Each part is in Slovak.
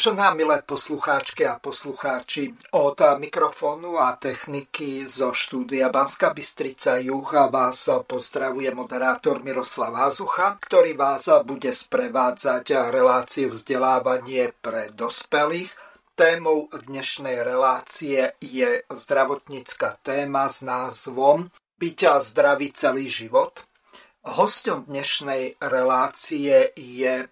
Vážená milé poslucháčky a poslucháči, od mikrofónu a techniky zo štúdia Banska Bystrica Juha vás pozdravuje moderátor Miroslav Hazucha, ktorý vás bude sprevádzať reláciu vzdelávanie pre dospelých. Témou dnešnej relácie je zdravotnícka téma s názvom Byť zdravý celý život. Hostom dnešnej relácie je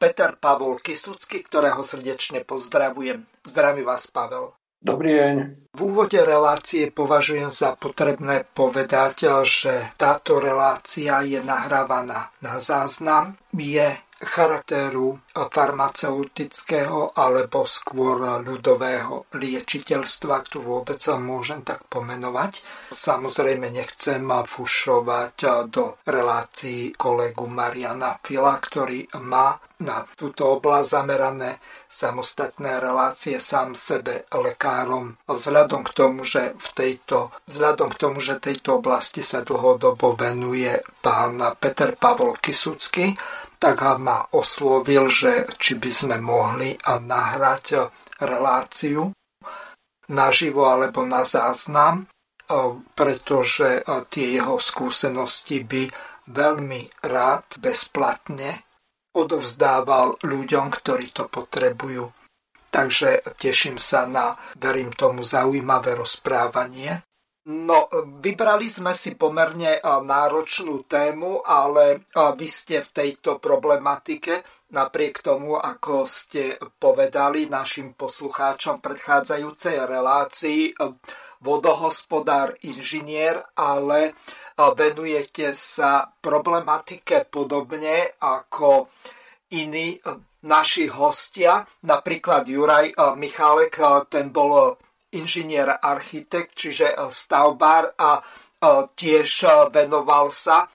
Peter Pavol Kisucký, ktorého srdečne pozdravujem. Zdravím vás, Pavel. Dobrý deň. V úvode relácie považujem za potrebné povedať, že táto relácia je nahrávaná na záznam. Je charakteru farmaceutického alebo skôr ľudového liečiteľstva, to vôbec môžem tak pomenovať. Samozrejme nechcem fušovať do relácií kolegu Mariana Fila, ktorý má na túto oblasť zamerané samostatné relácie sám sebe lekárom. Vzhľadom k tomu, že v tejto, vzhľadom k tomu, že tejto oblasti sa dlhodobo venuje pán Peter Pavol Kisucký, tak ma oslovil, že či by sme mohli nahrať reláciu naživo alebo na záznam, pretože tie jeho skúsenosti by veľmi rád bezplatne odovzdával ľuďom, ktorí to potrebujú. Takže teším sa na, verím tomu, zaujímavé rozprávanie. No, vybrali sme si pomerne náročnú tému, ale vy ste v tejto problematike, napriek tomu, ako ste povedali našim poslucháčom predchádzajúcej relácii, vodohospodár, inžinier, ale venujete sa problematike podobne ako iní naši hostia, napríklad Juraj Michálek, ten bol inžinier architekt, čiže e, stavbár a e, tiež e, venoval sa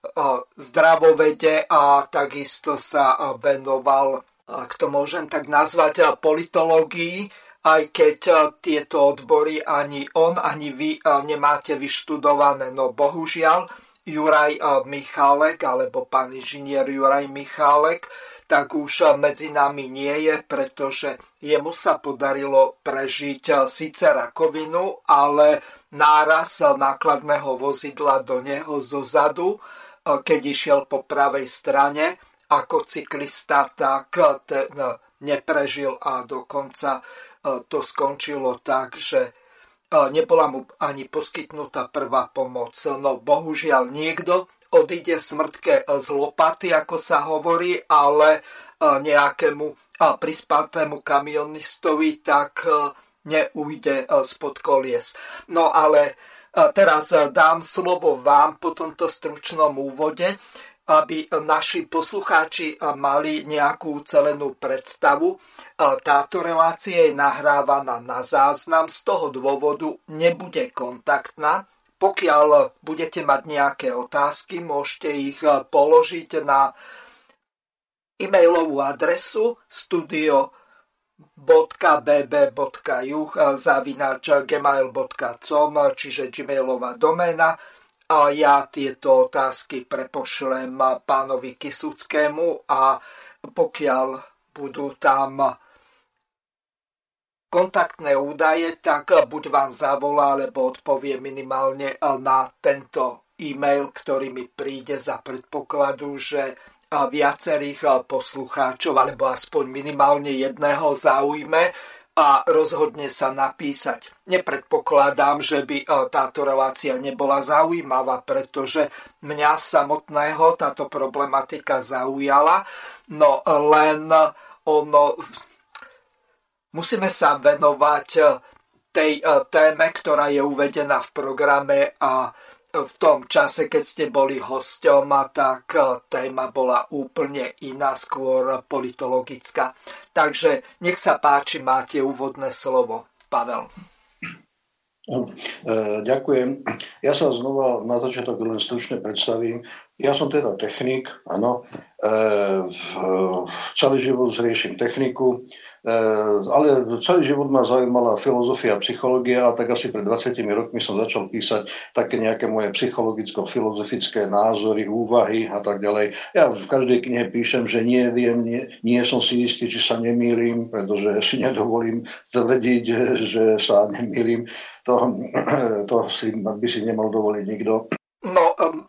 zdravovede a takisto sa venoval, ak to môžem tak nazvať, politológii, aj keď tieto odbory ani on, ani vy nemáte vyštudované. No bohužiaľ, Juraj Michálek, alebo pán inžinier Juraj Michálek, tak už medzi nami nie je, pretože jemu sa podarilo prežiť síce rakovinu, ale náraz nákladného vozidla do neho zo zadu, keď išiel po pravej strane ako cyklista, tak ten neprežil a dokonca to skončilo tak, že nebola mu ani poskytnutá prvá pomoc. No bohužiaľ niekto odíde smrtke z lopaty, ako sa hovorí, ale e, nejakému prispatému kamionistovi, tak e, neujde e, spod kolies. No ale teraz dám slovo vám po tomto stručnom úvode, aby naši poslucháči mali nejakú celenú predstavu. Táto relácia je nahrávaná na záznam, z toho dôvodu nebude kontaktná, pokiaľ budete mať nejaké otázky, môžete ich eh, položiť na e-mailovú adresu studio.bb.juh zavinač gmail.com čiže gmailová doména. A ja tieto otázky prepošlem pánovi Kisuckému a pokiaľ budú tam kontaktné údaje, tak buď vám zavolá, alebo odpovie minimálne na tento e-mail, ktorý mi príde za predpokladu, že viacerých poslucháčov, alebo aspoň minimálne jedného zaujme a rozhodne sa napísať. Nepredpokladám, že by táto relácia nebola zaujímavá, pretože mňa samotného táto problematika zaujala, no len ono musíme sa venovať eh, tej eh, téme, ktorá je uvedená v programe a v tom čase, keď ste boli hosťom, tak téma bola úplne iná, skôr politologická. Takže nech sa páči, máte úvodné slovo, Pavel. Ďakujem. Ja sa znova na začiatok len stručne predstavím. Ja som teda technik, áno. Celý život zriešim techniku. Eh, ale celý život ma zaujímala filozofia psychológia a tak asi pred 20 rokmi som začal písať také nejaké moje psychologicko-filozofické názory, úvahy a tak ďalej. Ja v každej knihe píšem, že nie viem, nie, nie som si istý, či sa nemýlim, pretože si nedovolím tvrdiť, že sa nemýlim. To, to si, by si nemal dovoliť nikto. No, um...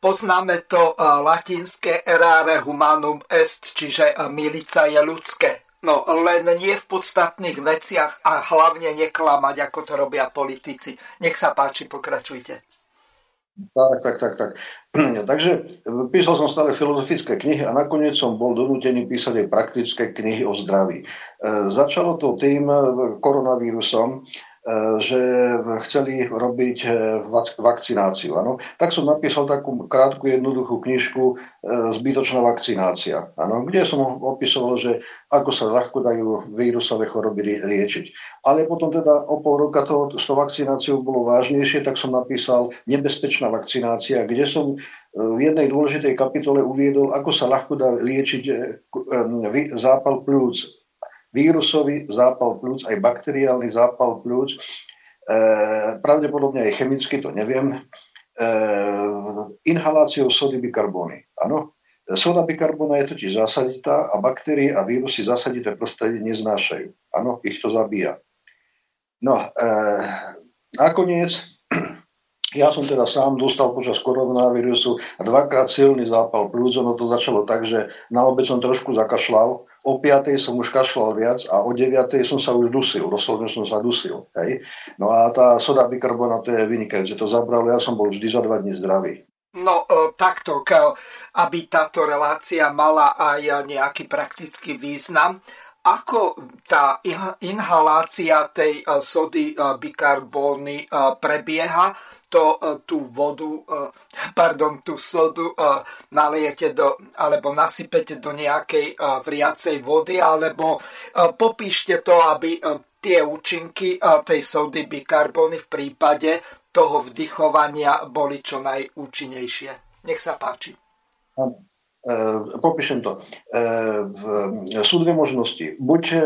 Poznáme to uh, latinské erare humanum est, čiže uh, milica je ľudské. No len nie v podstatných veciach a hlavne neklamať, ako to robia politici. Nech sa páči, pokračujte. Tak, tak, tak, tak. Takže písal som stále filozofické knihy a nakoniec som bol donútený písať aj praktické knihy o zdraví. E, začalo to tým e, koronavírusom, že chceli robiť e, vakcináciu. Ano? Tak som napísal takú krátku, jednoduchú knižku e, Zbytočná vakcinácia, ano? kde som opisoval, že ako sa ľahko dajú vírusové choroby liečiť. Ale potom teda o pol roka to, s tou vakcináciou bolo vážnejšie, tak som napísal Nebezpečná vakcinácia, kde som v jednej dôležitej kapitole uviedol, ako sa ľahko dá liečiť zápal plúc vírusový zápal plúc, aj bakteriálny zápal plúc, e, pravdepodobne aj chemicky, to neviem, e, inhaláciou sody bikarbóny. Áno, soda bikarbóna je totiž zásaditá a baktérie a vírusy zásadité prostredie neznášajú. Áno, ich to zabíja. No, e, nakoniec ja som teda sám dostal počas koronavírusu dvakrát silný zápal plúc, ono to začalo tak, že na obec som trošku zakašľal, o 5. som už kašľal viac a o 9. som sa už dusil, doslovne som sa dusil. Hej? No a tá soda bikarbona to je vynikajúce, to zabralo, ja som bol vždy za dva dní zdravý. No e, takto, aby táto relácia mala aj nejaký praktický význam, ako tá inhalácia tej e, sody e, bikarbóny prebieha, to, e, tú vodu, e, pardon, tú sodu e, nalijete do, alebo nasypete do nejakej vriacej vody, alebo popíšte to, aby tie účinky tej sody bikarbóny v prípade toho vdychovania boli čo najúčinnejšie. Nech sa páči. Popíšem to. E, sú dve možnosti. Buď e,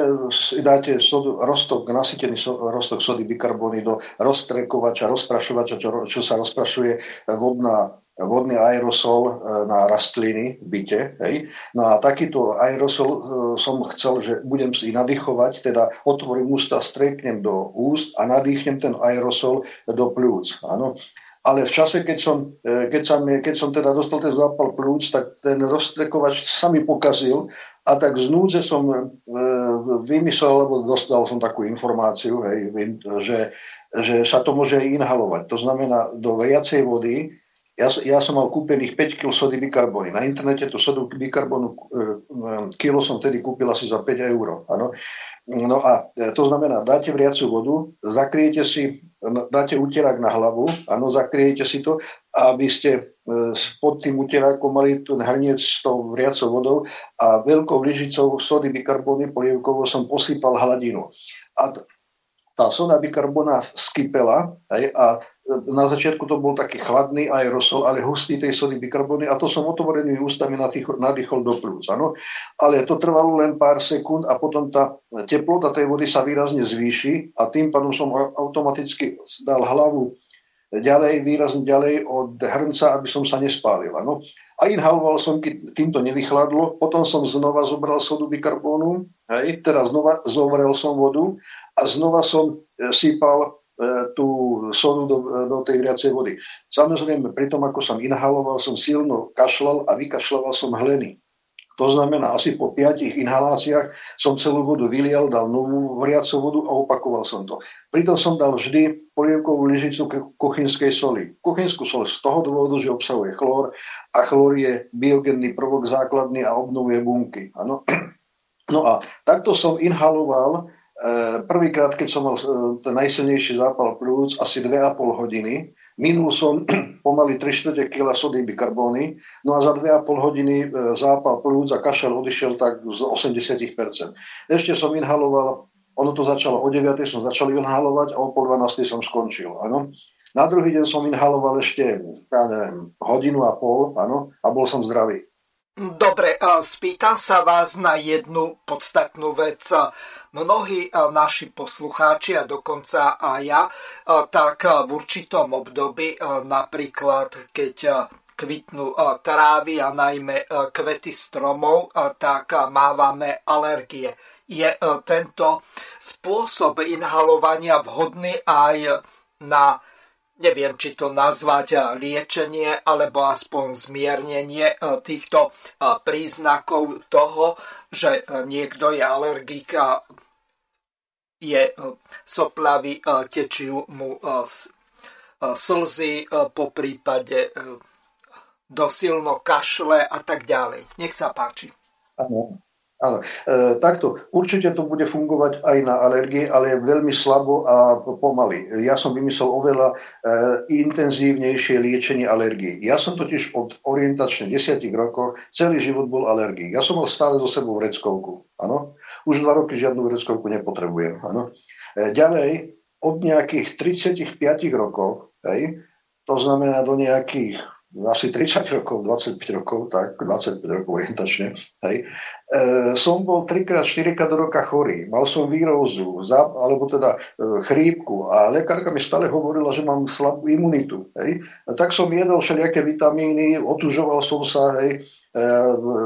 dáte sodu, rostok, nasytený so, rostok sody bikarbóny do roztrekovača, rozprašovača, čo, čo sa rozprašuje vodná, vodný aerosol na rastliny v byte. Hej. No a takýto aerosol som chcel, že budem si nadýchovať, teda otvorím ústa, streknem do úst a nadýchnem ten aerosol do plúc. Áno ale v čase, keď som, e, keď, sa mi, keď som teda dostal ten zápal plúc, tak ten roztrekovač sa mi pokazil a tak z núdze som e, vymyslel, lebo dostal som takú informáciu, hej, že, že sa to môže aj inhalovať. To znamená, do viacej vody, ja, ja som mal kúpených 5 kg sody bikarbóny. Na internete tú sodu bikarbónu e, kilo som tedy kúpil asi za 5 eur. No a to znamená, dáte vriacu vodu, zakriete si dáte utierak na hlavu, áno, zakriete si to, aby ste e, pod tým utierákom mali ten hrniec s tou vriacou vodou a veľkou lyžicou sody bikarbóny polievkovo som posypal hladinu. A tá soda bikarbona skypela a na začiatku to bol taký chladný aerosol, ale hustý tej sody bikarbony a to som otvorenými ústami nadýchol do plúc. Ano? Ale to trvalo len pár sekúnd a potom tá teplota tej vody sa výrazne zvýši a tým pádom som automaticky dal hlavu ďalej, výrazne ďalej od hrnca, aby som sa nespálil. Ano? A inhaloval som, kým to nevychladlo, potom som znova zobral sodu bikarbónu, hej, teda znova zovrel som vodu a znova som e, sypal tú sodu do, do tej vriacej vody. Samozrejme, pri tom, ako som inhaloval, som silno kašľal a vykašľoval som hleny. To znamená, asi po piatich inhaláciách som celú vodu vylial, dal novú vriacú vodu a opakoval som to. Pritom som dal vždy polievkovú lyžicu kuchynskej soli. Kuchynskú sol z toho dôvodu, že obsahuje chlór a chlór je biogenný prvok základný a obnovuje bunky. Ano? No a takto som inhaloval prvýkrát, keď som mal eh, ten najsilnejší zápal plúc, asi 2,5 hodiny minul som pomaly 3 kg sody bikarbóny, no a za 2,5 hodiny e, zápal plúc a kašel odišiel tak z 80%. Ešte som inhaloval, ono to začalo o 9, som začal inhalovať a o pol 12 som skončil. Ano? Na druhý deň som inhaloval ešte, ja neviem, hodinu a pol, áno, a bol som zdravý. Dobre, spýtam sa vás na jednu podstatnú vec. Mnohí naši poslucháči a dokonca aj ja, tak v určitom období, napríklad keď kvitnú trávy a najmä kvety stromov, tak mávame alergie. Je tento spôsob inhalovania vhodný aj na neviem, či to nazvať liečenie alebo aspoň zmiernenie týchto príznakov toho, že niekto je alergik je soplavý, tečiu mu slzy, po prípade dosilno kašle a tak ďalej. Nech sa páči. Áno. Áno, e, takto. Určite to bude fungovať aj na alergie, ale veľmi slabo a pomaly. Ja som vymyslel oveľa e, intenzívnejšie liečenie alergií. Ja som totiž od orientačne 10 rokov celý život bol alergii. Ja som mal stále so sebou vreckovku. Áno? Už dva roky žiadnu vreckovku nepotrebujem. Áno? E, ďalej, od nejakých 35 rokov, hej, to znamená do nejakých asi 30 rokov, 25 rokov, tak 25 rokov orientačne, hej, e, som bol 3 4 krát do roka chorý. Mal som výrozu, alebo teda e, chrípku a lekárka mi stále hovorila, že mám slabú imunitu. Hej. A tak som jedol všelijaké vitamíny, otužoval som sa, hej,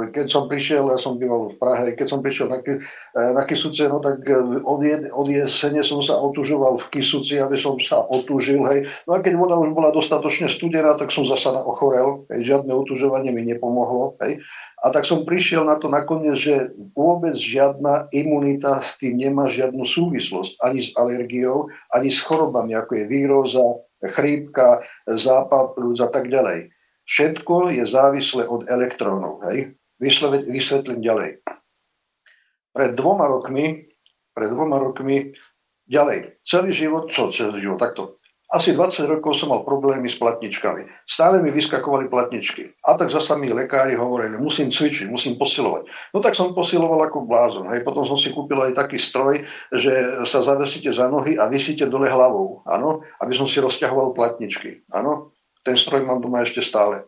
keď som prišiel, ja som býval v Prahe, keď som prišiel na, eh, na Kisuce, no tak eh, od, od jesene som sa otužoval v Kisuci, aby som sa otúžil, hej. No a keď voda už bola dostatočne studená, tak som zasa ochorel, hej. žiadne otužovanie mi nepomohlo, hej. A tak som prišiel na to nakoniec, že vôbec žiadna imunita s tým nemá žiadnu súvislosť, ani s alergiou, ani s chorobami, ako je výroza, chrípka, zápal a tak ďalej. Všetko je závislé od elektrónov. Hej? Vysvetlím ďalej. Pred dvoma rokmi, pred dvoma rokmi, ďalej, celý život, čo celý život, takto, asi 20 rokov som mal problémy s platničkami. Stále mi vyskakovali platničky. A tak zasa mi lekári hovorili, musím cvičiť, musím posilovať. No tak som posiloval ako blázon. Hej. Potom som si kúpil aj taký stroj, že sa zavesíte za nohy a vysíte dole hlavou. Áno, aby som si rozťahoval platničky. Áno. Ten stroj mám doma ešte stále.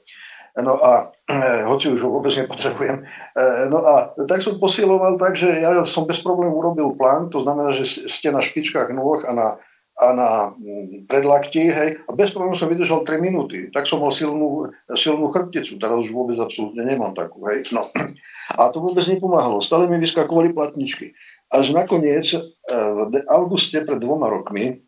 No a e, hoci už ho vôbec nepotrebujem. E, no a tak som posiloval tak, že ja som bez problémov urobil plán, to znamená, že ste na špičkách nôh a na, a na mm, predlakti, hej, a bez problémov som vydržal 3 minúty. Tak som mal silnú, silnú chrbticu, teraz už vôbec absolútne nemám takú, hej. No. A to vôbec nepomáhalo, stále mi vyskakovali platničky. Až nakoniec e, v auguste pred dvoma rokmi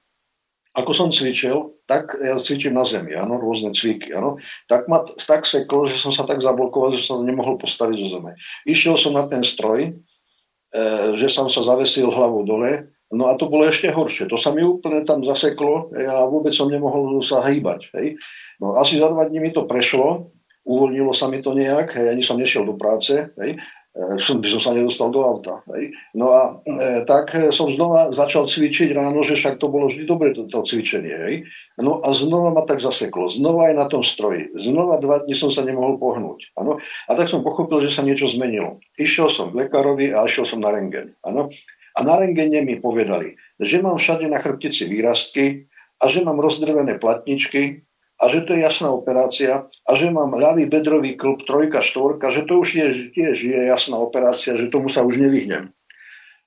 ako som cvičil, tak ja cvičím na zemi, áno, rôzne cviky, áno, tak ma tak seklo, že som sa tak zablokoval, že som nemohol postaviť zo zeme. Išiel som na ten stroj, e, že som sa zavesil hlavou dole, no a to bolo ešte horšie. To sa mi úplne tam zaseklo a vôbec som nemohol sa hýbať. Hej. No asi za dva dní mi to prešlo, uvoľnilo sa mi to nejak, hej, ani som nešiel do práce, hej, by som sa nedostal do auta. Hej. No a e, tak eh, som znova začal cvičiť ráno, že však to bolo vždy dobre to, to cvičenie. Hej. No a znova ma tak zaseklo. Znova aj na tom stroji. Znova dva dní som sa nemohol pohnúť. Ano. A tak som pochopil, že sa niečo zmenilo. Išiel som k lekárovi a išiel som na rengen. Ano. A na rengene mi povedali, že mám všade na chrbtici výrastky a že mám rozdrvené platničky a že to je jasná operácia a že mám ľavý bedrový klub trojka, štvorka, že to už je, tiež je jasná operácia, že tomu sa už nevyhnem.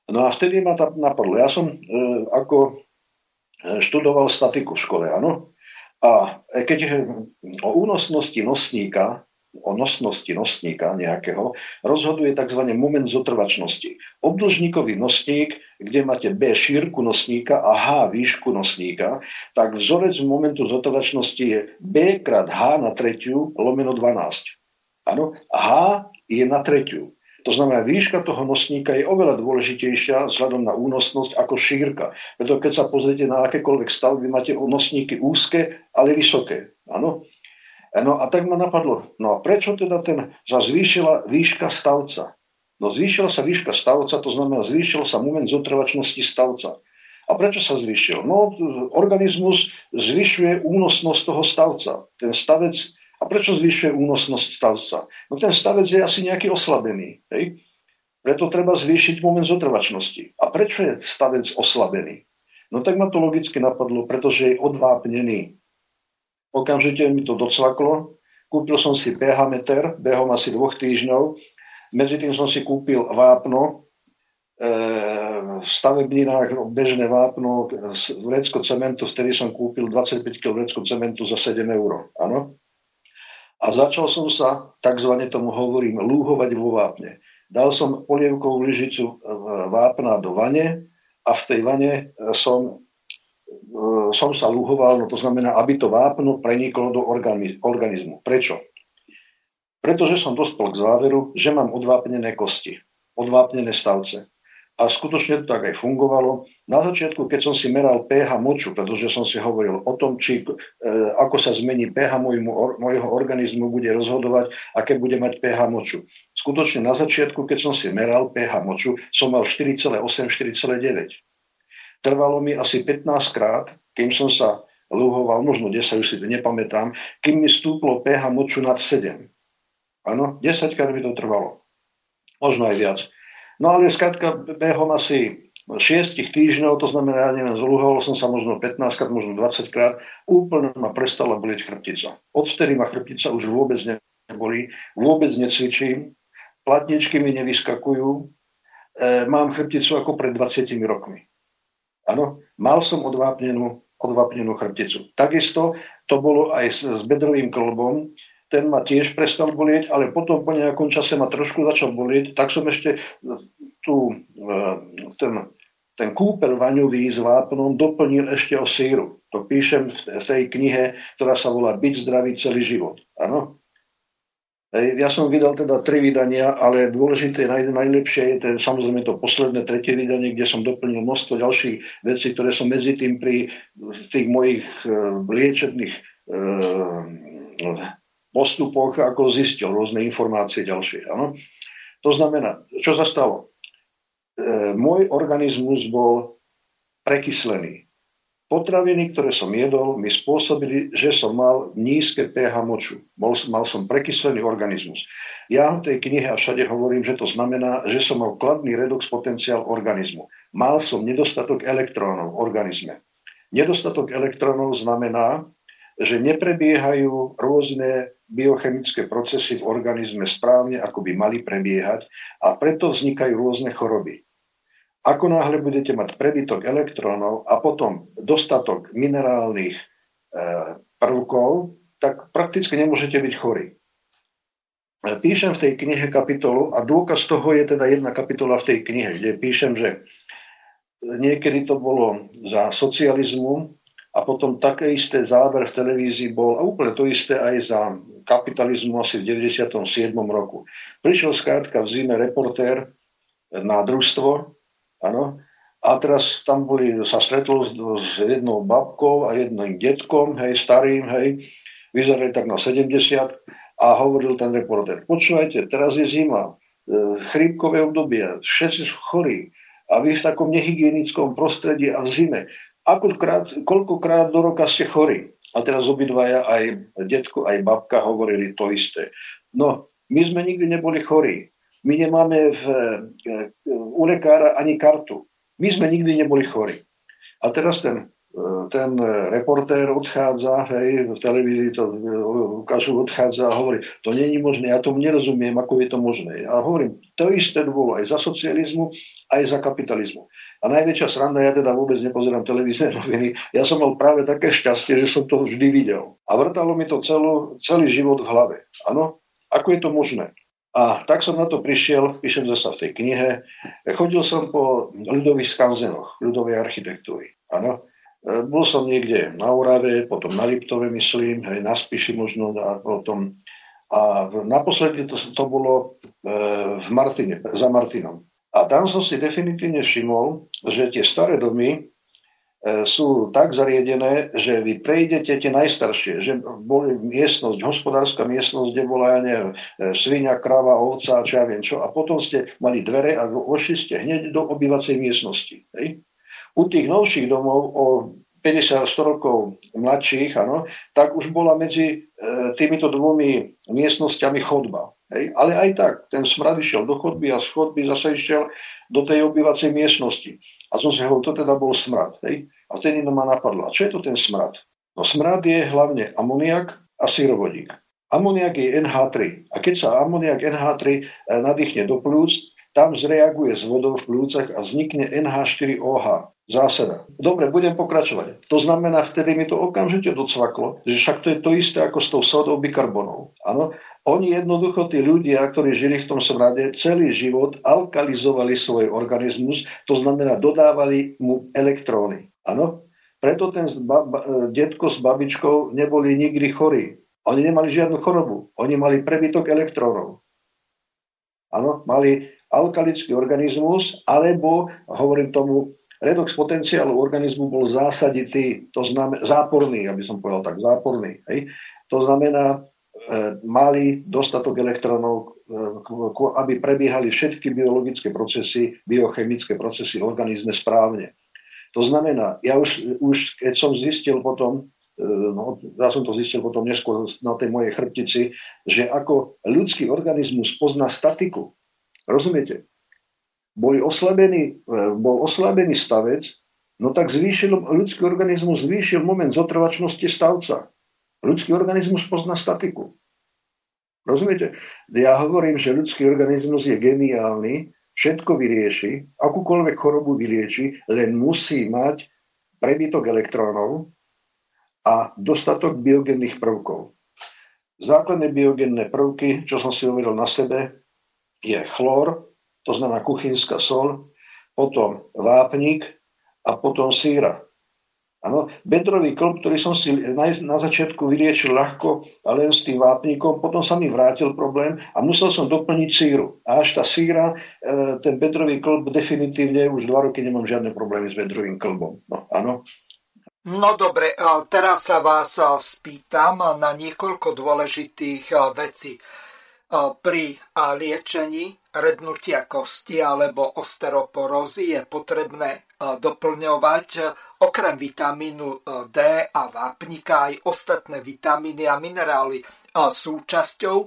No a vtedy ma to napadlo. Ja som e, ako e, študoval statiku v škole, áno. A keď e, o únosnosti nosníka o nosnosti nosníka nejakého, rozhoduje tzv. moment zotrvačnosti. Obdĺžníkový nosník, kde máte B šírku nosníka a H výšku nosníka, tak vzorec momentu zotrvačnosti je B krát H na tretiu lomeno 12. Áno? H je na tretiu. To znamená, výška toho nosníka je oveľa dôležitejšia vzhľadom na únosnosť ako šírka. Preto keď sa pozriete na akékoľvek stavby, máte nosníky úzke, ale vysoké. Áno? No a tak ma napadlo, no a prečo teda ten sa zvýšila výška stavca? No zvýšila sa výška stavca, to znamená zvýšil sa moment zotrvačnosti stavca. A prečo sa zvýšil? No, organizmus zvyšuje únosnosť toho stavca. Ten stavec, a prečo zvyšuje únosnosť stavca? No ten stavec je asi nejaký oslabený. Hej? Preto treba zvýšiť moment zotrvačnosti. A prečo je stavec oslabený? No tak ma to logicky napadlo, pretože je odvápnený. Okamžite mi to docvaklo, kúpil som si pH meter behom asi dvoch týždňov, medzi tým som si kúpil vápno, E, v stavebninách bežné vápno, vrecko cementu, vtedy som kúpil 25 kg vrecko cementu za 7 eur. Áno? A začal som sa, takzvané tomu hovorím, lúhovať vo vápne. Dal som polievkovú lyžicu e, vápna do vane a v tej vane e, som, som sa lúhoval, no to znamená, aby to vápno preniklo do organizmu. Prečo? Pretože som dospel k záveru, že mám odvápnené kosti, odvápnené stavce. A skutočne to tak aj fungovalo. Na začiatku, keď som si meral pH moču, pretože som si hovoril o tom, či, e, ako sa zmení pH môjmu, or, môjho organizmu, bude rozhodovať, aké bude mať pH moču. Skutočne na začiatku, keď som si meral pH moču, som mal 4,8-4,9. Trvalo mi asi 15 krát, kým som sa lúhoval, možno 10, už si to nepamätám, kým mi stúplo pH moču nad 7. Áno, 10 krát mi to trvalo. Možno aj viac. No ale skratka behom asi 6 týždňov, to znamená, ja neviem, zluhol som sa možno 15 krát, možno 20 krát, úplne ma prestala bolieť chrbtica. Odvtedy ma chrbtica už vôbec nebolí, vôbec necvičím, platničky mi nevyskakujú, e, mám chrbticu ako pred 20 rokmi. Áno, mal som odvápnenú, odvápnenú chrbticu. Takisto to bolo aj s, s bedrovým klbom, ten ma tiež prestal bolieť, ale potom po nejakom čase ma trošku začal bolieť, tak som ešte tu, e, ten, ten kúper vaňový s vápnom doplnil ešte o síru. To píšem v tej knihe, ktorá sa volá Byť zdravý celý život. Áno? Ja som vydal teda tri vydania, ale dôležité, naj, najlepšie je ten, samozrejme to posledné tretie vydanie, kde som doplnil množstvo ďalších vecí, ktoré som medzi tým pri tých mojich uh, liečebných uh, postupoch, ako zistil rôzne informácie ďalšie. Ano? To znamená, čo sa stalo? E, môj organizmus bol prekyslený. Potraviny, ktoré som jedol, mi spôsobili, že som mal nízke pH moču. Mal, mal som prekyslený organizmus. Ja v tej knihe a všade hovorím, že to znamená, že som mal kladný redox potenciál organizmu. Mal som nedostatok elektrónov v organizme. Nedostatok elektrónov znamená, že neprebiehajú rôzne biochemické procesy v organizme správne, ako by mali prebiehať a preto vznikajú rôzne choroby. Ako náhle budete mať prebytok elektrónov a potom dostatok minerálnych e, prvkov, tak prakticky nemôžete byť chorí. E, píšem v tej knihe kapitolu a dôkaz toho je teda jedna kapitola v tej knihe, kde píšem, že niekedy to bolo za socializmu a potom také isté záber v televízii bol a úplne to isté aj za kapitalizmu asi v 97. roku. Prišiel skrátka v zime reportér na družstvo, áno, a teraz tam boli, sa stretol s, s jednou babkou a jedným detkom, hej, starým, hej, vyzerali tak na 70 a hovoril ten reportér, počúvajte, teraz je zima, e, chrípkové obdobie, všetci sú chorí a vy v takom nehygienickom prostredí a v zime, Akokrát, koľkokrát do roka ste chorí? A teraz obidvaja, aj detko, aj babka hovorili to isté. No, my sme nikdy neboli chorí. My nemáme v, u lekára ani kartu. My sme nikdy neboli chorí. A teraz ten, ten reportér odchádza, hej, v televízii to ukážu, odchádza a hovorí, to není možné, ja tomu nerozumiem, ako je to možné. A hovorím, to isté bolo aj za socializmu, aj za kapitalizmu. A najväčšia sranda, ja teda vôbec nepozerám televízne noviny, ja som mal práve také šťastie, že som to vždy videl. A vrtalo mi to celú, celý život v hlave. Áno, ako je to možné? A tak som na to prišiel, píšem zase v tej knihe. Chodil som po ľudových skanzenoch, ľudovej architektúry. Áno. E, bol som niekde na Orave, potom na Liptove, myslím, aj na Spiši možno, a potom. A naposledy to, to bolo e, v Martine, za Martinom. A tam som si definitívne všimol, že tie staré domy sú tak zariadené, že vy prejdete tie najstaršie, že boli miestnosť, hospodárska miestnosť, kde bola, ja neviem, e, svinia, krava, ovca, čo ja viem čo, a potom ste mali dvere a vošli ste hneď do obývacej miestnosti. Hej? U tých novších domov o 50-100 rokov mladších, ano, tak už bola medzi e, týmito dvomi miestnosťami chodba. Hej. Ale aj tak, ten smrad išiel do chodby a z chodby zase išiel do tej obývacej miestnosti. A som si hovoril, to teda bol smrad. Hej. A vtedy ma napadlo, čo je to ten smrad? No smrad je hlavne amoniak a sírovodík. Amoniak je NH3. A keď sa amoniak NH3 e, nadýchne do plúc, tam zreaguje s vodou v plúcach a vznikne NH4OH zásada. Dobre, budem pokračovať. To znamená, vtedy mi to okamžite docvaklo, že však to je to isté ako s tou sodou bikarbonov. Áno, oni jednoducho, tí ľudia, ktorí žili v tom smrade, celý život alkalizovali svoj organizmus, to znamená, dodávali mu elektróny. Áno? Preto ten detko s babičkou neboli nikdy chorí. Oni nemali žiadnu chorobu. Oni mali prebytok elektrónov. Áno, mali alkalický organizmus, alebo, hovorím tomu, redox potenciálu organizmu bol zásaditý, to znamená záporný, aby som povedal tak, záporný. Hej. To znamená, e, mali dostatok elektrónov, e, aby prebiehali všetky biologické procesy, biochemické procesy v organizme správne. To znamená, ja už, už keď som zistil potom, e, no, ja som to zistil potom neskôr na tej mojej chrbtici, že ako ľudský organizmus pozná statiku. Rozumiete? boli oslabení, e, bol oslabený stavec, no tak zvýšil, ľudský organizmus zvýšil moment zotrvačnosti stavca. Ľudský organizmus pozná statiku. Rozumiete? Ja hovorím, že ľudský organizmus je geniálny, všetko vyrieši, akúkoľvek chorobu vyrieši, len musí mať prebytok elektrónov a dostatok biogenných prvkov. Základné biogenné prvky, čo som si uvedol na sebe, je chlor, to znamená kuchynská sol, potom vápnik a potom síra. Ano, bedrový klb, ktorý som si na, na začiatku vyriečil ľahko, ale len s tým vápnikom, potom sa mi vrátil problém a musel som doplniť síru. A až tá síra, e, ten bedrový klb definitívne, už dva roky nemám žiadne problémy s bedrovým klbom. No, áno. No dobre, e, teraz sa vás e, spýtam na niekoľko dôležitých e, vecí. Pri liečení rednutia kosti alebo osteoporózy je potrebné doplňovať okrem vitamínu D a vápnika aj ostatné vitamíny a minerály. Súčasťou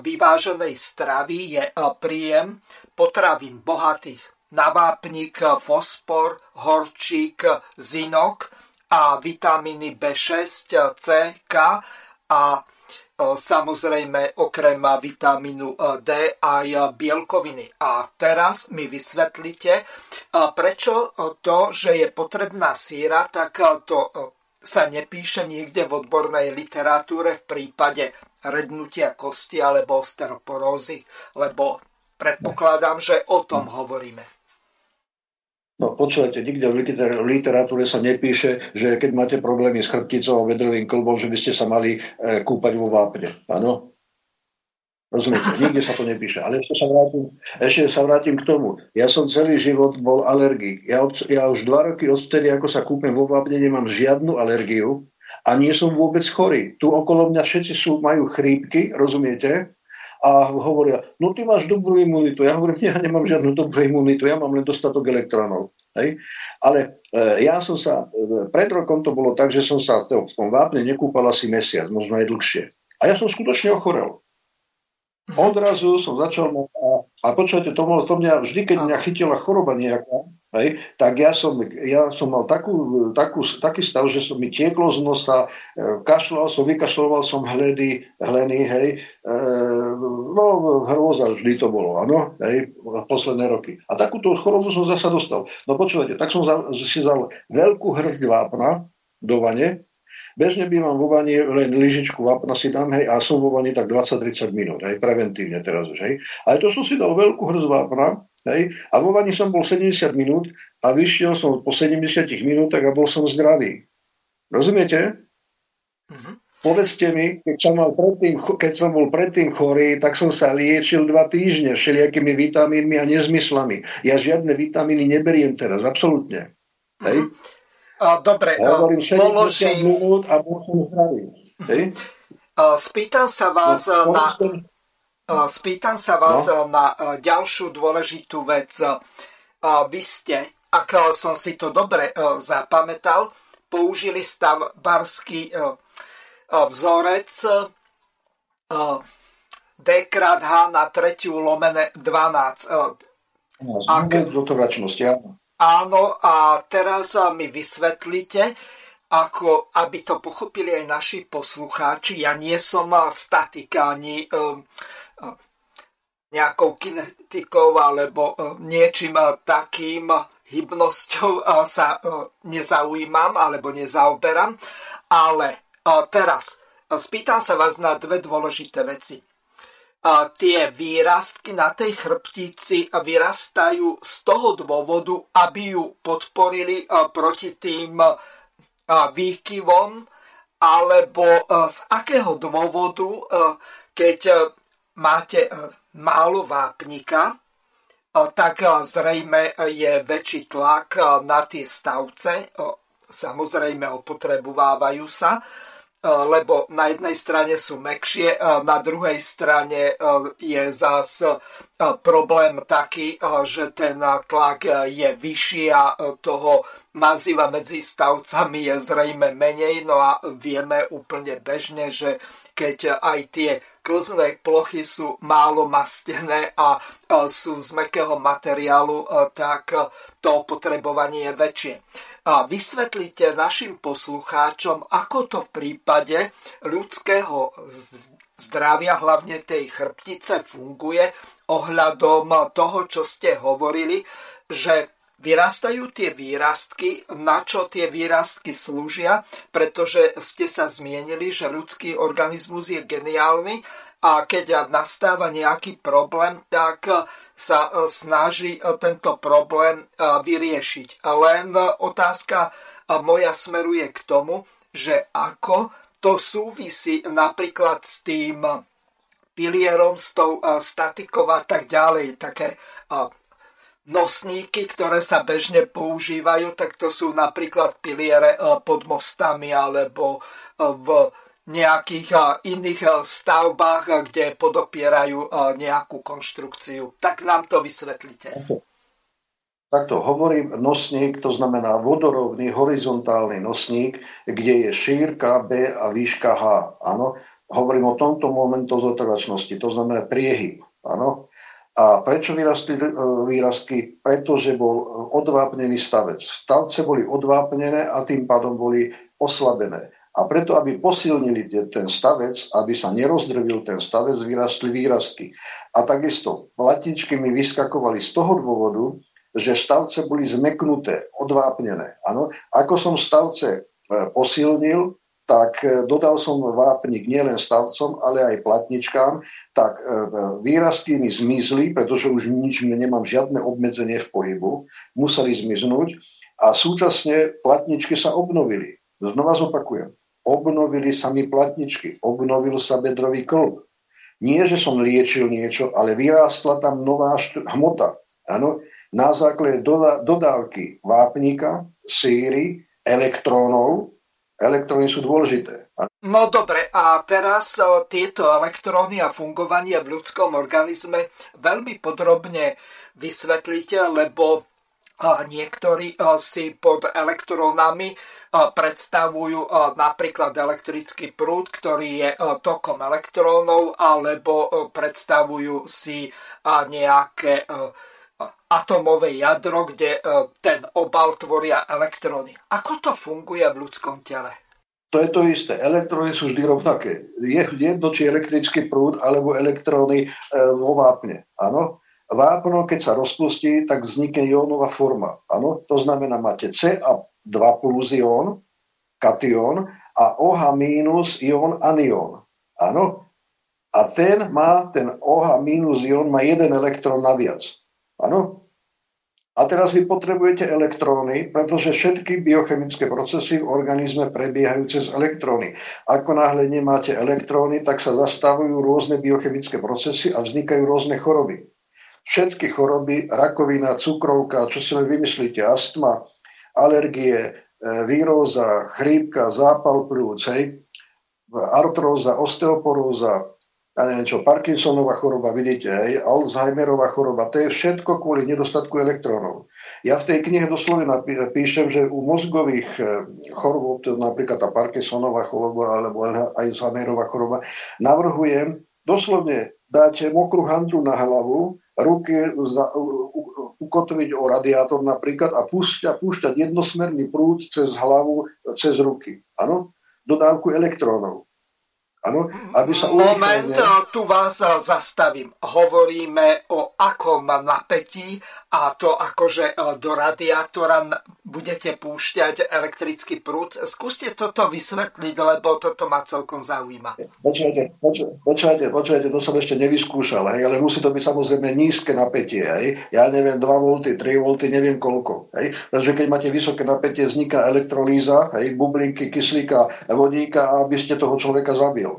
vyváženej stravy je príjem potravín bohatých na vápnik, fosfor, horčík, zinok a vitamíny B6, C, K a samozrejme okrem vitamínu D aj bielkoviny. A teraz mi vysvetlite, prečo to, že je potrebná síra, tak to sa nepíše niekde v odbornej literatúre v prípade rednutia kosti alebo osteoporózy, lebo predpokladám, že o tom hovoríme. No počúvajte, nikde v literatúre sa nepíše, že keď máte problémy s chrbticou a vedrovým klbom, že by ste sa mali e, kúpať vo vápne. Áno? Rozumiete, nikde sa to nepíše. Ale ešte sa, vrátim, ešte sa vrátim k tomu. Ja som celý život bol alergik. Ja, od, ja už dva roky odtedy, ako sa kúpem vo vápne, nemám žiadnu alergiu a nie som vôbec chorý. Tu okolo mňa všetci sú, majú chrípky, rozumiete? A hovoria, no ty máš dobrú imunitu. Ja hovorím, ja nemám žiadnu dobrú imunitu, ja mám len dostatok elektrónov. Hej? Ale e, ja som sa, e, pred rokom to bolo tak, že som sa v tom vápne nekúpal asi mesiac, možno aj dlhšie. A ja som skutočne ochorel. Odrazu som začal, a, a počujete, to, to mňa, vždy, keď mňa chytila choroba nejaká, hej, tak ja som, ja som mal takú, takú, taký stav, že som mi tieklo z nosa, e, kašľal som, vykašľoval som hledy, hleny, hej, e, no hrôza vždy to bolo, áno, hej, posledné roky. A takúto chorobu som zasa dostal. No počúvajte, tak som za, si vzal veľkú hrst vápna do vane, Bežne bývam vo vani, len lyžičku vápna si dám, hej, a som vo vani tak 20-30 minút, hej, preventívne teraz už, hej. Ale to som si dal veľkú hrst vápna, Hej? A vo vani som bol 70 minút a vyšiel som po 70 minútach a bol som zdravý. Rozumiete? Uh-huh. Povedzte mi, keď som, mal predtým, keď som bol predtým chorý, tak som sa liečil dva týždne všelijakými vitamínmi a nezmyslami. Ja žiadne vitamíny neberiem teraz, absolútne. Hej? Uh, dobre, ja hovorím 70 položím... minút a som zdravý. Spýtam sa vás no, na... Spýtam sa vás no. na ďalšiu dôležitú vec. Vy ste ak som si to dobre zapamätal, použili stavbarský vzorec D krát H na tretiu lomene 12. Ak... Áno, a teraz mi vysvetlite, ako, aby to pochopili aj naši poslucháči. Ja nie som statika ani um, nejakou kinetikou alebo um, niečím takým hybnosťou sa nezaujímam alebo nezaoberám. Ale teraz spýtam sa vás na dve dôležité veci tie výrastky na tej chrbtici vyrastajú z toho dôvodu, aby ju podporili proti tým výkyvom, alebo z akého dôvodu, keď máte málo vápnika, tak zrejme je väčší tlak na tie stavce, samozrejme opotrebovávajú sa, E, lebo na jednej strane sú mekšie, na druhej strane e, je zás e, problém taký, že ten tlak je vyšší a toho maziva medzi stavcami je zrejme menej, no a vieme úplne bežne, že keď aj tie klzné plochy sú málo mastené a sú z mekého materiálu, tak to potrebovanie je väčšie a vysvetlite našim poslucháčom, ako to v prípade ľudského zdravia, hlavne tej chrbtice, funguje ohľadom toho, čo ste hovorili, že vyrastajú tie výrastky, na čo tie výrastky slúžia, pretože ste sa zmienili, že ľudský organizmus je geniálny a keď nastáva nejaký problém, tak sa e, snaží e, tento problém vyriešiť. Len otázka moja smeruje k tomu, že ako to súvisí napríklad s tým pilierom, s tou statikou a tak ďalej. Také nosníky, ktoré sa bežne používajú, tak to sú napríklad piliere pod mostami alebo v nejakých iných stavbách, kde podopierajú nejakú konštrukciu. Tak nám to vysvetlite. Takto hovorím nosník, to znamená vodorovný horizontálny nosník, kde je šírka B a výška H. Áno, hovorím o tomto momentu zotrvačnosti, to znamená priehyb. Áno. A prečo vyrastli výrastky? Pretože bol odvápnený stavec. Stavce boli odvápnené a tým pádom boli oslabené. A preto, aby posilnili ten stavec, aby sa nerozdrvil ten stavec, vyrastli výrastky. A takisto platičky mi vyskakovali z toho dôvodu, že stavce boli zmeknuté, odvápnené. Ano? Ako som stavce e, posilnil, tak e, dodal som vápnik nielen stavcom, ale aj platničkám, tak e, výrazky mi zmizli, pretože už nič nemám žiadne obmedzenie v pohybu, museli zmiznúť a súčasne platničky sa obnovili. Znova zopakujem obnovili sa mi platničky, obnovil sa bedrový klb. Nie, že som liečil niečo, ale vyrástla tam nová hmota. Ano, na základe dodávky vápnika, síry, elektrónov. Elektróny sú dôležité. No dobre, a teraz tieto elektróny a fungovanie v ľudskom organizme veľmi podrobne vysvetlíte, lebo niektorí si pod elektrónami predstavujú napríklad elektrický prúd, ktorý je tokom elektrónov, alebo predstavujú si nejaké atomové jadro, kde ten obal tvoria elektróny. Ako to funguje v ľudskom tele? To je to isté. Elektróny sú vždy rovnaké. Je jedno, či elektrický prúd alebo elektróny e, vo vápne. Áno? Vápno, keď sa rozpustí, tak vznikne jónová forma. Áno? To znamená, máte C a 2 plus ión, kation a OH minus ión anión. Áno? A ten má, ten OH minus ión má jeden elektrón naviac. Áno? A teraz vy potrebujete elektróny, pretože všetky biochemické procesy v organizme prebiehajú cez elektróny. Ako náhle nemáte elektróny, tak sa zastavujú rôzne biochemické procesy a vznikajú rôzne choroby. Všetky choroby, rakovina, cukrovka, čo si len vymyslíte, astma, alergie, e, víróza, chrípka, zápal pľúc, hej, artróza, osteoporóza, ja neviem čo, Parkinsonová choroba, vidíte, aj Alzheimerová choroba, to je všetko kvôli nedostatku elektrónov. Ja v tej knihe doslovne píšem, že u mozgových e, chorôb, to napríklad tá Parkinsonová choroba alebo Alzheimerová choroba, navrhujem doslovne dáte mokrú handru na hlavu, ruky za, ukotviť o radiátor napríklad a púšťať, púšťať jednosmerný prúd cez hlavu, cez ruky. Áno? Dodávku elektrónov. Ano, aby sa Moment, urychlenie... tu vás zastavím. Hovoríme o akom napätí a to akože e, do radiátora budete púšťať elektrický prúd. Skúste toto vysvetliť, lebo toto ma celkom zaujíma. Počujete, počujete, počujete, to som ešte nevyskúšal, hej, ale musí to byť samozrejme nízke napätie. Hej. Ja neviem, 2 V, 3 V, neviem koľko. Hej. Pretože keď máte vysoké napätie, vzniká elektrolíza, hej, bublinky kyslíka, vodíka, aby ste toho človeka zabil.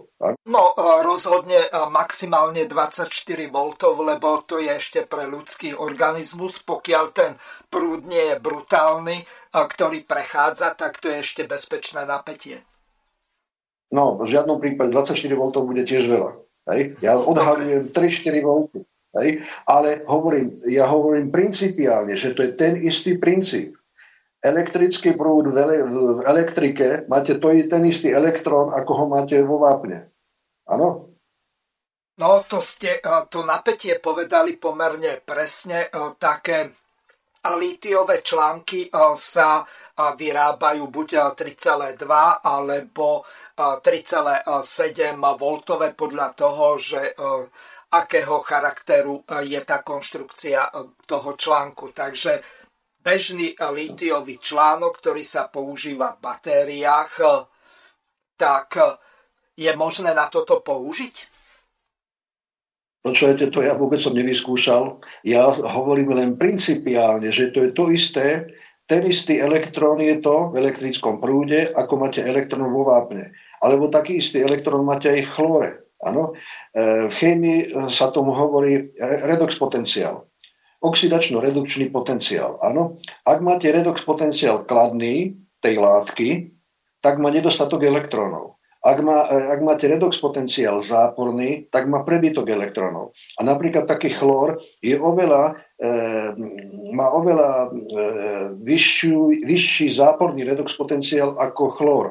No e, rozhodne e, maximálne 24 V, lebo to je ešte pre ľudský organizmus. Pokiaľ ten prúd nie je brutálny, e, ktorý prechádza, tak to je ešte bezpečné napätie. No, v žiadnom prípade 24 V bude tiež veľa. Hej? Ja odhalujem 3-4 V. Hej? Ale hovorím, ja hovorím principiálne, že to je ten istý princíp elektrický prúd v, ele- v elektrike máte to, ten istý elektrón, ako ho máte vo vápne. Áno? No, to ste to napätie povedali pomerne presne. Také litiové články sa vyrábajú buď 3,2 alebo 3,7 V podľa toho, že akého charakteru je tá konštrukcia toho článku. Takže bežný litiový článok, ktorý sa používa v batériách, tak je možné na toto použiť? Počujete, to ja vôbec som nevyskúšal. Ja hovorím len principiálne, že to je to isté, ten istý elektrón je to v elektrickom prúde, ako máte elektrón vo vápne. Alebo taký istý elektrón máte aj v chlóre. Áno? E, v chémii sa tomu hovorí redox potenciál oxidačno-redukčný potenciál. Áno? Ak máte redox potenciál kladný tej látky, tak má nedostatok elektrónov. Ak, má, e, ak máte redox potenciál záporný, tak má prebytok elektrónov. A napríklad taký chlór je oveľa, e, má oveľa e, vyššiu, vyšší záporný redox potenciál ako chlór.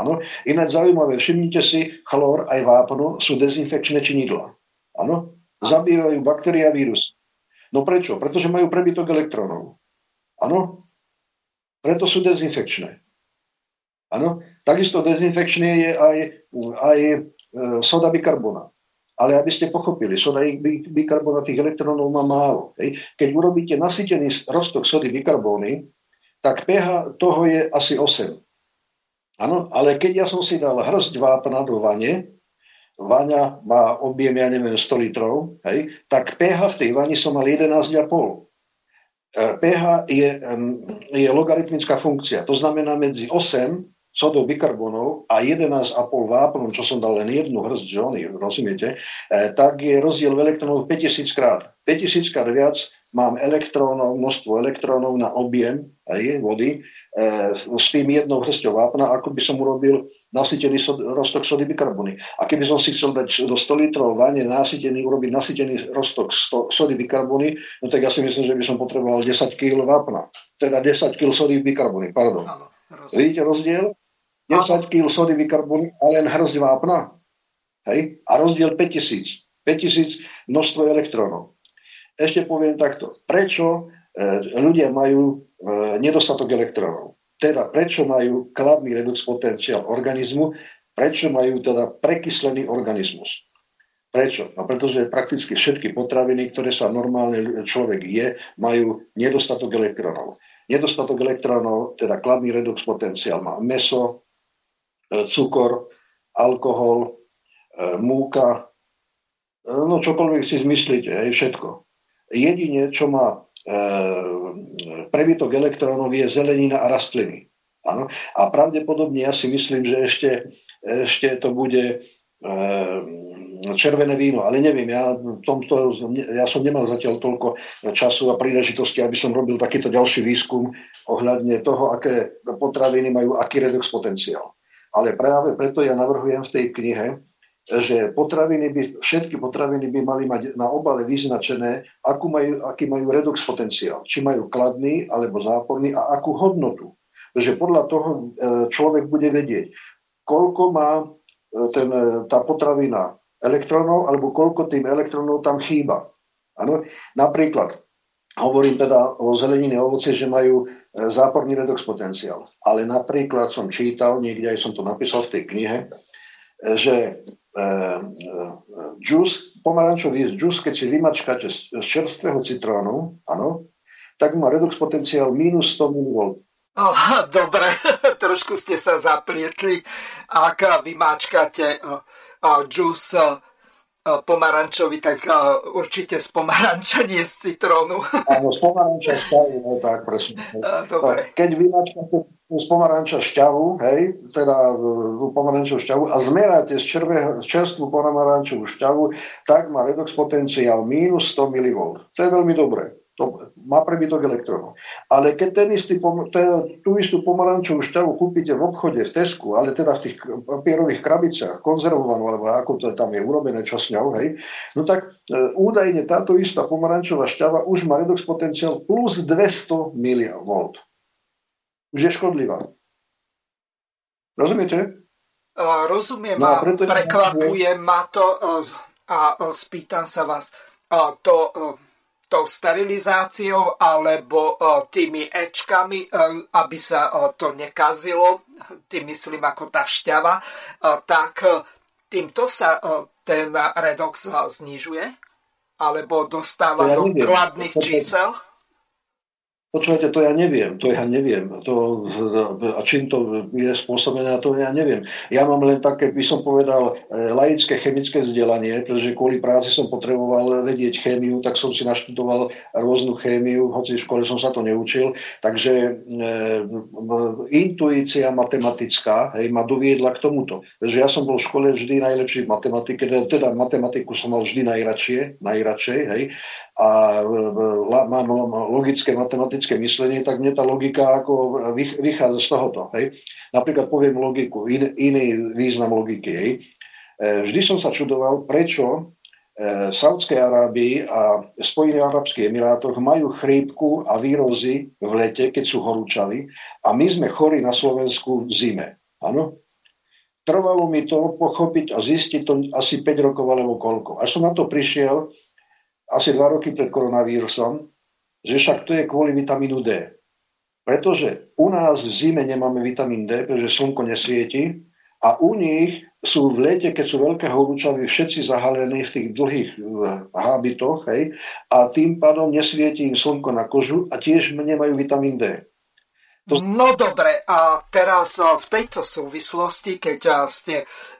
Áno? Ináč zaujímavé, všimnite si, chlór aj vápno sú dezinfekčné činidla. Áno? Zabíjajú baktérie a vírusy. No prečo? Pretože majú prebytok elektrónov. Áno? Preto sú dezinfekčné. Áno? Takisto dezinfekčné je aj, aj e, soda bikarbona. Ale aby ste pochopili, soda bikarbona tých elektrónov má málo. Keď urobíte nasytený roztok sody bikarbóny, tak pH toho je asi 8. Áno, ale keď ja som si dal hrst vápna do vane, vaňa má objem, ja neviem, 100 litrov, hej, tak pH v tej vani som mal 11,5. E, pH je, je logaritmická funkcia, to znamená medzi 8 sodou bikarbonov a 11,5 vápnom, čo som dal len jednu hrst žony, rozumiete, e, tak je rozdiel v elektrónov 5000 krát. 5000 krát viac mám elektrónov, množstvo elektrónov na objem aj vody, s tým jednou hrsťou vápna, ako by som urobil nasytený sod, roztok sody bikarbony. A keby som si chcel dať do 100 litrov vane nasytený, urobiť nasytený roztok 100, sody bikarbony, no tak ja si myslím, že by som potreboval 10 kg vápna. Teda 10 kg sody bikarbony, pardon. Áno, Vidíte rozdiel? 10 kg sody bikarbony a len hrzť vápna. Hej? A rozdiel 5000. 5000 množstvo elektrónov. Ešte poviem takto. Prečo e, ľudia majú E, nedostatok elektrónov. Teda prečo majú kladný redox potenciál organizmu, prečo majú teda prekyslený organizmus. Prečo? No pretože prakticky všetky potraviny, ktoré sa normálne človek je, majú nedostatok elektrónov. Nedostatok elektrónov, teda kladný redox potenciál má meso, e, cukor, alkohol, e, múka, no čokoľvek si zmyslíte, hej, všetko. Jedine, čo má prebytok elektrónov je zelenina a rastliny. Áno? A pravdepodobne ja si myslím, že ešte, ešte to bude ehm, červené víno, ale neviem, ja, tomto, ja som nemal zatiaľ toľko času a príležitosti, aby som robil takýto ďalší výskum ohľadne toho, aké potraviny majú aký redox potenciál. Ale práve preto ja navrhujem v tej knihe že potraviny by, všetky potraviny by mali mať na obale vyznačené, akú majú, aký majú redox potenciál. Či majú kladný alebo záporný a akú hodnotu. Takže podľa toho e, človek bude vedieť, koľko má e, ten, e, tá potravina elektronov alebo koľko tým elektronov tam chýba. Ano? Napríklad, hovorím teda o zelenine a ovoci, že majú záporný redox potenciál. Ale napríklad som čítal, niekde aj som to napísal v tej knihe, že džus, pomarančový džus, keď si vymačkáte z čerstvého citrónu, áno, tak má redox potenciál minus 100 mV. Oh, dobre, trošku ste sa zaplietli. Ak vymáčkate uh, pomarančový, tak určite z pomaranča, nie z citrónu. Áno, z pomaranča no tak presne. Dobre. Keď vymačkáte z pomaranča šťavu, hej, teda pomarančovú šťavu a zmeráte z, červe, z čerstvú pomarančovú šťavu, tak má redox potenciál minus 100 mV. To je veľmi dobré. To má prebytok elektrónov. Ale keď ten istý, tú istú pomarančovú šťavu kúpite v obchode, v Tesku, ale teda v tých papierových krabiciach, konzervovanú, alebo ako to tam je urobené, čo s ňou, hej, no tak e, údajne táto istá pomarančová šťava už má redox potenciál plus 200 mV. Už je škodlivá. Rozumiete? Uh, rozumiem no a preto prekvapuje ma to uh, a uh, spýtam sa vás, to tou sterilizáciou alebo e, tými ečkami, e, aby sa e, to nekazilo, tým myslím ako tá šťava, tak týmto sa ten redox znižuje? Alebo dostáva ja do neviem. kladných čísel? Počúvajte, to ja neviem, to ja neviem. To, a čím to je spôsobené, to ja neviem. Ja mám len také, by som povedal, e, laické chemické vzdelanie, pretože kvôli práci som potreboval vedieť chémiu, tak som si naštudoval rôznu chémiu, hoci v škole som sa to neučil. Takže e, intuícia matematická hej, ma doviedla k tomuto. Takže ja som bol v škole vždy najlepší v matematike, teda, teda matematiku som mal vždy najradšie, najradšej, hej, a mám logické matematické myslenie, tak mne tá logika ako vychádza z tohoto. Hej. Napríklad poviem logiku, in, iný význam logiky. Hej. E, vždy som sa čudoval, prečo v e, Saudskej Arábii a Spojených Arabských Emirátoch majú chrípku a výrozy v lete, keď sú horúčaví a my sme chorí na Slovensku v zime. Áno? Trvalo mi to pochopiť a zistiť to asi 5 rokov alebo koľko. Až som na to prišiel, asi dva roky pred koronavírusom, že však to je kvôli vitamínu D. Pretože u nás v zime nemáme vitamín D, pretože slnko nesvieti a u nich sú v lete, keď sú veľké horúčavy, všetci zahalení v tých dlhých eh, hábitoch hej, a tým pádom nesvieti im slnko na kožu a tiež nemajú vitamín D. To... No dobre, a teraz eh, v tejto súvislosti, keď eh, ste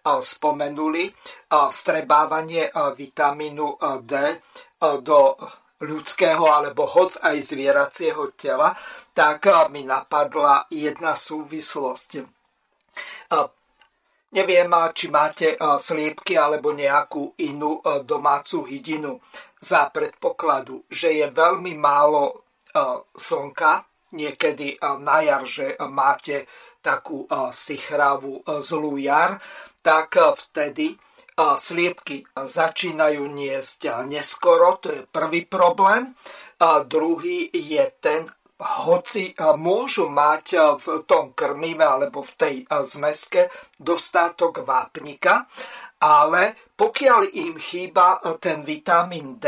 spomenuli strebávanie vitamínu D, do ľudského alebo hoc aj zvieracieho tela, tak mi napadla jedna súvislosť. Neviem, či máte sliepky alebo nejakú inú domácu hydinu za predpokladu, že je veľmi málo slnka, niekedy na jar, že máte takú sichravú zlú jar, tak vtedy sliepky začínajú niesť neskoro, to je prvý problém. A druhý je ten, hoci môžu mať v tom krmive alebo v tej zmeske dostatok vápnika, ale pokiaľ im chýba ten vitamín D,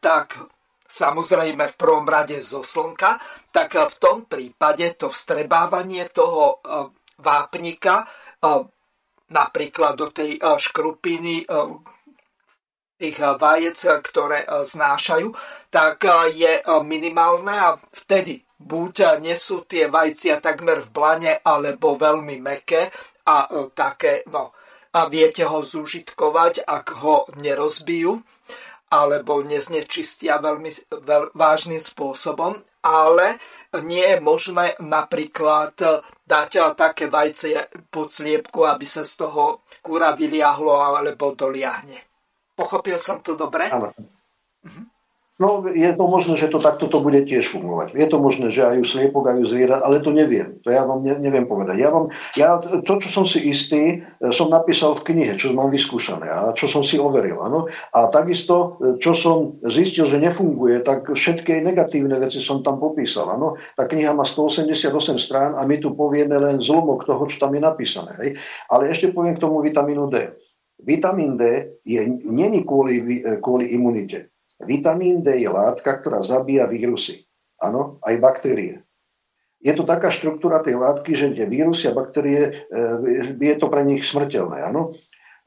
tak samozrejme v prvom rade zo slnka, tak v tom prípade to vstrebávanie toho vápnika napríklad do tej eh, škrupiny eh, tých eh, vajec, ktoré znášajú, tak je minimálne a vtedy buď nesú tie vajcia takmer v blane, alebo veľmi meké a také, no, a viete ho zužitkovať, ak ho nerozbijú alebo neznečistia veľmi veľ, vážnym spôsobom, ale nie je možné napríklad dať také vajce pod sliepku, aby sa z toho kúra vyliahlo alebo doliahne. Pochopil som to dobre? Áno. Mhm. No, je to možné, že to takto to bude tiež fungovať. Je to možné, že aj u sliepok, aj u zviera, ale to neviem. To ja vám ne, neviem povedať. Ja vám, ja, to, čo som si istý, e, som napísal v knihe, čo mám vyskúšané a čo som si overil. Ano? A takisto, e, čo som zistil, že nefunguje, tak všetky negatívne veci som tam popísal. Ano? Tá kniha má 188 strán a my tu povieme len zlomok toho, čo tam je napísané. Hej? Ale ešte poviem k tomu vitamínu D. Vitamín D je, není kvôli, e, kvôli imunite. Vitamín D je látka, ktorá zabíja vírusy. Áno, aj baktérie. Je to taká štruktúra tej látky, že tie vírusy a baktérie, e, je to pre nich smrteľné. Áno.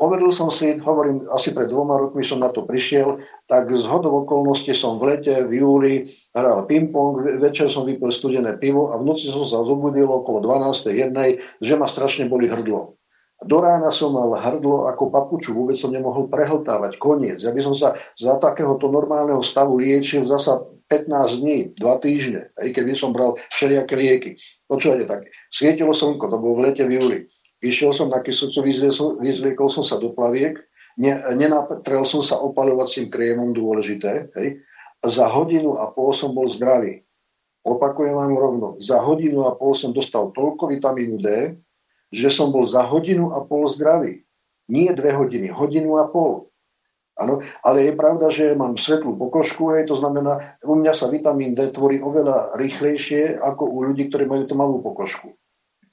Overil som si, hovorím, asi pred dvoma rokmi som na to prišiel, tak z hodov okolností som v lete, v júli hral ping-pong, večer som vypil studené pivo a v noci som sa zobudil okolo 12. jednej, že ma strašne boli hrdlo. Do rána som mal hrdlo ako papuču, vôbec som nemohol prehltávať, koniec. Ja by som sa za takéhoto normálneho stavu liečil zasa 15 dní, 2 týždne, aj keby som bral všelijaké lieky. Počúvate tak, svietilo slnko, to bolo v lete v júli. Išiel som na kysucu, vyzliekol som sa do plaviek, ne, nenatrel som sa opalovacím krémom, dôležité, hej, za hodinu a pol som bol zdravý. Opakujem vám rovno, za hodinu a pol som dostal toľko vitamínu D, že som bol za hodinu a pol zdravý. Nie dve hodiny, hodinu a pol. Ano, ale je pravda, že mám svetlú pokožku, hej, to znamená, u mňa sa vitamín D tvorí oveľa rýchlejšie ako u ľudí, ktorí majú tú malú pokožku.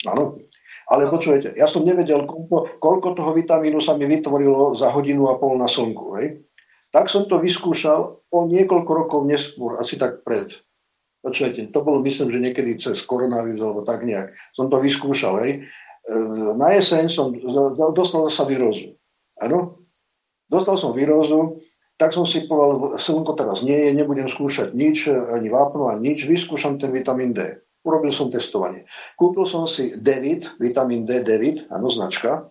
Áno. Ale počujete, ja som nevedel, koľko, koľko toho vitamínu sa mi vytvorilo za hodinu a pol na slnku. Hej. Tak som to vyskúšal o niekoľko rokov neskôr, asi tak pred. Počujete, to bolo myslím, že niekedy cez koronavírus alebo tak nejak. Som to vyskúšal. Hej na jeseň som dostal sa výrozu. Áno? Dostal som výrozu, tak som si povedal, slnko teraz nie je, nebudem skúšať nič, ani vápno, ani nič, vyskúšam ten vitamín D. Urobil som testovanie. Kúpil som si D-vit, vitamín D, D-vit, áno, značka,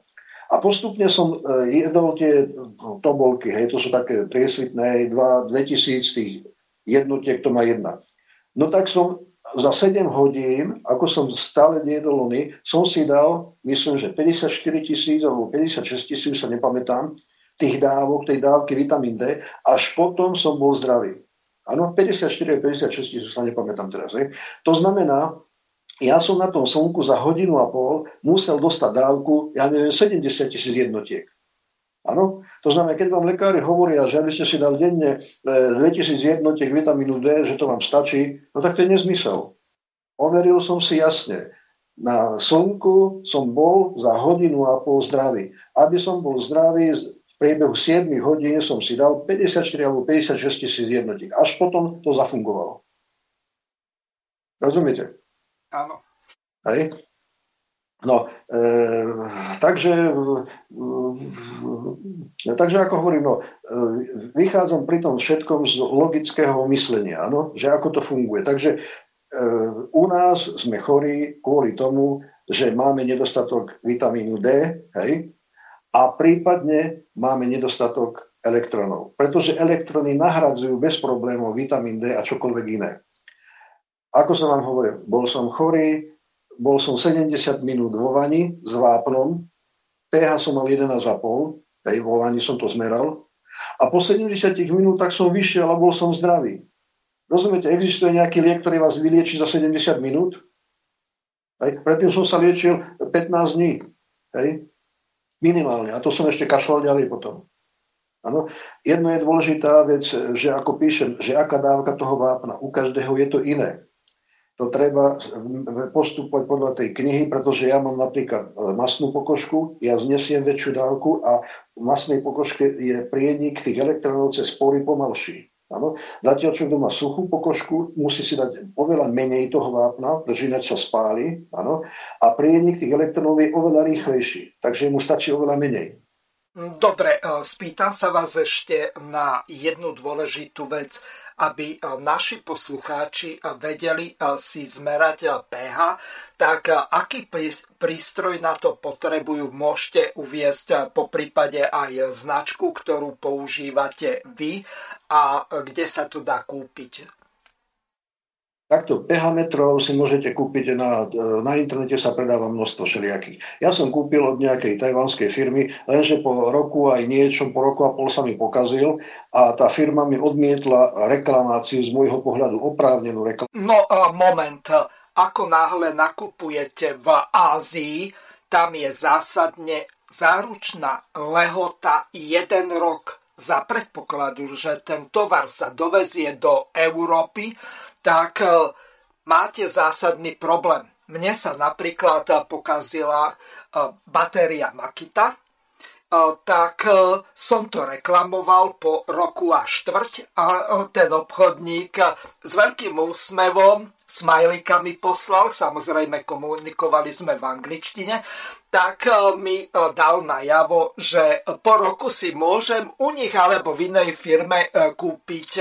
a postupne som e, jedol tie tobolky, hej, to sú také priesvitné, 2000 tých jednotiek, to má jedna. No tak som za 7 hodín, ako som stále nejedol ony, som si dal, myslím, že 54 tisíc alebo 56 tisíc, sa nepamätám, tých dávok, tej dávky vitamín D, až potom som bol zdravý. Áno, 54 a 56 tisíc, sa nepamätám teraz. Hej. To znamená, ja som na tom slnku za hodinu a pol musel dostať dávku, ja neviem, 70 tisíc jednotiek. Áno? To znamená, keď vám lekári hovoria, že aby ste si dal denne 2000 e, jednotiek vitamínu D, že to vám stačí, no tak to je nezmysel. Overil som si jasne. Na slnku som bol za hodinu a pol zdravý. Aby som bol zdravý, v priebehu 7 hodín som si dal 54 alebo 56 tisíc jednotiek. Až potom to zafungovalo. Rozumiete? Áno. Hej? No, e, takže, e, takže ako hovorím, no, e, vychádzam pri tom všetkom z logického myslenia, ano, že ako to funguje. Takže e, u nás sme chorí kvôli tomu, že máme nedostatok vitamínu D, hej, a prípadne máme nedostatok elektronov. Pretože elektróny nahradzujú bez problémov vitamín D a čokoľvek iné. Ako som vám hovoril, bol som chorý, bol som 70 minút vo vani s vápnom, pH som mal 11,5, aj vo vani som to zmeral, a po 70 minútach som vyšiel a bol som zdravý. Rozumiete, existuje nejaký liek, ktorý vás vylieči za 70 minút? Hej. Predtým som sa liečil 15 dní. Hej. Minimálne. A to som ešte kašľal ďalej potom. Ano. Jedno je dôležitá vec, že ako píšem, že aká dávka toho vápna, u každého je to iné to treba postupovať podľa tej knihy, pretože ja mám napríklad e, masnú pokožku, ja znesiem väčšiu dávku a v masnej pokožke je prienik tých elektronov cez spory pomalší. Ano? Zatiaľ, čo kto má suchú pokožku, musí si dať oveľa menej toho vápna, pretože ináč sa spáli. Ano? A prienik tých elektronov je oveľa rýchlejší, takže mu stačí oveľa menej. Dobre, e, spýtam sa vás ešte na jednu dôležitú vec aby eh, naši poslucháči eh, vedeli eh, si zmerať pH, tak aký prístroj na to potrebujú, môžete uviesť po prípade aj značku, ktorú používate vy a kde sa to dá kúpiť. Takto pH metrov si môžete kúpiť na, na internete sa predáva množstvo všelijakých. Ja som kúpil od nejakej tajvanskej firmy, lenže po roku aj niečo, po roku a pol sa mi pokazil a tá firma mi odmietla reklamáciu z môjho pohľadu oprávnenú reklamáciu. No moment, ako náhle nakupujete v Ázii, tam je zásadne záručná lehota jeden rok za predpokladu, že ten tovar sa dovezie do Európy, tak e, máte zásadný problém. Mne sa napríklad e, pokazila e, batéria Makita, tak som to reklamoval po roku a štvrť a ten obchodník s veľkým úsmevom smajlikami poslal, samozrejme komunikovali sme v angličtine, tak e, mi e, dal najavo, že po roku si môžem u nich alebo v inej firme e, kúpiť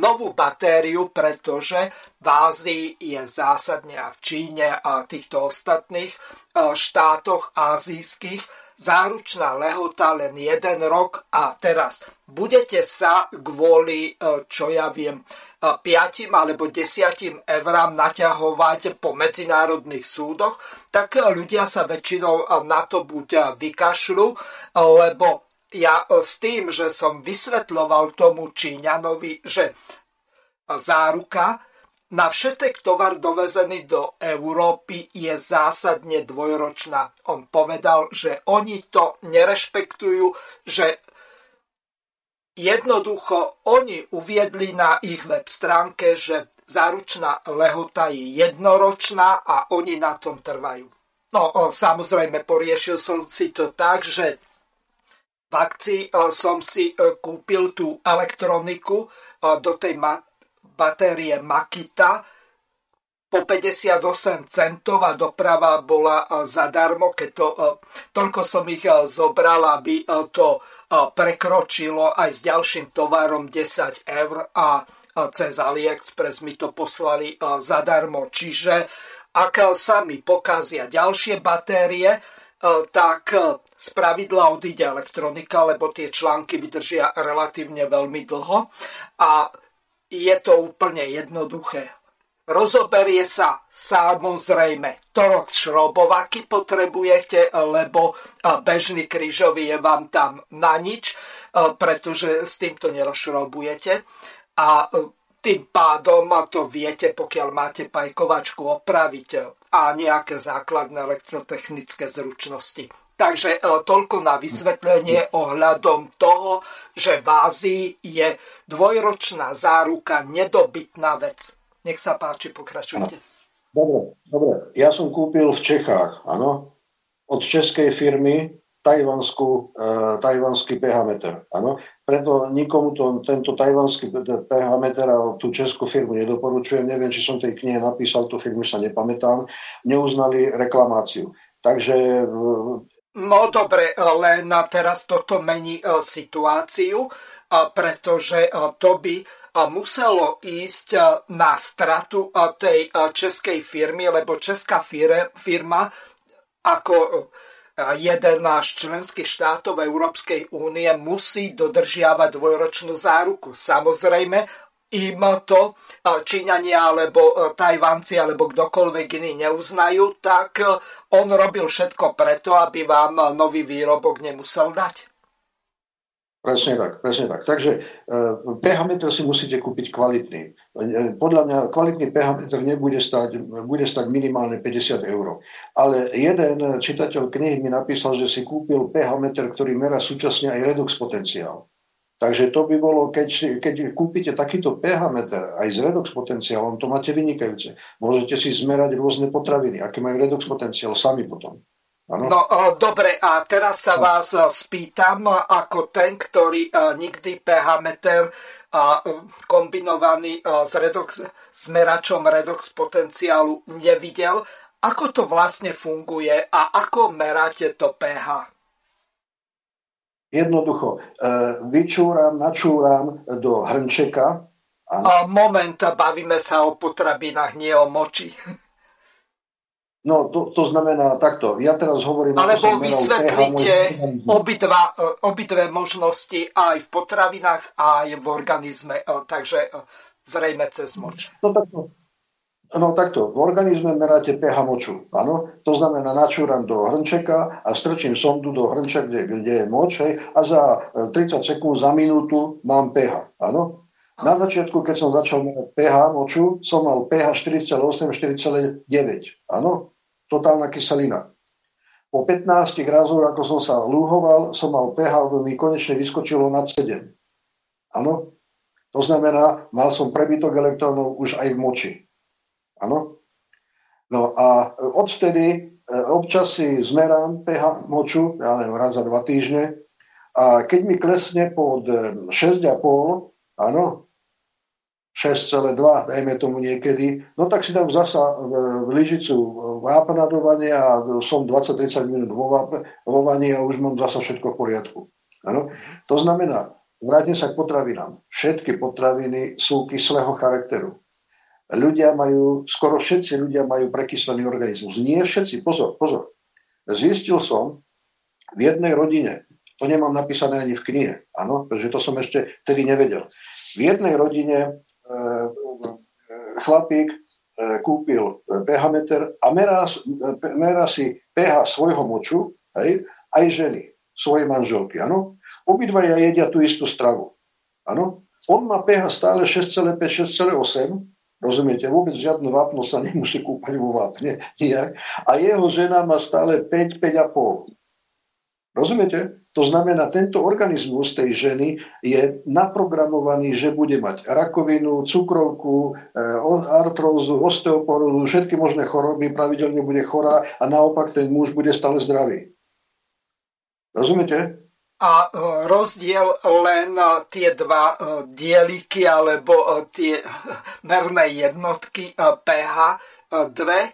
novú batériu, pretože v Ázii je zásadne a v Číne a týchto ostatných štátoch azijských záručná lehota len jeden rok a teraz. Budete sa kvôli, čo ja viem, 5 alebo 10 eurám naťahovať po medzinárodných súdoch, tak ľudia sa väčšinou na to buď vykašľu, lebo ja s tým, že som vysvetloval tomu Číňanovi, že záruka na všetek tovar dovezený do Európy je zásadne dvojročná. On povedal, že oni to nerešpektujú, že Jednoducho oni uviedli na ich web stránke, že záručná lehota je jednoročná a oni na tom trvajú. No samozrejme poriešil som si to tak, že v akcii som si kúpil tú elektroniku do tej batérie Makita po 58 centov a doprava bola zadarmo, keď to, toľko som ich zobral, aby to prekročilo aj s ďalším tovarom 10 eur a cez AliExpress mi to poslali zadarmo. Čiže ak sa mi pokazia ďalšie batérie, tak z pravidla odíde elektronika, lebo tie články vydržia relatívne veľmi dlho a je to úplne jednoduché. Rozoberie sa samozrejme torok šrobovaky potrebujete, lebo bežný krížový je vám tam na nič, pretože s týmto nerozšrobujete. A tým pádom to viete, pokiaľ máte pajkovačku opraviť a nejaké základné elektrotechnické zručnosti. Takže toľko na vysvetlenie ohľadom toho, že v Ázii je dvojročná záruka nedobytná vec. Nech sa páči, pokračujte. Dobre, dobre. Ja som kúpil v Čechách, áno, od českej firmy tajvanskú, e, tajvanský pH meter. Áno. Preto nikomu to, tento tajvanský pH meter a tú českú firmu nedoporučujem. Neviem, či som tej knihe napísal, tú firmu sa nepamätám. Neuznali reklamáciu. Takže... No dobre, len teraz toto mení e, situáciu, pretože e, to by muselo ísť na stratu tej českej firmy, lebo česká firma ako jeden z členských štátov Európskej únie musí dodržiavať dvojročnú záruku. Samozrejme, im to Číňania alebo Tajvanci alebo kdokoľvek iný neuznajú, tak on robil všetko preto, aby vám nový výrobok nemusel dať. Presne tak, presne tak. Takže uh, pH meter si musíte kúpiť kvalitný. Podľa mňa kvalitný pH meter nebude stať, bude stať minimálne 50 eur. Ale jeden čitateľ knihy mi napísal, že si kúpil pH meter, ktorý merá súčasne aj redox potenciál. Takže to by bolo, keď, keď kúpite takýto pH meter aj s redox potenciálom, to máte vynikajúce. Môžete si zmerať rôzne potraviny, aké majú redox potenciál sami potom. Ano. No dobre, a teraz sa no. vás spýtam, ako ten, ktorý nikdy pH meter a kombinovaný s, redox, s meračom redox potenciálu nevidel, ako to vlastne funguje a ako meráte to pH? Jednoducho, e, vyčúram, načúram do hrnčeka. Moment, bavíme sa o potravinách, nie o moči. No, to, to znamená takto. Ja teraz hovorím... Alebo vysvetlíte obidva, e, obidve možnosti aj v potravinách, aj v organizme. E, takže e, zrejme cez moč. No, takto. No takto, v organizme meráte pH moču, áno, to znamená načúram do hrnčeka a strčím sondu do hrnčeka, kde, kde je moč, hej, a za 30 e, sekúnd, za minútu mám pH, áno. Na začiatku, keď som začal merať pH moču, som mal pH 4,8, 4,9, áno, totálna kyselina. Po 15 razoch, ako som sa lúhoval, som mal pH, mi konečne vyskočilo nad 7. Áno? To znamená, mal som prebytok elektrónov už aj v moči. Áno? No a odvtedy e, občas si zmerám pH moču, ja neviem, raz za dva týždne, a keď mi klesne pod 6,5, e, áno, 6,2, dajme tomu niekedy, no tak si dám zasa v lyžicu vápnadovanie a som 20-30 minút vo, vo vani a už mám zasa všetko v poriadku. Ano? To znamená, vrátim sa k potravinám. Všetky potraviny sú kyslého charakteru. Ľudia majú, skoro všetci ľudia majú prekyslený organizmus. Nie všetci, pozor, pozor. Zistil som v jednej rodine, to nemám napísané ani v knihe, áno, pretože to som ešte vtedy nevedel. V jednej rodine chlapík e, kúpil pH meter a merá, merá si pH svojho moču, hej, aj ženy, svojej manželky, áno. Obidvaja jedia tú istú stravu, áno. On má pH stále 6,5, 6,8, rozumiete, vôbec žiadne vápno sa nemusí kúpať vo vápne, nijak. A jeho žena má stále 5, 5,5. Rozumiete? To znamená, tento organizmus tej ženy je naprogramovaný, že bude mať rakovinu, cukrovku, eh, artrózu, osteoporózu, všetky možné choroby, pravidelne bude chorá a naopak ten muž bude stále zdravý. Rozumiete? A eh, rozdiel len eh, tie dva dieliky alebo tie merné jednotky pH, dve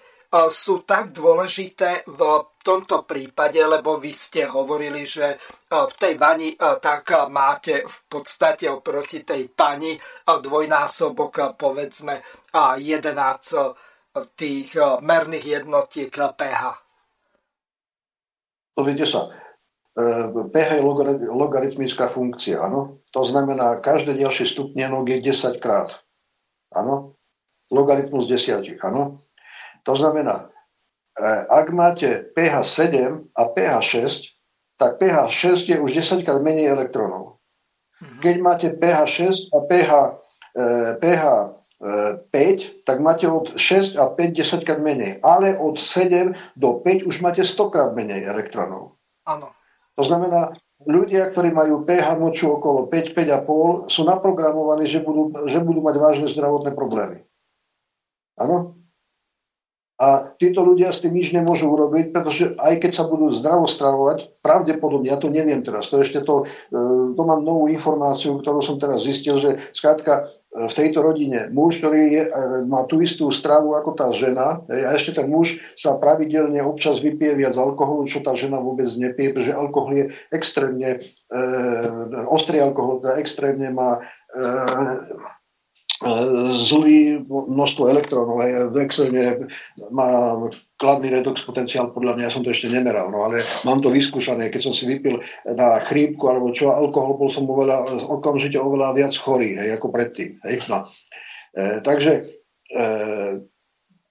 sú tak dôležité v tomto prípade, lebo vy ste hovorili, že v tej vani tak máte v podstate oproti tej pani dvojnásobok povedzme 11 tých merných jednotiek pH. Pozrite sa, pH je logaritmická funkcia, áno? To znamená, každé ďalšie stupnenok je 10 krát. Áno? Logaritmus desiatich, áno? To znamená, e, ak máte pH 7 a pH 6, tak pH 6 je už 10 krát menej elektrónov. Mhm. Keď máte pH 6 a pH, pH 5, tak máte od 6 a 5 10 krát menej. Ale od 7 do 5 už máte 100 krát menej elektrónov. Áno. To znamená, ľudia, ktorí majú pH moču okolo 5-5,5, sú naprogramovaní, že budú, že budú mať vážne zdravotné problémy. Áno? A títo ľudia s tým nič nemôžu urobiť, pretože aj keď sa budú zdravo stravovať, pravdepodobne, ja to neviem teraz, to ešte to, e, to mám novú informáciu, ktorú som teraz zistil, že skrátka e, v tejto rodine muž, ktorý je, e, má tú istú stravu ako tá žena, a ešte ten muž sa pravidelne občas vypije viac alkoholu, čo tá žena vôbec nepije, pretože alkohol je extrémne, e, ostrý alkohol teda extrémne má e, zlý množstvo elektrónov. Aj v extrémne má kladný redox potenciál, podľa mňa, ja som to ešte nemeral, no ale mám to vyskúšané, keď som si vypil na chrípku alebo čo, alkohol, bol som oveľa, okamžite oveľa viac chorý, hej, ako predtým. Hej, no. e, takže e,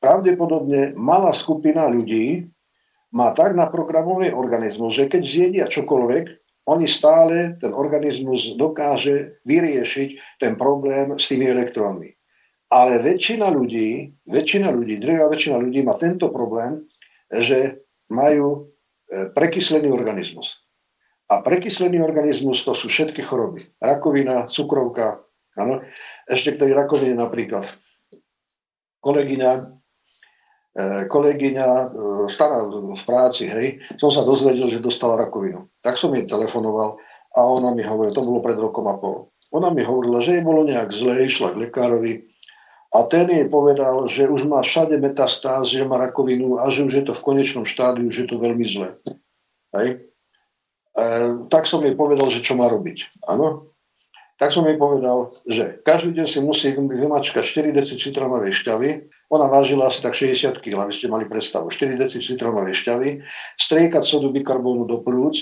pravdepodobne malá skupina ľudí má tak naprogramovaný organizmus, že keď zjedia čokoľvek, oni stále, ten organizmus dokáže vyriešiť ten problém s tými elektrónmi. Ale väčšina ľudí, väčšina ľudí, druhá väčšina ľudí má tento problém, že majú e, prekyslený organizmus. A prekyslený organizmus to sú všetky choroby. Rakovina, cukrovka, áno. Ešte k tej rakovine napríklad. Kolegyňa kolegyňa e, stará v práci, hej, som sa dozvedel, že dostala rakovinu. Tak som jej telefonoval a ona mi hovorila, to bolo pred rokom a pol. Ona mi hovorila, že jej bolo nejak zle, išla k lekárovi a ten jej povedal, že už má všade metastáz, že má rakovinu a že už je to v konečnom štádiu, že je to veľmi zle. Hej. E, tak som jej povedal, že čo má robiť. Áno. Tak som jej povedal, že každý deň si musí vymačkať 4 deci citronovej šťavy, ona vážila asi tak 60 kg, aby ste mali predstavu. 4 deci šťavy, striekať sodu bikarbónu do plúc,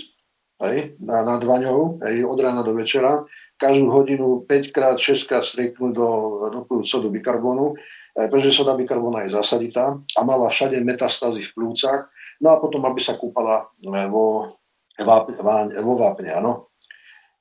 hej, na, nad vaňou, hej, od rána do večera, každú hodinu 5 krát, 6 krát strieknúť do, do plúc sodu bikarbónu, pretože soda bikarbona je zasaditá a mala všade metastázy v plúcach, no a potom, aby sa kúpala vo, vápne, vo vápne, áno.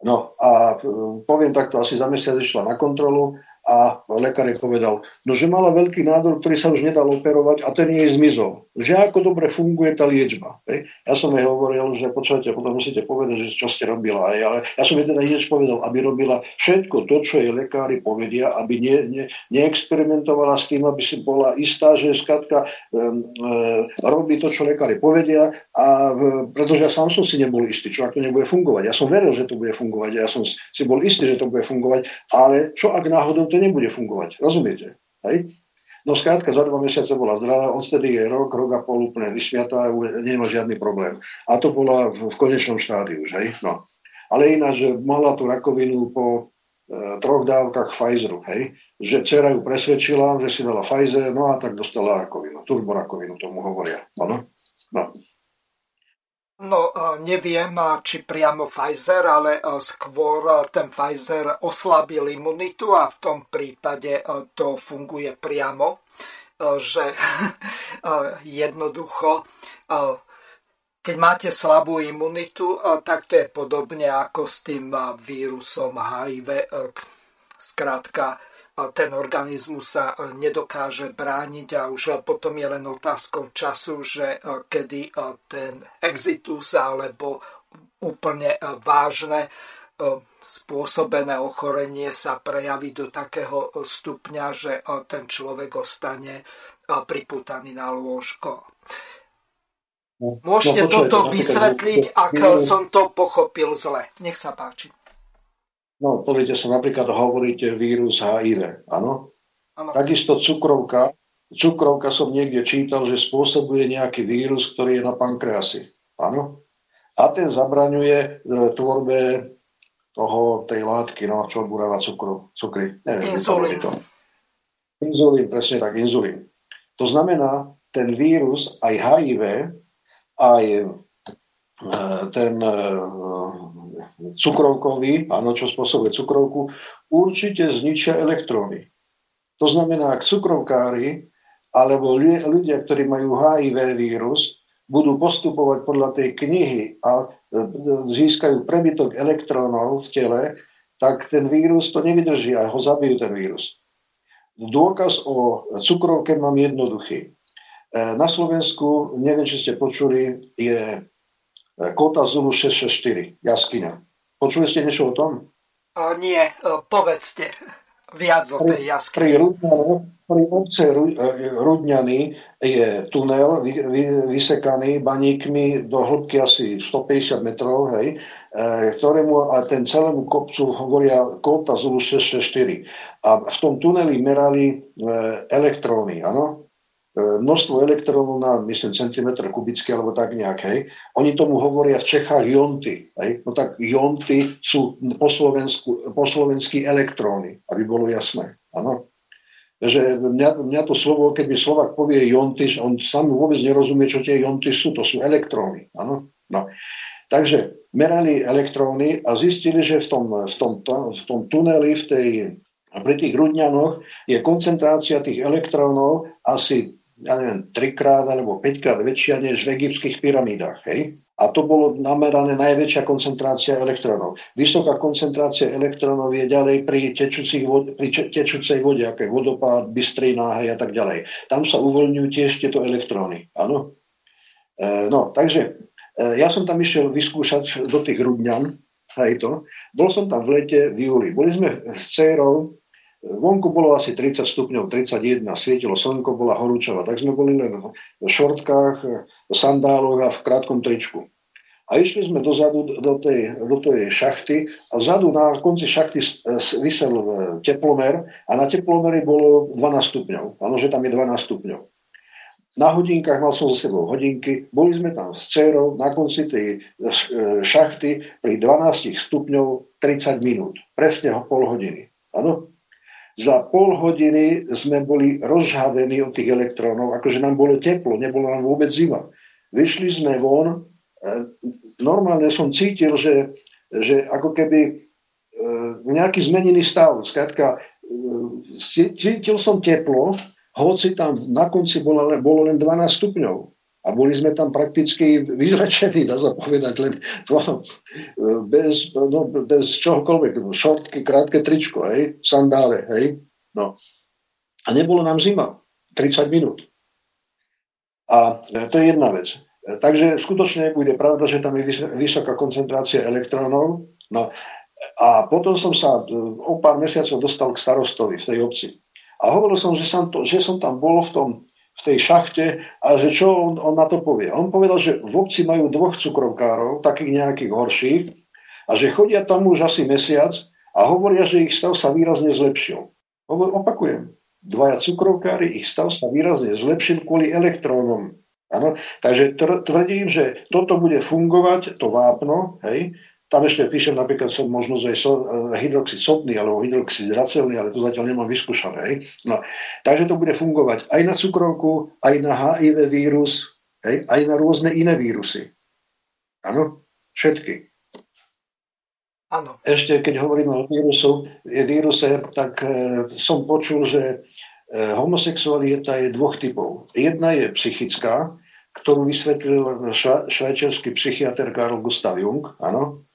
No a poviem takto, asi za mesiac išla na kontrolu a lekár jej povedal, no že mala veľký nádor, ktorý sa už nedal operovať a ten jej zmizol. Že ako dobre funguje tá liečba. Hej. Ja som jej hovoril, že počujete, potom musíte povedať, že čo ste robila. Hej. Ale ja som jej teda hneď povedal, aby robila všetko to, čo jej lekári povedia, aby ne, ne, neexperimentovala s tým, aby si bola istá, že skratka um, um, robí to, čo lekári povedia, a, um, pretože ja sám som si nebol istý, čo ak to nebude fungovať. Ja som veril, že to bude fungovať, ja som si bol istý, že to bude fungovať, ale čo ak náhodou to nebude fungovať. Rozumiete? Hej? No skrátka, za dva mesiace bola zdravá, odtedy je rok, rok a pol úplne vysmiatá, nemá žiadny problém. A to bola v, v konečnom štádiu, že? No. Ale ináč, že mala tú rakovinu po e, troch dávkach Pfizeru, hej? že dcera ju presvedčila, že si dala Pfizer, no a tak dostala rakovinu, turborakovinu tomu hovoria. Ano? No. No, e, neviem, e, či priamo Pfizer, ale e, skôr ten Pfizer oslabil imunitu a v tom prípade to funguje priamo, že jednoducho, keď máte slabú imunitu, tak to je podobne ako s tým vírusom HIV. Skrátka, ten organizmus sa e, nedokáže brániť a už potom je len otázkou času, že e, kedy e, ten exitus alebo úplne vážne spôsobené ochorenie sa prejaví do takého stupňa, že ten človek ostane priputaný na lôžko. No, Môžete no, toto vysvetliť, ak som to pochopil zle. Nech sa páči. No, pozrite sa, napríklad hovoríte vírus HIV, áno? Takisto cukrovka. Cukrovka som niekde čítal, že spôsobuje nejaký vírus, ktorý je na pankreasi. Áno? A ten zabraňuje e, tvorbe toho, tej látky, no, čo odburáva cukru, cukry. Neviem, inzulín. To. Inzulín, presne tak, inzulín. To znamená, ten vírus, aj HIV, aj e, ten e, cukrovkový, áno, čo spôsobuje cukrovku, určite zničia elektróny. To znamená, ak cukrovkári alebo ľudia, ktorí majú HIV vírus, budú postupovať podľa tej knihy a e, získajú prebytok elektrónov v tele, tak ten vírus to nevydrží a ho zabijú ten vírus. Dôkaz o cukrovke mám jednoduchý. E, na Slovensku, neviem, či ste počuli, je Kota Zulu 664, jaskyňa. Počuli ste niečo o tom? O, nie, o, povedzte viac o tej jaskyni. Pri, obce Rudňany je tunel vy, vy, vysekaný baníkmi do hĺbky asi 150 metrov, hej, ktorému a ten celému kopcu hovoria Kota Zulu 664. A v tom tuneli merali elektróny, áno? E, množstvo elektrónov na, myslím, centimetr kubický alebo tak nejak, hej. Oni tomu hovoria v Čechách jonty, hej. No tak jonty sú po, Slovensku, po slovensky elektróny, aby bolo jasné, áno. Takže mňa, mňa to slovo, keď mi Slovak povie jonty, on sám vôbec nerozumie, čo tie jonty sú, to sú elektróny, áno. No. Takže merali elektróny a zistili, že v tom, v tom, v tom tuneli, v tej, pri tých grudňanoch je koncentrácia tých elektrónov asi ja neviem, trikrát alebo päťkrát väčšia než v egyptských pyramídach. Hej? A to bolo namerané najväčšia koncentrácia elektrónov. Vysoká koncentrácia elektrónov je ďalej pri, vod, pri tečúcej vode, ako je vodopád, bystrý hej, a tak ďalej. Tam sa uvoľňujú tiež tieto elektróny. Áno? E, no, takže e, ja som tam išiel vyskúšať do tých Rudňan, hej to. Bol som tam v lete v júli. Boli sme s dcerou Vonku bolo asi 30 stupňov, 31, svietilo slnko, bola horúčava, tak sme boli len v šortkách, v sandáloch a v krátkom tričku. A išli sme dozadu do tej, do tej šachty a vzadu na konci šachty vysel teplomer a na teplomeri bolo 12 stupňov. Áno, že tam je 12 stupňov. Na hodinkách mal som so sebou hodinky, boli sme tam s dcerou na konci tej e, šachty pri 12 stupňov 30 minút. Presne pol hodiny. Áno, za pol hodiny sme boli rozžhavení od tých elektrónov, akože nám bolo teplo, nebolo nám vôbec zima. Vyšli sme von, e, normálne som cítil, že, že ako keby e, nejaký zmenený stav. Skrátka, e, cítil som teplo, hoci tam na konci bolo len 12 stupňov. A boli sme tam prakticky vyzlečení, dá sa povedať, len bez, no, bez čohokoľvek, šortky, krátke tričko, hej, sandále, hej, no. A nebolo nám zima, 30 minút. A to je jedna vec. Takže skutočne bude pravda, že tam je vysoká koncentrácia elektrónov. No, a potom som sa o pár mesiacov dostal k starostovi v tej obci. A hovoril som, že som, to, že som tam bol v, tom, v tej šachte a že čo on, on na to povie. On povedal, že v obci majú dvoch cukrovkárov, takých nejakých horších, a že chodia tam už asi mesiac a hovoria, že ich stav sa výrazne zlepšil. Opakujem, dvaja cukrovkári, ich stav sa výrazne zlepšil kvôli elektrónom. Ano? Takže tvrdím, že toto bude fungovať, to vápno, hej, tam ešte píšem napríklad som možnosť aj so, eh, hydroxid sodný alebo hydroxid racelný, ale to zatiaľ nemám vyskúšané. Hej. No, takže to bude fungovať aj na cukrovku, aj na HIV vírus, hej, aj na rôzne iné vírusy. Áno, všetky. Áno. Ešte keď hovoríme o vírusu, víruse, tak e, som počul, že e, homosexualita je dvoch typov. Jedna je psychická, ktorú vysvetlil šva, švajčiarsky psychiatr Carl Gustav Jung, áno,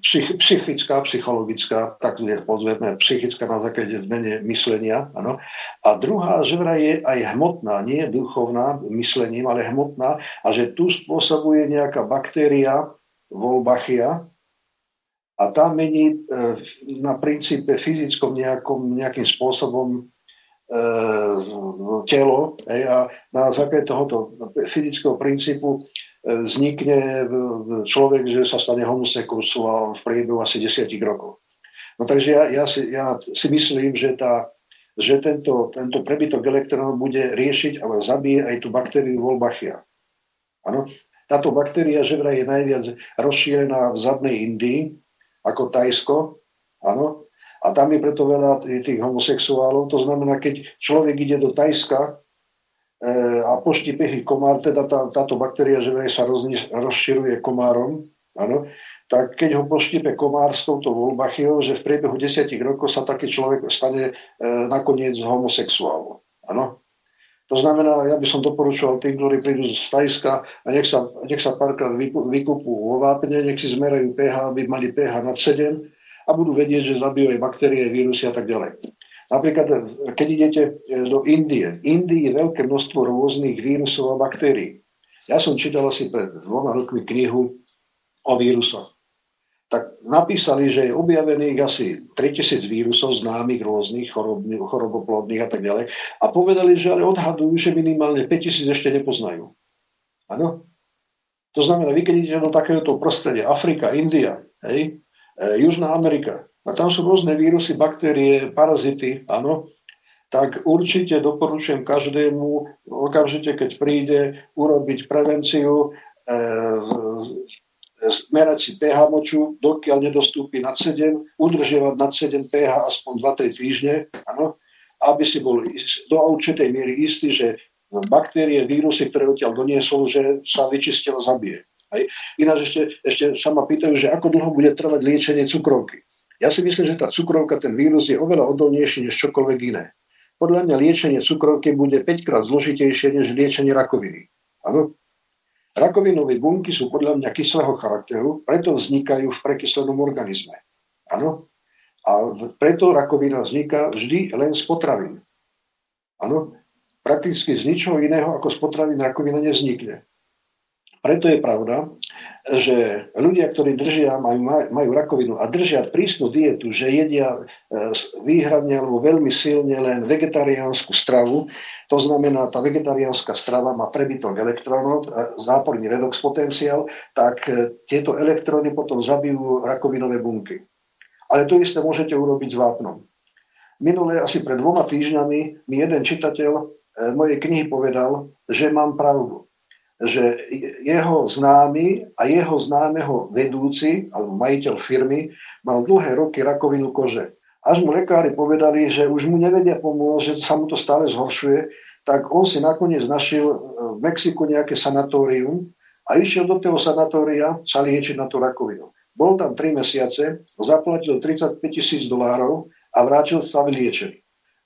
psych, psychická, psychologická, tak je pozveme psychická na základe zmene myslenia. Ano. A druhá, že vraj je aj hmotná, nie duchovná myslením, ale hmotná a že tu spôsobuje nejaká baktéria, volbachia, a tá mení e, na princípe fyzickom nejakom, nejakým spôsobom e, telo hej, a na základe tohoto fyzického princípu vznikne človek, že sa stane homosexuálom v priebehu asi desiatich rokov. No takže ja, ja, si, ja si myslím, že, tá, že tento, tento prebytok elektrónov bude riešiť a zabije aj tú baktériu Wolbachia. Ano? Táto baktéria že vraj je najviac rozšírená v zadnej Indii, ako Tajsko, áno, a tam je preto veľa tých homosexuálov. To znamená, keď človek ide do Tajska, a poštipe komár, teda tá, táto baktéria, že sa rozniž, rozširuje komárom, áno, tak keď ho poštipe komár s touto volbachiou, že v priebehu desiatich rokov sa taký človek stane e, nakoniec homosexuálom. Áno. To znamená, ja by som doporučoval tým, ktorí prídu z Tajska a nech sa, nech sa párkrát vykupú vo vápne, nech si zmerajú pH, aby mali pH nad 7 a budú vedieť, že zabijú aj baktérie, vírusy a tak ďalej. Napríklad, keď idete e, do Indie, v Indii je veľké množstvo rôznych vírusov a baktérií. Ja som čítal asi pred dvoma rokmi knihu o vírusoch. Tak napísali, že je objavených asi 3000 vírusov známych rôznych, chorob, choroboplodných a tak ďalej. A povedali, že ale odhadujú, že minimálne 5000 ešte nepoznajú. Áno? To znamená, vy keď idete do takéhoto prostredia, Afrika, India, hej, e, Južná Amerika, a tam sú rôzne vírusy, baktérie, parazity, áno, tak určite doporučujem každému okamžite, keď príde, urobiť prevenciu, e, merať si pH moču, dokiaľ nedostúpi nad 7, udržiavať nad 7 pH aspoň 2-3 týždne, áno, aby si bol do určitej miery istý, že baktérie, vírusy, ktoré odtiaľ doniesol, že sa vyčistilo, zabije. Hej. Ináč ešte, ešte sa ma pýtajú, že ako dlho bude trvať liečenie cukrovky. Ja si myslím, že tá cukrovka, ten vírus je oveľa odolnejší než čokoľvek iné. Podľa mňa liečenie cukrovky bude 5 krát zložitejšie než liečenie rakoviny. Áno? Rakovinové bunky sú podľa mňa kyslého charakteru, preto vznikajú v prekyslenom organizme. Áno? A preto rakovina vzniká vždy len z potravín. Áno? Prakticky z ničoho iného ako z potravín rakovina nevznikne. Preto je pravda, že ľudia, ktorí držia, majú, majú rakovinu a držia prísnu dietu, že jedia e, výhradne alebo veľmi silne len vegetariánsku stravu, to znamená, tá vegetariánska strava má prebytok elektrónov, záporný redox potenciál, tak e, tieto elektróny potom zabijú rakovinové bunky. Ale to isté môžete urobiť s vápnom. Minulé asi pred dvoma týždňami mi jeden čitateľ e, mojej knihy povedal, že mám pravdu že jeho známy a jeho známeho vedúci alebo majiteľ firmy mal dlhé roky rakovinu kože. Až mu lekári povedali, že už mu nevedia pomôcť, že sa mu to stále zhoršuje, tak on si nakoniec našiel v Mexiku nejaké sanatórium a išiel do toho sanatória sa liečiť na tú rakovinu. Bol tam 3 mesiace, zaplatil 35 tisíc dolárov a vrátil sa vyliečený.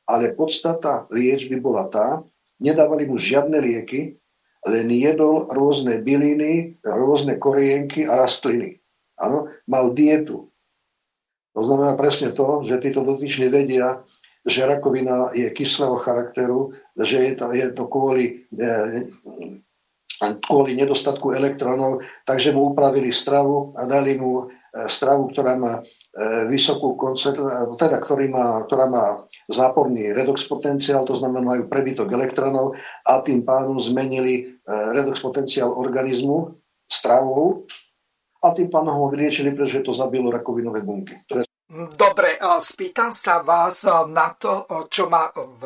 ale podstata liečby bola tá, nedávali mu žiadne lieky, len jedol rôzne byliny, rôzne korienky a rastliny. Áno, mal dietu. To znamená presne to, že títo dotyční vedia, že rakovina je kyslého charakteru, že je to, je to kvôli, e, kvôli nedostatku elektrónov, takže mu upravili stravu a dali mu e, stravu, ktorá má E, vysokú koncentráciu, teda ktorý má, ktorá má záporný redox potenciál, to znamená majú prebytok elektronov a tým pánom zmenili e, redox potenciál organizmu stravou a tým pánom ho vyliečili, pretože to zabilo rakovinové bunky. Ktoré... Dobre, spýtam sa vás na to, čo má v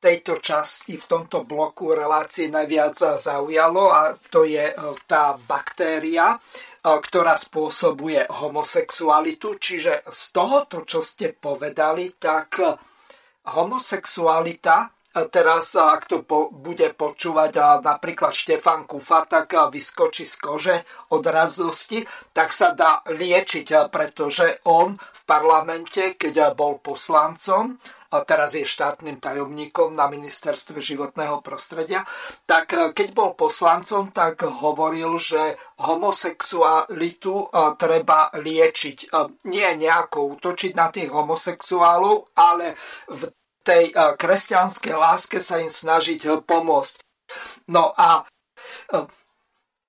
tejto časti, v tomto bloku relácie najviac zaujalo a to je tá baktéria, ktorá spôsobuje homosexualitu. Čiže z tohoto, čo ste povedali, tak homosexualita, teraz ak to po, bude počúvať napríklad Štefan Kufa, tak vyskočí z kože od radosti, tak sa dá liečiť, pretože on v parlamente, keď bol poslancom, teraz je štátnym tajomníkom na ministerstve životného prostredia, tak e, keď bol poslancom, tak hovoril, že homosexualitu e, treba liečiť. E, nie nejako útočiť na tých homosexuálov, ale v tej kresťanskej láske sa im snažiť pomôcť. No a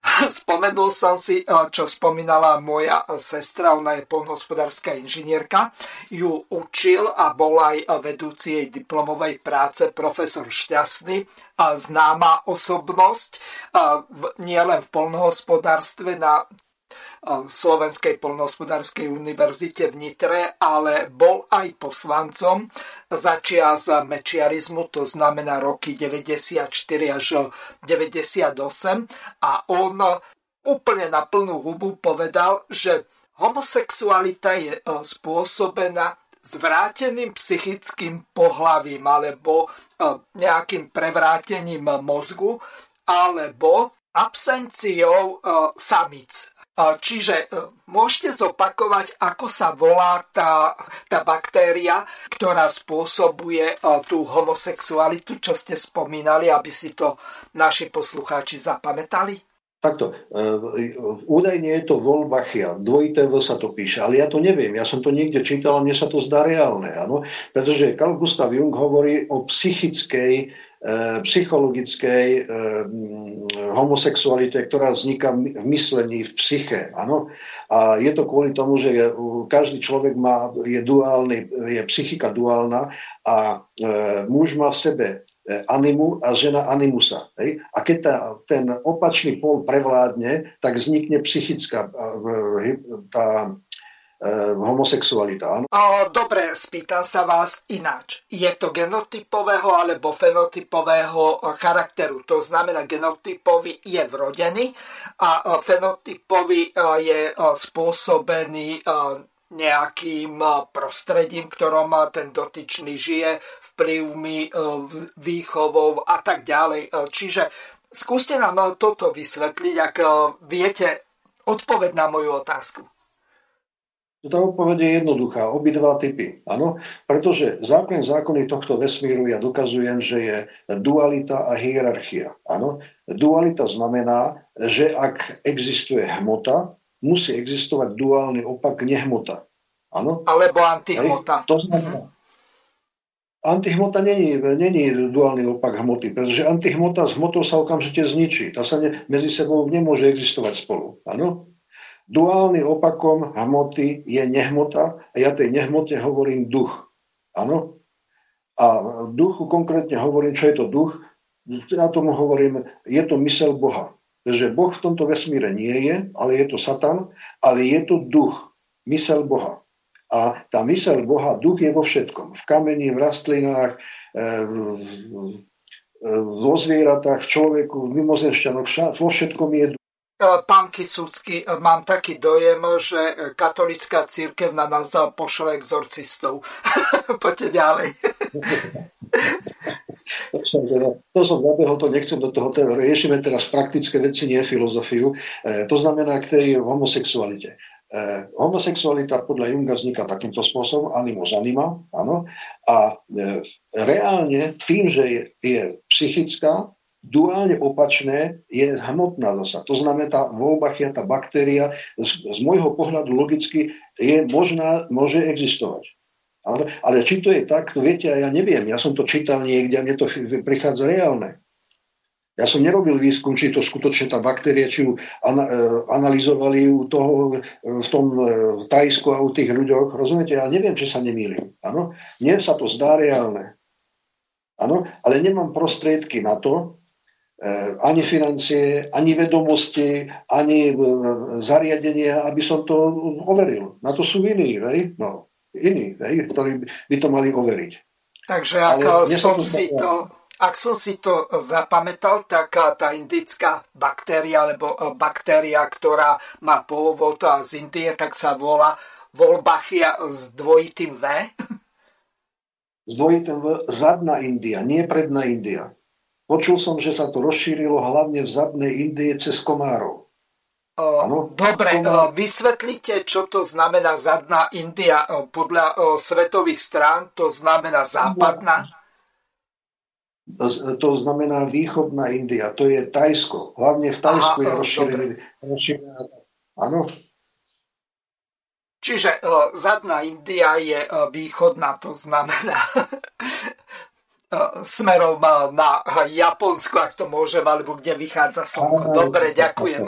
Spomenul som si, eh, čo spomínala moja sestra, ona je polnohospodárska inžinierka, ju učil a bol aj vedúci jej diplomovej práce profesor Šťastný, známa osobnosť eh, nielen v polnohospodárstve na Slovenskej polnohospodárskej univerzite v Nitre, ale bol aj poslancom začias mečiarizmu, to znamená roky 94 až 98 a on úplne na plnú hubu povedal, že homosexualita je e, spôsobená zvráteným psychickým pohlavím alebo e, nejakým prevrátením mozgu alebo absenciou e, samic. Čiže e, môžete zopakovať, ako sa volá tá, tá baktéria, ktorá spôsobuje e, tú homosexualitu, čo ste spomínali, aby si to naši poslucháči zapamätali? Takto, e, údajne je to Volbachia, dvojité V sa to píše, ale ja to neviem, ja som to niekde čítal a mne sa to zdá reálne, áno? pretože Carl Gustav Jung hovorí o psychickej psychologickej e, homosexualite, ktorá vzniká v myslení, v psyche. Ano? A je to kvôli tomu, že každý človek má, je, duálny, je psychika duálna a e, muž má v sebe e, animu a žena animusa. Hej? A keď tá, ten opačný pol prevládne, tak vznikne psychická tá e, homosexualita. Áno? Dobre, spýtam sa vás ináč. Je to genotypového alebo fenotypového charakteru. To znamená, genotypový je vrodený a fenotypový je spôsobený nejakým prostredím, ktorom ten dotyčný žije, vplyvmi, výchovou a tak ďalej. Čiže skúste nám toto vysvetliť, ak viete odpoveď na moju otázku. Tá odpoveď je jednoduchá, obidva typy. Áno, pretože základné zákony tohto vesmíru ja dokazujem, že je dualita a hierarchia. Áno, dualita znamená, že ak existuje hmota, musí existovať duálny opak nehmota. Áno? Alebo antihmota. Hej, to znamená, mhm. Antihmota není, není duálny opak hmoty, pretože antihmota s hmotou sa okamžite zničí. Tá sa ne, medzi sebou nemôže existovať spolu. Áno? Duálny opakom hmoty je nehmota a ja tej nehmote hovorím duch. Áno? A duchu konkrétne hovorím, čo je to duch. Ja tomu hovorím, je to mysel Boha. Takže Boh v tomto vesmíre nie je, ale je to Satan, ale je to duch, mysel Boha. A tá mysel Boha, duch je vo všetkom. V kameni, v rastlinách, eh, vo zvieratách, v človeku, v mimozemšťanoch, vo všetkom je duch. E, pán Kisúcky, e, mám taký dojem, že katolická církev na nás pošle exorcistov. Poďte ďalej. to som zabehol, to nechcem do toho. Riešime teraz praktické veci, nie filozofiu. E, to znamená k tej homosexualite. E, homosexualita podľa Junga vzniká takýmto spôsobom, animus anima, áno, a e, reálne tým, že je, je psychická, duálne opačné je hmotná zasa. To znamená, tá volbachia, tá baktéria z, z môjho pohľadu logicky je možná, môže existovať. Ale, ale či to je tak, to viete, ja neviem. Ja som to čítal niekde a mne to prichádza reálne. Ja som nerobil výskum, či to skutočne tá baktéria, či ju ana, e, analyzovali u toho, e, v tom e, v Tajsku a u tých ľuďoch. Rozumiete? Ja neviem, či sa nemýlim. Áno? Mne sa to zdá reálne. Áno? Ale nemám prostriedky na to, ani financie, ani vedomosti, ani zariadenie, aby som to overil. Na to sú iní, hej? No, iní, hej? ktorí by to mali overiť. Takže ako som si to ak som si to zapamätal, tak tá indická baktéria, alebo e, baktéria, ktorá má pôvod z Indie, tak sa volá Volbachia s dvojitým V. S dvojitým V, zadná India, nie predná India. Počul som, že sa to rozšírilo hlavne v zadnej Indie cez Komárov. Ano? Dobre, Komár... vysvetlite, čo to znamená zadná India. Podľa svetových strán to znamená západná. To znamená východná India, to je Tajsko. Hlavne v Tajsku Aha, je rozšírené. Áno. Čiže zadná India je východná, to znamená smerom na Japonsko, ak to môžem, alebo kde vychádza slnko. Dobre, ďakujem.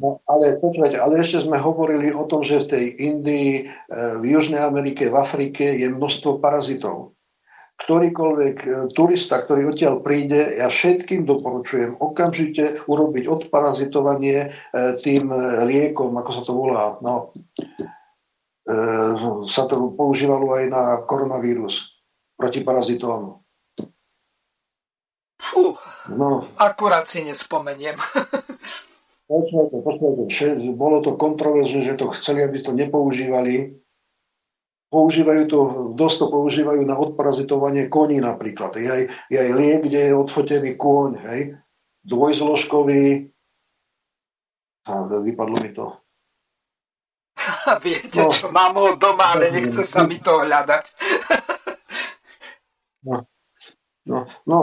No, ale počúvajte, ale ešte sme hovorili o tom, že v tej Indii, v Južnej Amerike, v Afrike je množstvo parazitov ktorýkoľvek e, turista, ktorý odtiaľ príde, ja všetkým doporučujem okamžite urobiť odparazitovanie e, tým e, liekom, ako sa to volá. No, sa to používalo aj na koronavírus proti. Fú, no. akurát si nespomeniem. počujete, počujete, bolo to kontroverzne, že to chceli, aby to nepoužívali, používajú to, dosť to používajú na odparazitovanie koní napríklad. Je aj, je aj liek, kde je odfotený kôň, hej, dvojzložkový, a vypadlo mi to. Viete no. čo, mám ho doma, ale nechce sa mi to hľadať. no, no, no,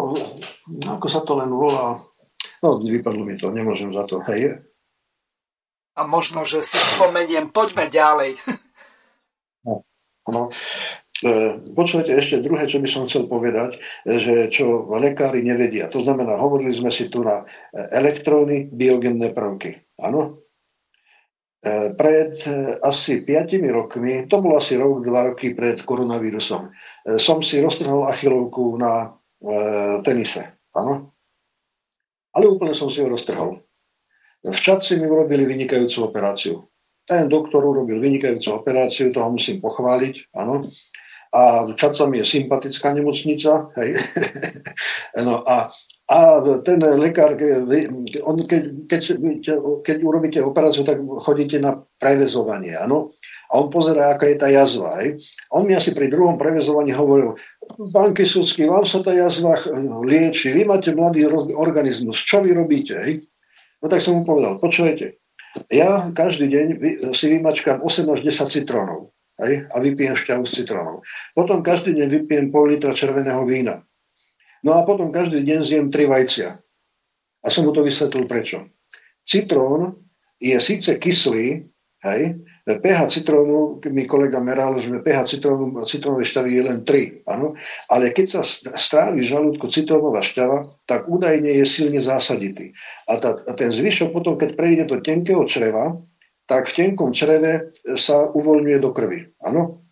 ako sa to len volá, no vypadlo mi to, nemôžem za to, hej. A možno, že si spomeniem, poďme ďalej. No, e, počujete ešte druhé, čo by som chcel povedať, e, že čo lekári nevedia. To znamená, hovorili sme si tu na e, elektróny, biogenné prvky. Áno? Pred asi 5 rokmi, to bol asi rok, dva roky pred koronavírusom, som si roztrhol achilovku na tenise. Áno? Ale úplne som si ho roztrhol. V Čadci mi urobili vynikajúcu operáciu. Ten doktor urobil vynikajúcu operáciu, toho musím pochváliť, áno. A Čacom je sympatická nemocnica, hej. no a, a ten lekár, on keď, keď, keď urobíte operáciu, tak chodíte na prevezovanie, áno. A on pozerá, aká je tá jazva. Hej. On mi asi pri druhom prevezovaní hovoril, pán Kisucký, vám sa tá jazva lieči, vy máte mladý organizmus, čo vy robíte? Hej? No tak som mu povedal, počujete, ja každý deň si vymačkám 8 až 10 citrónov hej, a vypijem šťavu z citrónov. Potom každý deň vypijem pol litra červeného vína. No a potom každý deň zjem 3 vajcia. A som mu to vysvetlil prečo. Citrón je síce kyslý, hej, pH citrónu, mi kolega meral, že pH citrónu, citrónovej šťavy je len 3, áno, ale keď sa strávi v žalúdku citrónová šťava, tak údajne je silne zásaditý. A, tá, a ten zvyšok potom, keď prejde do tenkého čreva, tak v tenkom čreve sa uvoľňuje do krvi. Áno?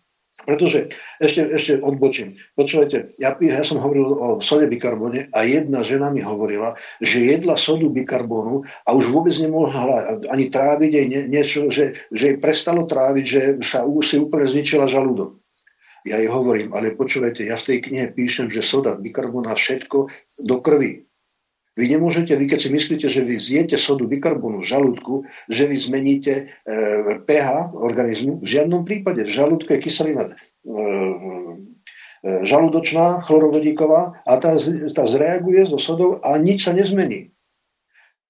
Pretože, ešte, ešte odbočím, počúvajte, ja, ja som hovoril o sode bikarbóne a jedna žena mi hovorila, že jedla sodu bikarbónu a už vôbec nemohla ani tráviť aj nie, niečo, že, že jej prestalo tráviť, že sa si úplne zničila žalúdok. Ja jej hovorím, ale počúvajte, ja v tej knihe píšem, že soda bikarbóna všetko do krvi. Vy nemôžete, vy keď si myslíte, že vy zjete sodu bikarbonu v žalúdku, že vy zmeníte e, pH organizmu, v žiadnom prípade. V žalúdku je kyselina e, e, žalúdočná, chlorovodíková a tá, tá zreaguje so sodou a nič sa nezmení.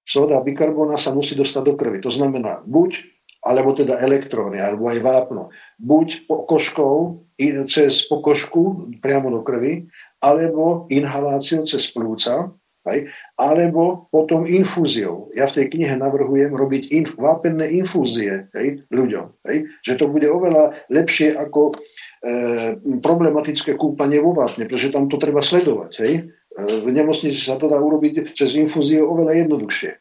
Soda bikarbona sa musí dostať do krvi. To znamená, buď alebo teda elektróny, alebo aj vápno, buď pokožkou, cez pokožku priamo do krvi, alebo inhaláciou cez plúca, hej, alebo potom infúziou. Ja v tej knihe navrhujem robiť inf- vápenné infúzie hej, ľuďom. Hej, že to bude oveľa lepšie ako e, problematické kúpanie vo vápne, pretože tam to treba sledovať. Hej. E, v nemocnici sa to dá urobiť cez infúzie oveľa jednoduchšie.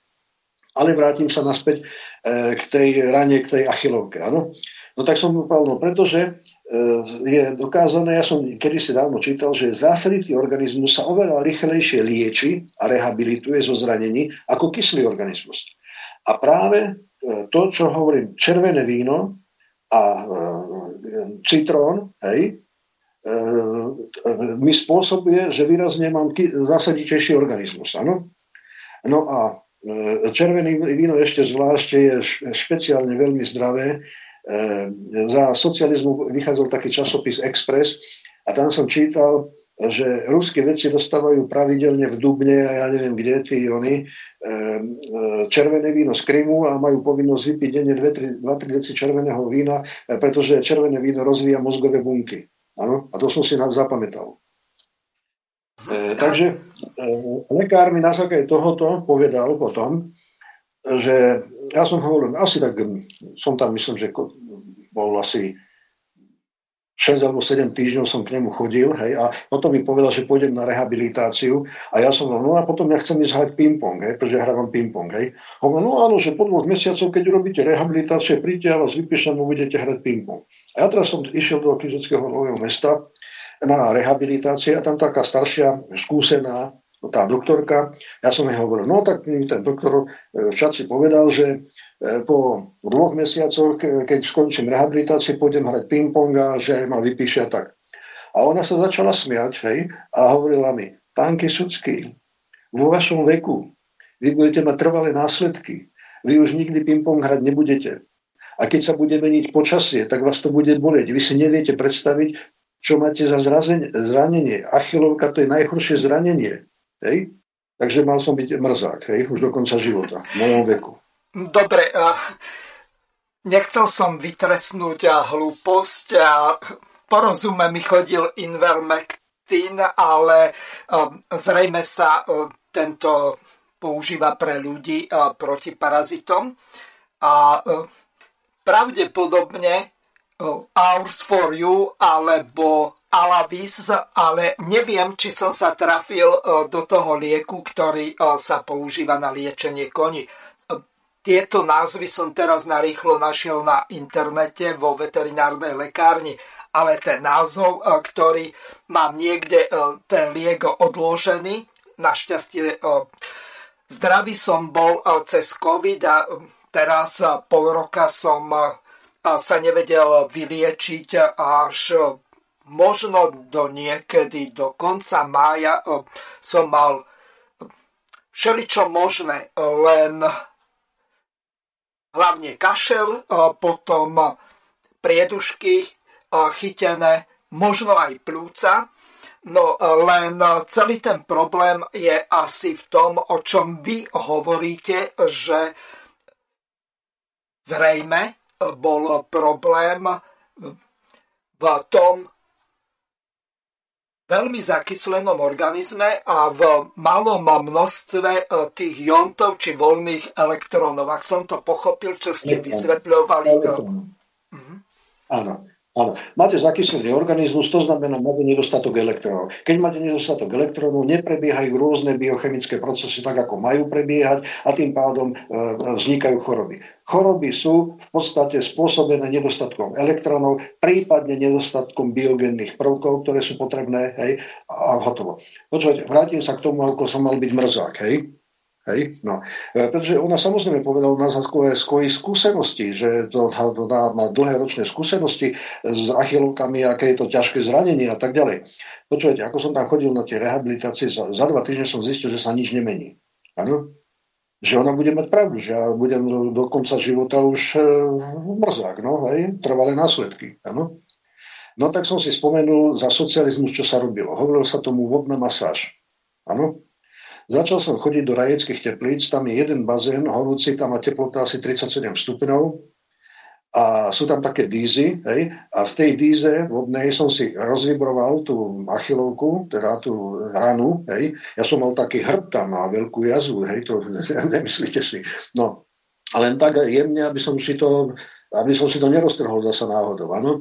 Ale vrátim sa naspäť e, k tej rane, k tej achilovke. Áno? No tak som povedal, no pretože je dokázané, ja som kedy si dávno čítal, že zásaditý organizmus sa oveľa rýchlejšie lieči a rehabilituje zo zranení ako kyslý organizmus. A práve to, čo hovorím, červené víno a citrón, hej, mi spôsobuje, že výrazne mám zásaditejší organizmus. Áno? No a E, červený víno ešte zvlášť je špeciálne veľmi zdravé. E, za socializmu vychádzal taký časopis Express a tam som čítal, že ruské veci dostávajú pravidelne v Dubne a ja neviem kde tí oni e, červené víno z Krymu a majú povinnosť vypiť denne 2-3 deci červeného vína, pretože červené víno rozvíja mozgové bunky. Ano? A to som si zapamätal. Takže lekár mi na základe tohoto povedal potom, že ja som hovoril, asi tak, som tam myslím, že bol asi 6 alebo 7 týždňov som k nemu chodil, hej, a potom mi povedal, že pôjdem na rehabilitáciu a ja som hovoril, no a potom ja chcem ísť hrať ping-pong, hej, pretože hrávam ping-pong, hej. Hovoril, no áno, že po dvoch mesiacoch, keď robíte rehabilitáciu, príďte a vás vypíšem a budete hrať ping-pong. A ja teraz som išiel do Kizeckého nového mesta na rehabilitácie a tam taká staršia, skúsená tá doktorka, ja som jej hovoril, no tak mi ten doktor v čaci povedal, že e, po dvoch mesiacoch, keď skončím rehabilitáciu, pôjdem hrať ping-pong a že ma vypíše a tak. A ona sa začala smiať, hej, a hovorila mi, pán Kisucký, vo vašom veku vy budete mať trvalé následky. Vy už nikdy ping-pong hrať nebudete. A keď sa bude meniť počasie, tak vás to bude boleť. Vy si neviete predstaviť, čo máte za zranenie. Achilovka to je najhoršie zranenie. Hej? Takže mal som byť mrzák, hej? už do konca života, v mojom veku. Dobre, nechcel som vytresnúť hlúposť a porozumie mi chodil Invermectin, ale zrejme sa tento používa pre ľudí proti parazitom a pravdepodobne Hours for You alebo Alavis, ale neviem, či som sa trafil do toho lieku, ktorý sa používa na liečenie koní. Tieto názvy som teraz narýchlo našiel na internete vo veterinárnej lekárni, ale ten názov, ktorý mám niekde ten liek odložený, našťastie zdravý som bol cez COVID a teraz pol roka som sa nevedel vyliečiť až možno do niekedy, do konca mája som mal všeličo možné, len hlavne kašel, potom priedušky chytené, možno aj plúca. No len celý ten problém je asi v tom, o čom vy hovoríte, že zrejme bol problém v tom veľmi zakyslenom organizme a v malom množstve e, tých jontov či voľných elektrónov. Ak som to pochopil, čo ste vysvetľovali. Mhm. Áno. Máte zakyslený organizmus, to znamená, máte nedostatok elektrónov. Keď máte nedostatok elektrónov, neprebiehajú rôzne biochemické procesy tak, ako majú prebiehať a tým pádom e, vznikajú choroby. Choroby sú v podstate spôsobené nedostatkom elektrónov, prípadne nedostatkom biogenných prvkov, ktoré sú potrebné, hej, a hotovo. Počúvajte, vrátim sa k tomu, ako som mal byť mrzák, hej. Hej? No. E, pretože ona samozrejme povedala na základe svojich skúseností, že to, to má dlhé ročné skúsenosti s achilovkami, aké je to ťažké zranenie a tak ďalej. Počujete, ako som tam chodil na tie rehabilitácie, za, za dva týždne som zistil, že sa nič nemení. Áno? Že ona bude mať pravdu, že ja budem do konca života už e, mrzák, no, hej, trvalé následky. Áno? No tak som si spomenul za socializmus, čo sa robilo. Hovorilo sa tomu vodná masáž. Áno? Začal som chodiť do rajeckých teplíc, tam je jeden bazén horúci, tam má teplota asi 37 stupňov a sú tam také dízy, hej, a v tej díze vodnej som si rozvibroval tú achilovku, teda tú ranu, hej, ja som mal taký hrb tam a veľkú jazvu, hej, to nemyslíte si. No, len tak jemne, aby som si to, aby som si to neroztrhol zasa náhodou, áno.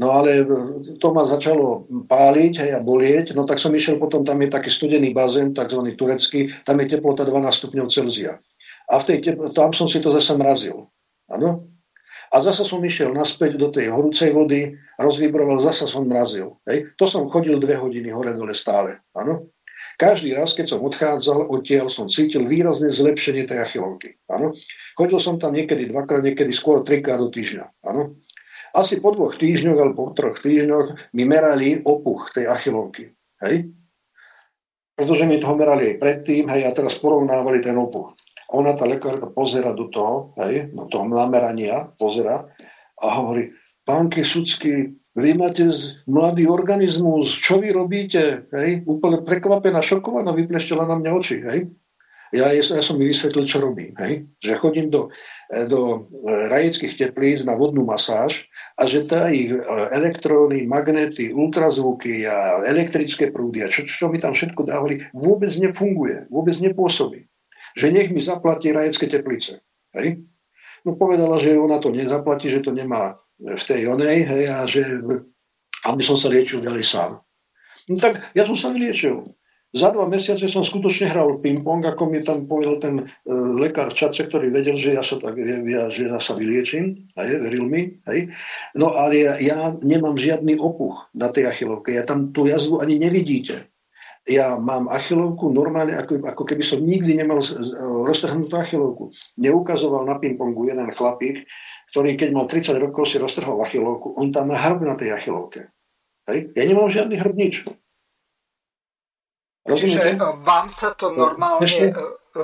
No ale to ma začalo páliť hej, a bolieť, no tak som išiel potom, tam je taký studený bazén, takzvaný turecký, tam je teplota 12 stupňov Celzia. A v tej tepl- tam som si to zase mrazil. Áno? A zasa som išiel naspäť do tej horúcej vody, rozvibroval, zasa som mrazil. Hej. To som chodil dve hodiny hore-dole stále. Áno. Každý raz, keď som odchádzal odtiaľ, som cítil výrazné zlepšenie tej achilovky. Chodil som tam niekedy dvakrát, niekedy skôr trikrát do týždňa. Áno. Asi po dvoch týždňoch alebo po troch týždňoch mi merali opuch tej achilovky. Hej? Pretože mi toho merali aj predtým, hej, a teraz porovnávali ten opuch ona, tá lekárka, pozera do toho, hej, do toho namerania, pozera a hovorí, pán Kesucký, vy máte mladý organizmus, čo vy robíte? Hej? Úplne prekvapená, šokovaná, vypleštela na mňa oči. Hej? Ja, ja som mi vysvetlil, čo robím. Hej? Že chodím do, do e, rajeckých teplíc na vodnú masáž a že tá ich e, elektróny, magnety, ultrazvuky a elektrické prúdy a čo, čo mi tam všetko dávali, vôbec nefunguje, vôbec nepôsobí že nech mi zaplatí rajecké teplice. Hej? No povedala, že ona to nezaplatí, že to nemá v tej onej, hej, a že aby som sa liečil ďalej sám. No tak ja som sa vyliečil. Za dva mesiace som skutočne hral ping-pong, ako mi tam povedal ten e, lekár v čace, ktorý vedel, že ja sa, tak, ja, že ja sa vyliečím, hej, veril mi. Hej. No ale ja, ja nemám žiadny opuch na tej achilovke. Ja tam tú jazvu ani nevidíte ja mám achilovku normálne, ako, ako keby som nikdy nemal roztrhnutú achilovku. Neukazoval na pingpongu jeden chlapík, ktorý keď mal 30 rokov si roztrhol achilovku, on tam má hrb na tej achilovke. Hej? Ja nemám žiadny hrb nič. Čiže e, vám sa to no, normálne? E,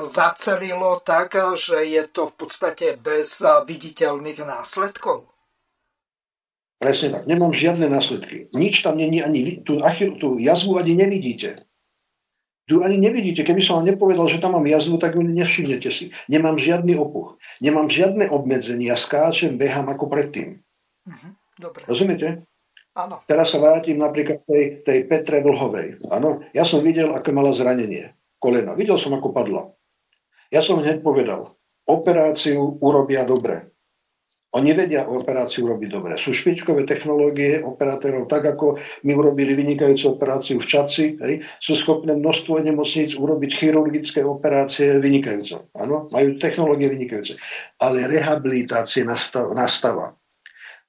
zacelilo tak, že je to v podstate bez e, viditeľných následkov? Presne tak. Nemám žiadne následky. Nič tam není, ani tú, achil, tú jazvu ani nevidíte. Tu ani nevidíte. Keby som vám nepovedal, že tam mám jazvu, tak ju nevšimnete si. Nemám žiadny opuch. Nemám žiadne obmedzenia. Skáčem, behám ako predtým. Uh-huh. Dobre. Rozumiete? Áno. Teraz sa vrátim napríklad tej, tej Petre Vlhovej. Áno. Ja som videl, aké mala zranenie kolena. Videl som, ako padla. Ja som hneď povedal, operáciu urobia dobre. Oni vedia operáciu robiť dobre. Sú špičkové technológie operátorov, tak ako my urobili vynikajúcu operáciu v Čaci, hej, sú schopné množstvo nemocníc urobiť chirurgické operácie vynikajúco. Áno, majú technológie vynikajúce. Ale rehabilitácie nastav, nastáva.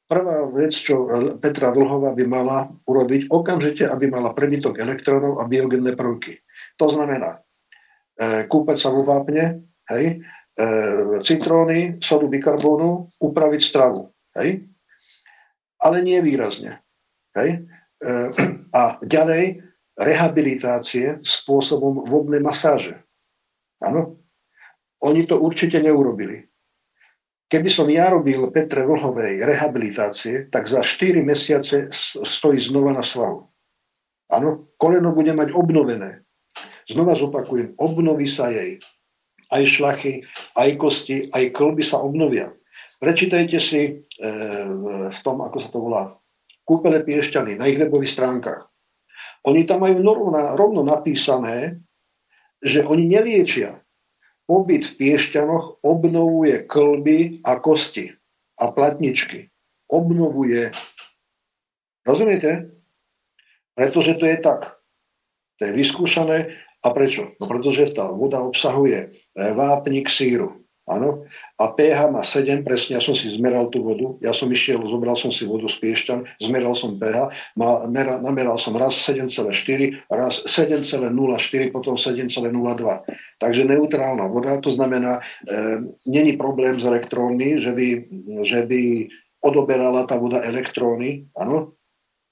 Prvá vec, čo Petra Vlhová by mala urobiť, okamžite, aby mala prebytok elektrónov a biogenné prvky. To znamená, e, kúpať sa vo vápne, hej, e, citróny, sodu bikarbónu, upraviť stravu. Hej? Ale nie výrazne. Hej? E, a ďalej rehabilitácie spôsobom vodnej masáže. Áno? Oni to určite neurobili. Keby som ja robil Petre Vlhovej rehabilitácie, tak za 4 mesiace stojí znova na svahu. Áno, koleno bude mať obnovené. Znova zopakujem, obnoví sa jej aj šlachy, aj kosti, aj klby sa obnovia. Prečítajte si e, v tom, ako sa to volá, kúpele Piešťany na ich webových stránkach. Oni tam majú rovno, napísané, že oni neliečia. Pobyt v Piešťanoch obnovuje klby a kosti a platničky. Obnovuje. Rozumiete? Pretože to je tak. To je vyskúšané a prečo? No pretože tá voda obsahuje vápnik síru. Áno. A pH má 7, presne, ja som si zmeral tú vodu, ja som išiel, zobral som si vodu z Piešťan, zmeral som pH, ma, mera, nameral som raz 7,4, raz 7,04, potom 7,02. Takže neutrálna voda, to znamená, e, není problém s elektrónmi, že by, že by odoberala tá voda elektróny, áno.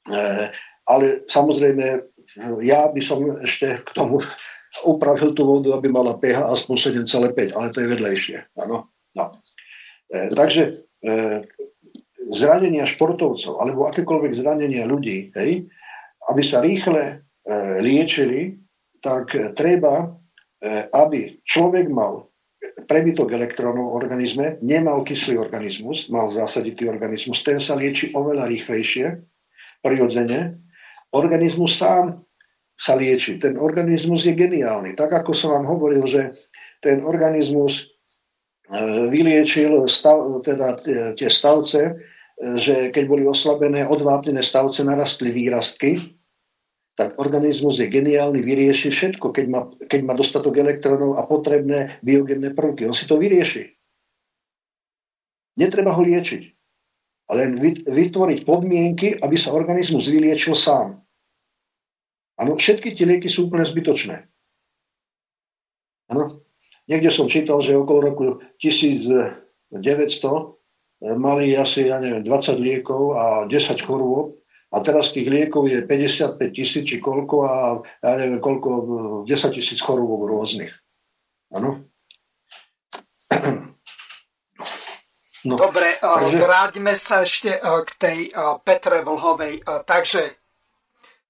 E, ale samozrejme ja by som ešte k tomu upravil tú vodu, aby mala pH aspoň 7,5, ale to je vedlejšie. Ano? No. E, takže e, zranenia športovcov alebo akékoľvek zranenia ľudí, hej, aby sa rýchle e, liečili, tak treba, e, aby človek mal prebytok elektrónov v organizme, nemal kyslý organizmus, mal zásaditý organizmus, ten sa lieči oveľa rýchlejšie, prirodzene. Organizmus sám sa lieči. Ten organizmus je geniálny. Tak ako som vám hovoril, že ten organizmus e, vyliečil stav, teda tie stavce, e, že keď boli oslabené, odvápnené stavce, narastli výrastky, tak organizmus je geniálny, vyrieši všetko, keď má, keď má dostatok elektrónov a potrebné biogenné prvky. On si to vyrieši. Netreba ho liečiť. Len vytvoriť podmienky, aby sa organizmus vyliečil sám. Áno, všetky tie lieky sú úplne zbytočné. Áno. Niekde som čítal, že okolo roku 1900 mali asi, ja neviem, 20 liekov a 10 chorôb a teraz tých liekov je 55 tisíc či koľko a ja neviem koľko, 10 tisíc chorôb rôznych. Áno? No, Dobre, takže... vráťme sa ešte k tej Petre Vlhovej. Takže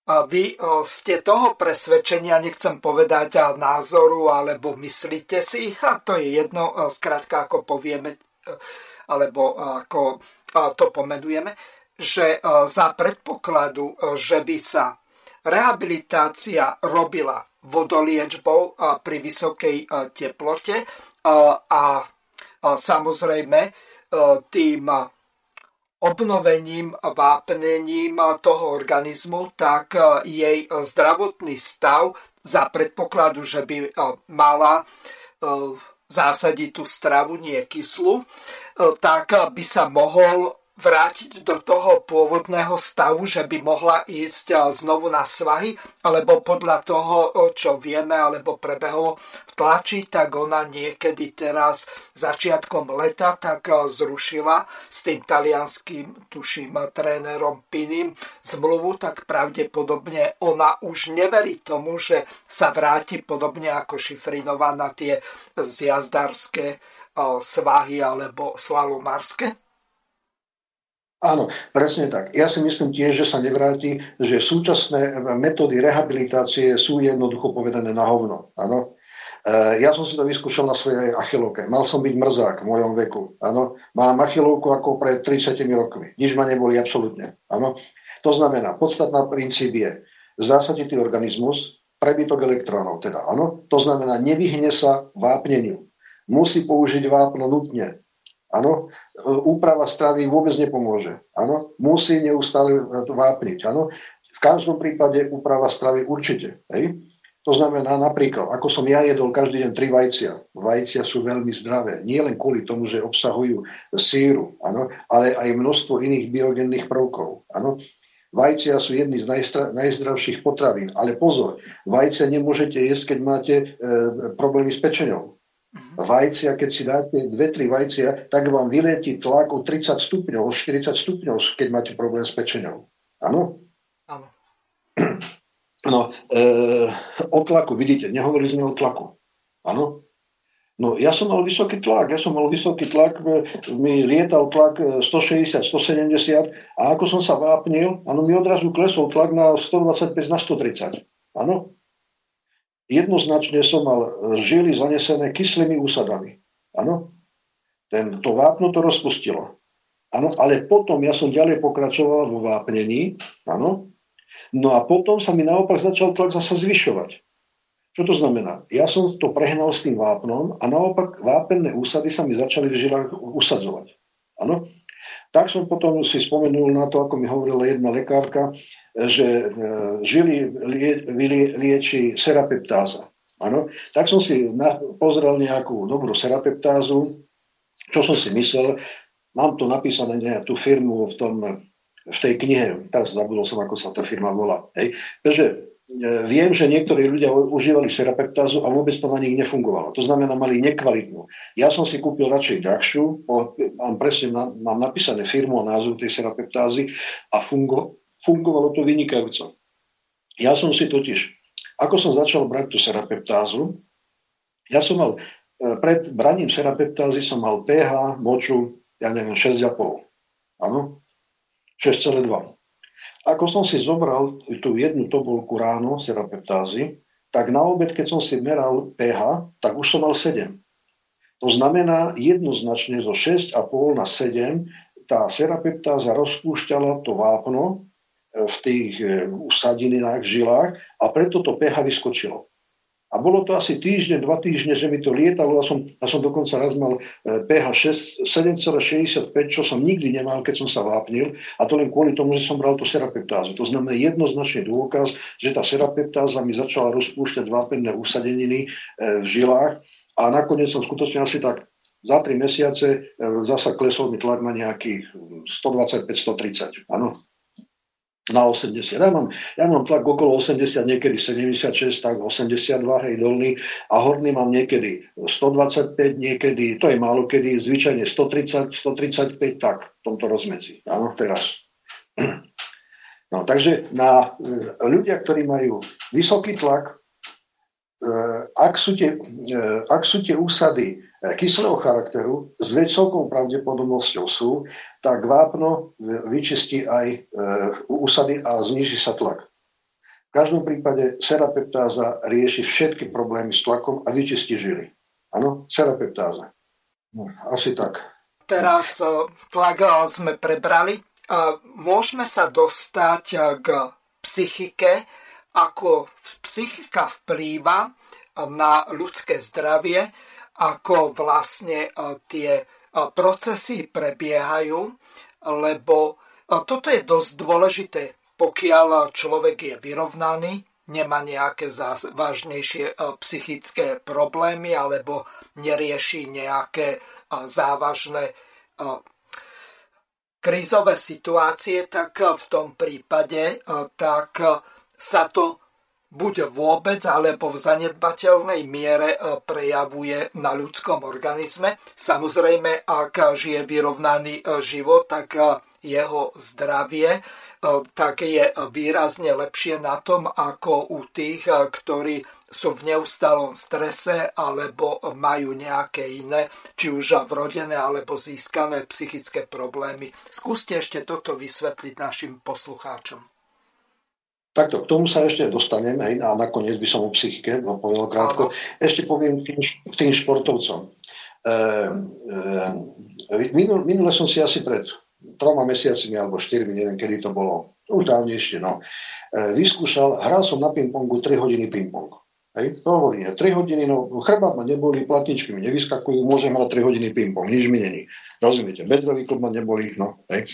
vy ste toho presvedčenia, nechcem povedať názoru, alebo myslíte si, a to je jedno, skrátka ako povieme, alebo ako to pomenujeme, že e, za predpokladu, e, že by sa rehabilitácia robila vodoliečbou e, pri vysokej teplote a samozrejme tým obnovením, vápnením toho organizmu, tak jej zdravotný stav za predpokladu, že by mala zásaditú stravu, nie kyslú, tak by sa mohol vrátiť do toho pôvodného stavu, že by mohla ísť znovu na svahy, alebo podľa toho, čo vieme, alebo prebehlo v tlači, tak ona niekedy teraz začiatkom leta tak zrušila s tým talianským, tuším, trénerom Pinim zmluvu, tak pravdepodobne ona už neverí tomu, že sa vráti podobne ako Šifrinová na tie zjazdarské svahy alebo slalomarské? Áno, presne tak. Ja si myslím tiež, že sa nevráti, že súčasné metódy rehabilitácie sú jednoducho povedané na hovno. Áno. E, ja som si to vyskúšal na svojej achilovke. Mal som byť mrzák v mojom veku. Áno. Mám achilovku ako pred 30 rokmi. Nič ma neboli absolútne. Áno. To znamená, podstatná princíp je zásaditý organizmus, prebytok elektrónov. Teda, áno. To znamená, nevyhne sa vápneniu. Musí použiť vápno nutne. Áno, úprava stravy vôbec nepomôže. Áno, musí neustále vápniť. Áno, v každom prípade úprava stravy určite. Hej? To znamená napríklad, ako som ja jedol každý deň tri vajcia. Vajcia sú veľmi zdravé. Nie len kvôli tomu, že obsahujú síru, áno, ale aj množstvo iných biogenných prvkov. Áno. Vajcia sú jedny z najzdravších potravín. Ale pozor, vajcia nemôžete jesť, keď máte e, problémy s pečenou. Vajcia, keď si dáte dve, tri vajcia, tak vám vyletí tlak o 30 stupňov, o 40 stupňov, keď máte problém s pečenou. Áno? Áno. No, e, o tlaku, vidíte, nehovorili sme o tlaku. Áno? No, ja som mal vysoký tlak, ja som mal vysoký tlak, e, mi lietal tlak 160, e, 170 a ako som sa vápnil, áno, mi odrazu klesol tlak na 125, na 130. Áno? Jednoznačne som mal žily zanesené kyslými úsadami. Áno? Ten, to vápno to rozpustilo. Áno, ale potom ja som ďalej pokračoval vo vápnení, áno, no a potom sa mi naopak začal tlak zase zvyšovať. Čo to znamená? Ja som to prehnal s tým vápnom a naopak vápenné úsady sa mi začali v žilách usadzovať. Áno? Tak som potom si spomenul na to, ako mi hovorila jedna lekárka, že e, lie, lieči serapeptáza. Ano? Tak som si pozrel nejakú dobrú serapeptázu, čo som si myslel, mám tu napísané nejakú firmu v, tom, v tej knihe, teraz zabudol som, ako sa tá firma volá. Hej. Takže e, viem, že niektorí ľudia užívali serapeptázu a vôbec to na nich nefungovalo. To znamená, mali nekvalitnú. Ja som si kúpil radšej drahšiu, mám presne, mám napísané firmu a názov tej serapeptázy a fungo, fungovalo to vynikajúco. Ja som si totiž, ako som začal brať tú serapeptázu, ja som mal, e, pred braním serapeptázy som mal pH moču, ja neviem, 6,5. Áno? 6,2. Ako som si zobral tú jednu tobolku ráno serapeptázy, tak na obed, keď som si meral pH, tak už som mal 7. To znamená jednoznačne zo 6,5 na 7 tá serapeptáza rozpúšťala to vápno v tých e, usadinách, žilách a preto to pH vyskočilo. A bolo to asi týždeň, dva týždne, že mi to lietalo a som, a som dokonca raz mal pH 7,65, čo som nikdy nemal, keď som sa vápnil. A to len kvôli tomu, že som bral tú serapeptázu. To znamená jednoznačný dôkaz, že tá serapeptáza mi začala rozpúšťať vápenné usadeniny v žilách a nakoniec som skutočne asi tak za tri mesiace e, zasa klesol mi tlak na nejakých 125-130. Áno, na 80. Ja mám, ja mám tlak okolo 80, niekedy 76, tak 82, hej, dolný a horný mám niekedy 125, niekedy, to je málo kedy, zvyčajne 130, 135, tak v tomto rozmedzi. Áno, teraz. No, takže na e, ľudia, ktorí majú vysoký tlak, Eh, ak sú tie, eh, ak sú tie úsady kyslého charakteru, s vysokou pravdepodobnosťou sú, tak vápno vyčistí aj úsady a zniží sa tlak. V každom prípade serapeptáza rieši všetky problémy s tlakom a vyčistí žily. Áno, serapeptáza. No, asi tak. Teraz tlak sme prebrali. Môžeme sa dostať k psychike, ako psychika vplýva na ľudské zdravie, ako vlastne e, tie e, procesy prebiehajú, lebo e, toto je dosť dôležité, pokiaľ človek je vyrovnaný, nemá nejaké vážnejšie psychické problémy alebo nerieši nejaké závažné krízové situácie, tak v tom prípade tak sa to buď vôbec alebo v zanedbateľnej miere e, prejavuje na ľudskom organizme. Samozrejme, ak žije vyrovnaný e, život, tak e, jeho zdravie tak je výrazne lepšie na tom ako u tých, ktorí sú v neustálom strese alebo majú nejaké iné, či už vrodené alebo získané psychické problémy. Skúste ešte toto vysvetliť našim poslucháčom. Takto, k tomu sa ešte dostaneme, aj, a nakoniec by som o psychike povedal krátko. Ešte poviem k tým, k tým športovcom. E, e, minul, minule som si asi pred troma mesiacimi alebo štyrmi, neviem, kedy to bolo, už dávnejšie, no, e, vyskúšal, hral som na ping-pongu 3 hodiny ping-pong. Hej, to hovorím, 3 hodiny, no chrbát ma neboli, platničky mi nevyskakujú, môžem hrať 3 hodiny ping-pong, nič mi není. Rozumiete, bedrový klub ma neboli, no. Hej.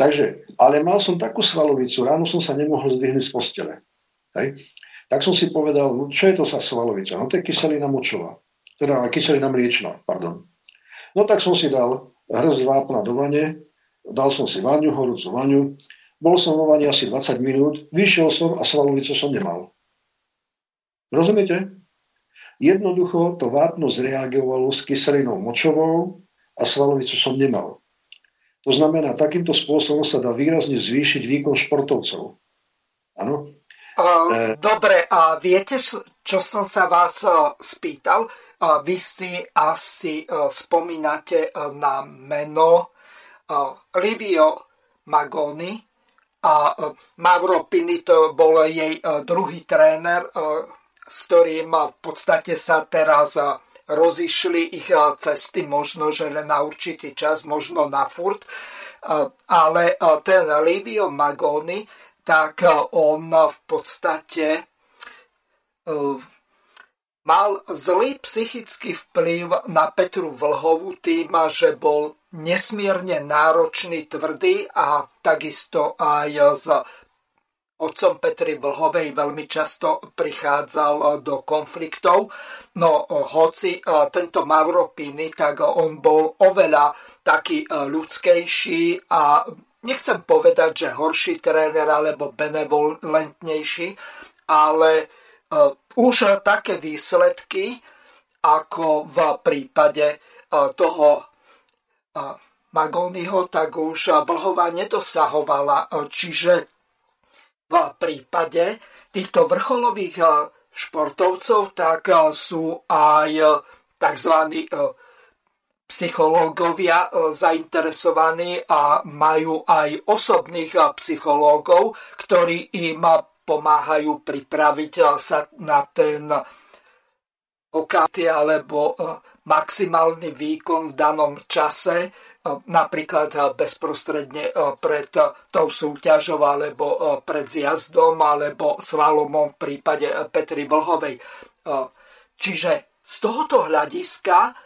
Takže, ale mal som takú svalovicu, ráno som sa nemohol zdvihnúť z postele. Hej. Tak som si povedal, no čo je to za svalovica? No to je kyselina močová, teda kyselina mliečná, pardon. No tak som si dal hrz vápna do vane, dal som si vaňu, horúcu vaňu, bol som vo vani asi 20 minút, vyšiel som a svalovicu som nemal. Rozumiete? Jednoducho to vápno zreagovalo s kyselinou močovou a svalovicu som nemal. To znamená, takýmto spôsobom sa dá výrazne zvýšiť výkon športovcov. Áno? Uh, dobre, a viete, čo som sa vás uh, spýtal? Uh, vy si asi spomínate na meno Livio Magoni a Mauro Pinito bol jej uh, druhý tréner s ktorým v podstate sa teraz rozišli ich cesty, možno, že len na určitý čas, možno na furt. Ale ten Livio Magoni, tak on v podstate mal zlý psychický vplyv na Petru Vlhovú tým, že bol nesmierne náročný, tvrdý a takisto aj s otcom Petri Vlhovej veľmi často prichádzal e, do konfliktov. No e, hoci e, tento Mauro Pini, tak on bol oveľa taký ľudskejší a nechcem povedať, že horší tréner alebo benevolentnejší, ale už také výsledky, ako v prípade toho Magoniho, tak už Vlhová nedosahovala. Čiže v prípade týchto vrcholových eh, športovcov tak eh, sú aj eh, tzv. psychológovia zainteresovaní a majú aj osobných psychológov, ktorí im pomáhajú pripraviť sa na ten okáty alebo maximálny výkon v danom čase, napríklad bezprostredne pred tou súťažou alebo pred zjazdom alebo svalomom v prípade Petry Vlhovej. Čiže z tohoto hľadiska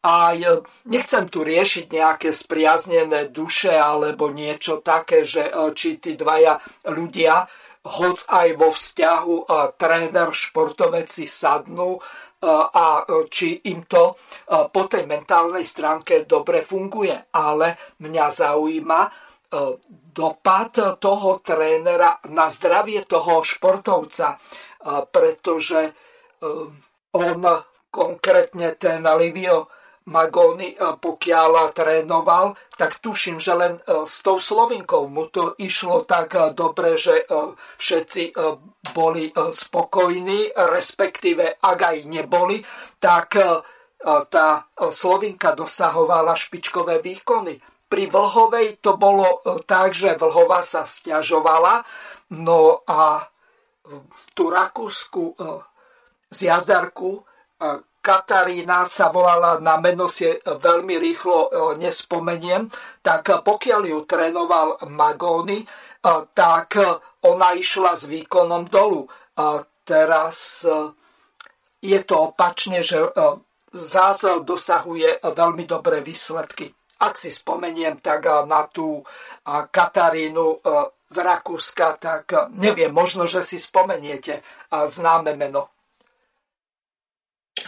aj nechcem tu riešiť nejaké spriaznené duše alebo niečo také, že či tí dvaja ľudia, hoc aj vo vzťahu tréner, športovec sadnú a či im to po tej mentálnej stránke dobre funguje. Ale mňa zaujíma dopad toho trénera na zdravie toho športovca, pretože on konkrétne ten Livio Magoni, pokiaľ trénoval, tak tuším, že len s tou Slovinkou mu to išlo tak dobre, že všetci boli spokojní, respektíve ak aj neboli, tak tá Slovinka dosahovala špičkové výkony. Pri Vlhovej to bolo tak, že Vlhova sa stiažovala, no a tú Rakúsku z Katarína sa volala na meno si veľmi rýchlo e, nespomeniem, tak pokiaľ ju trénoval Magóny, e, tak ona išla s výkonom dolu. Teraz e, je to opačne, že zás dosahuje veľmi dobré výsledky. Ak si spomeniem tak na tú Katarínu z Rakúska, tak neviem, možno, že si spomeniete známe meno.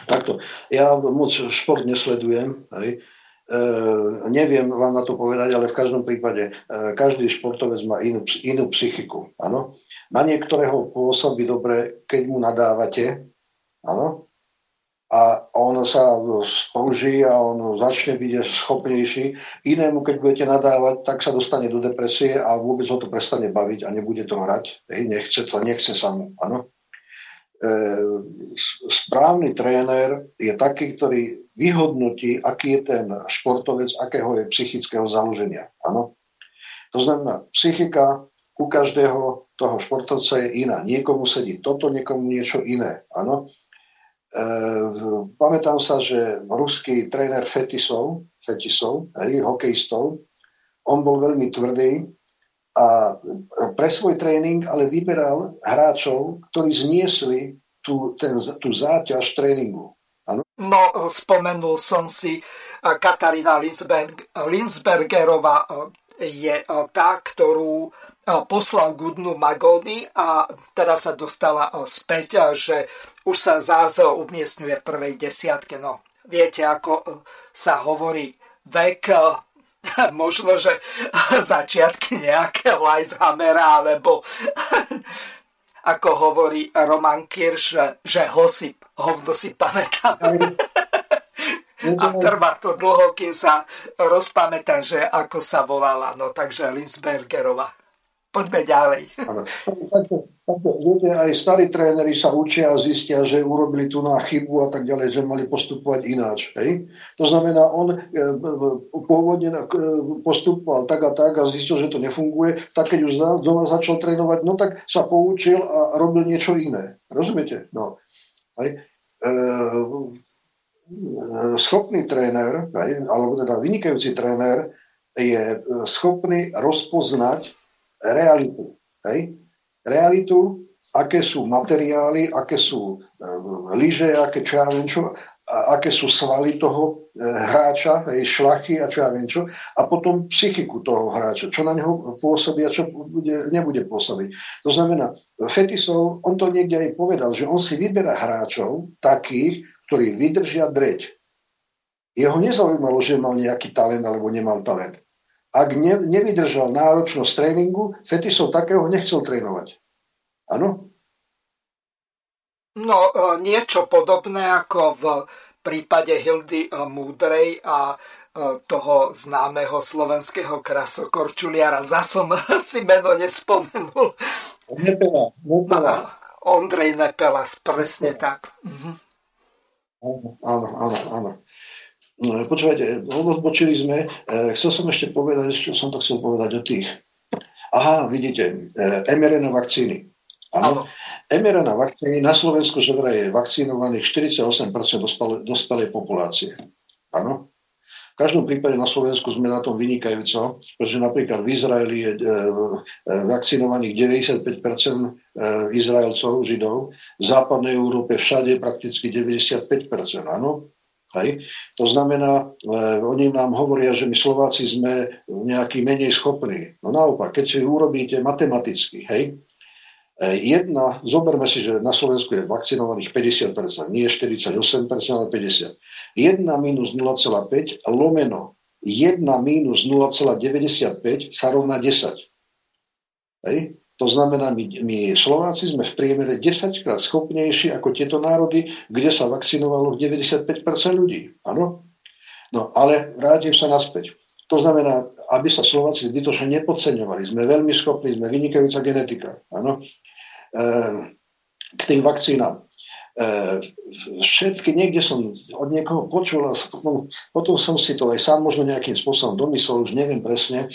Takto. Ja moc šport nesledujem. Hej. E, neviem vám na to povedať, ale v každom prípade e, každý športovec má inú, inú psychiku. Áno? Na niektorého pôsobí dobre, keď mu nadávate. Áno? A on sa sprúži a on začne byť schopnejší. Inému, keď budete nadávať, tak sa dostane do depresie a vôbec ho to prestane baviť a nebude to hrať. Hej, nechce to, nechce sa mu. Áno? Správny tréner je taký, ktorý vyhodnotí, aký je ten športovec, akého je psychického založenia. Ano? To znamená, psychika u každého toho športovca je iná. Niekomu sedí toto, niekomu niečo iné. Ano? E, pamätám sa, že ruský tréner Fetisov, Fetisov hej, hokejistov, on bol veľmi tvrdý a pre svoj tréning ale vyberal hráčov, ktorí zniesli tú, ten, tú záťaž tréningu. Ano? No, spomenul som si Katarína Linsberg, Linsbergerová je tá, ktorú poslal Gudnu Magony a teraz sa dostala späť, že už sa zás umiestňuje v prvej desiatke. No, viete, ako sa hovorí, vek možno, že začiatky nejaké Weishammera, alebo ako hovorí Roman Kirš, že hosip, hovno si pamätám. A trvá to dlho, kým sa rozpamätá, že ako sa volala. No takže Linsbergerová. Poďme ďalej. Viete, aj starí tréneri sa učia a zistia, že urobili tu na chybu a tak ďalej, že mali postupovať ináč. Hej? To znamená, on e, pôvodne e, postupoval tak a tak a zistil, že to nefunguje, tak keď už znova začal trénovať, no tak sa poučil a robil niečo iné. Rozumiete? No. Hej? E, schopný tréner, alebo teda vynikajúci tréner je schopný rozpoznať realitu. Hej? Realitu, aké sú materiály, aké sú e, lyže, aké čo ja viem čo, a aké sú svaly toho e, hráča, hej, šlachy a čo ja viem čo, a potom psychiku toho hráča, čo na neho pôsobí a čo bude, nebude pôsobiť. To znamená, Fetisov, on to niekde aj povedal, že on si vyberá hráčov takých, ktorí vydržia dreť. Jeho nezaujímalo, že mal nejaký talent alebo nemal talent ak ne, nevydržal náročnosť tréningu, Fetisov takého nechcel trénovať. Áno? No, e, niečo podobné ako v prípade Hildy e, Múdrej a e, toho známeho slovenského krasokorčuliara. Zasom si meno nespomenul. Nepela, nepela. Ondrej Nepela, presne tak. Mhm. Áno, áno, áno. No, počúvajte, odbočili sme. E, chcel som ešte povedať, čo som to chcel povedať o tých. Aha, vidíte, e, mRNA vakcíny. Áno. mRNA vakcíny na Slovensku že vraj je vakcinovaných 48% dospelej populácie. Áno. V každom prípade na Slovensku sme na tom vynikajúco, pretože napríklad v Izraeli je e, vakcinovaných 95% e, Izraelcov, Židov, v západnej Európe všade prakticky 95%, áno. Hej. To znamená, e, oni nám hovoria, že my Slováci sme nejaký menej schopní. No naopak, keď si urobíte matematicky, hej, E, jedna, zoberme si, že na Slovensku je vakcinovaných 50%, nie 48%, ale 50%. 1 minus 0,5 lomeno 1 minus 0,95 sa rovná 10. Hej? To znamená, my, my Slováci sme v priemere 10 krát schopnejší ako tieto národy, kde sa vakcinovalo 95% ľudí. Áno? No ale vrátim sa naspäť. To znamená, aby sa Slováci zbytočne nepodceňovali. Sme veľmi schopní, sme vynikajúca genetika. Áno? Ehm, k tým vakcínám. Ehm, všetky, niekde som od niekoho počul a potom, potom som si to aj sám možno nejakým spôsobom domyslel, už neviem presne.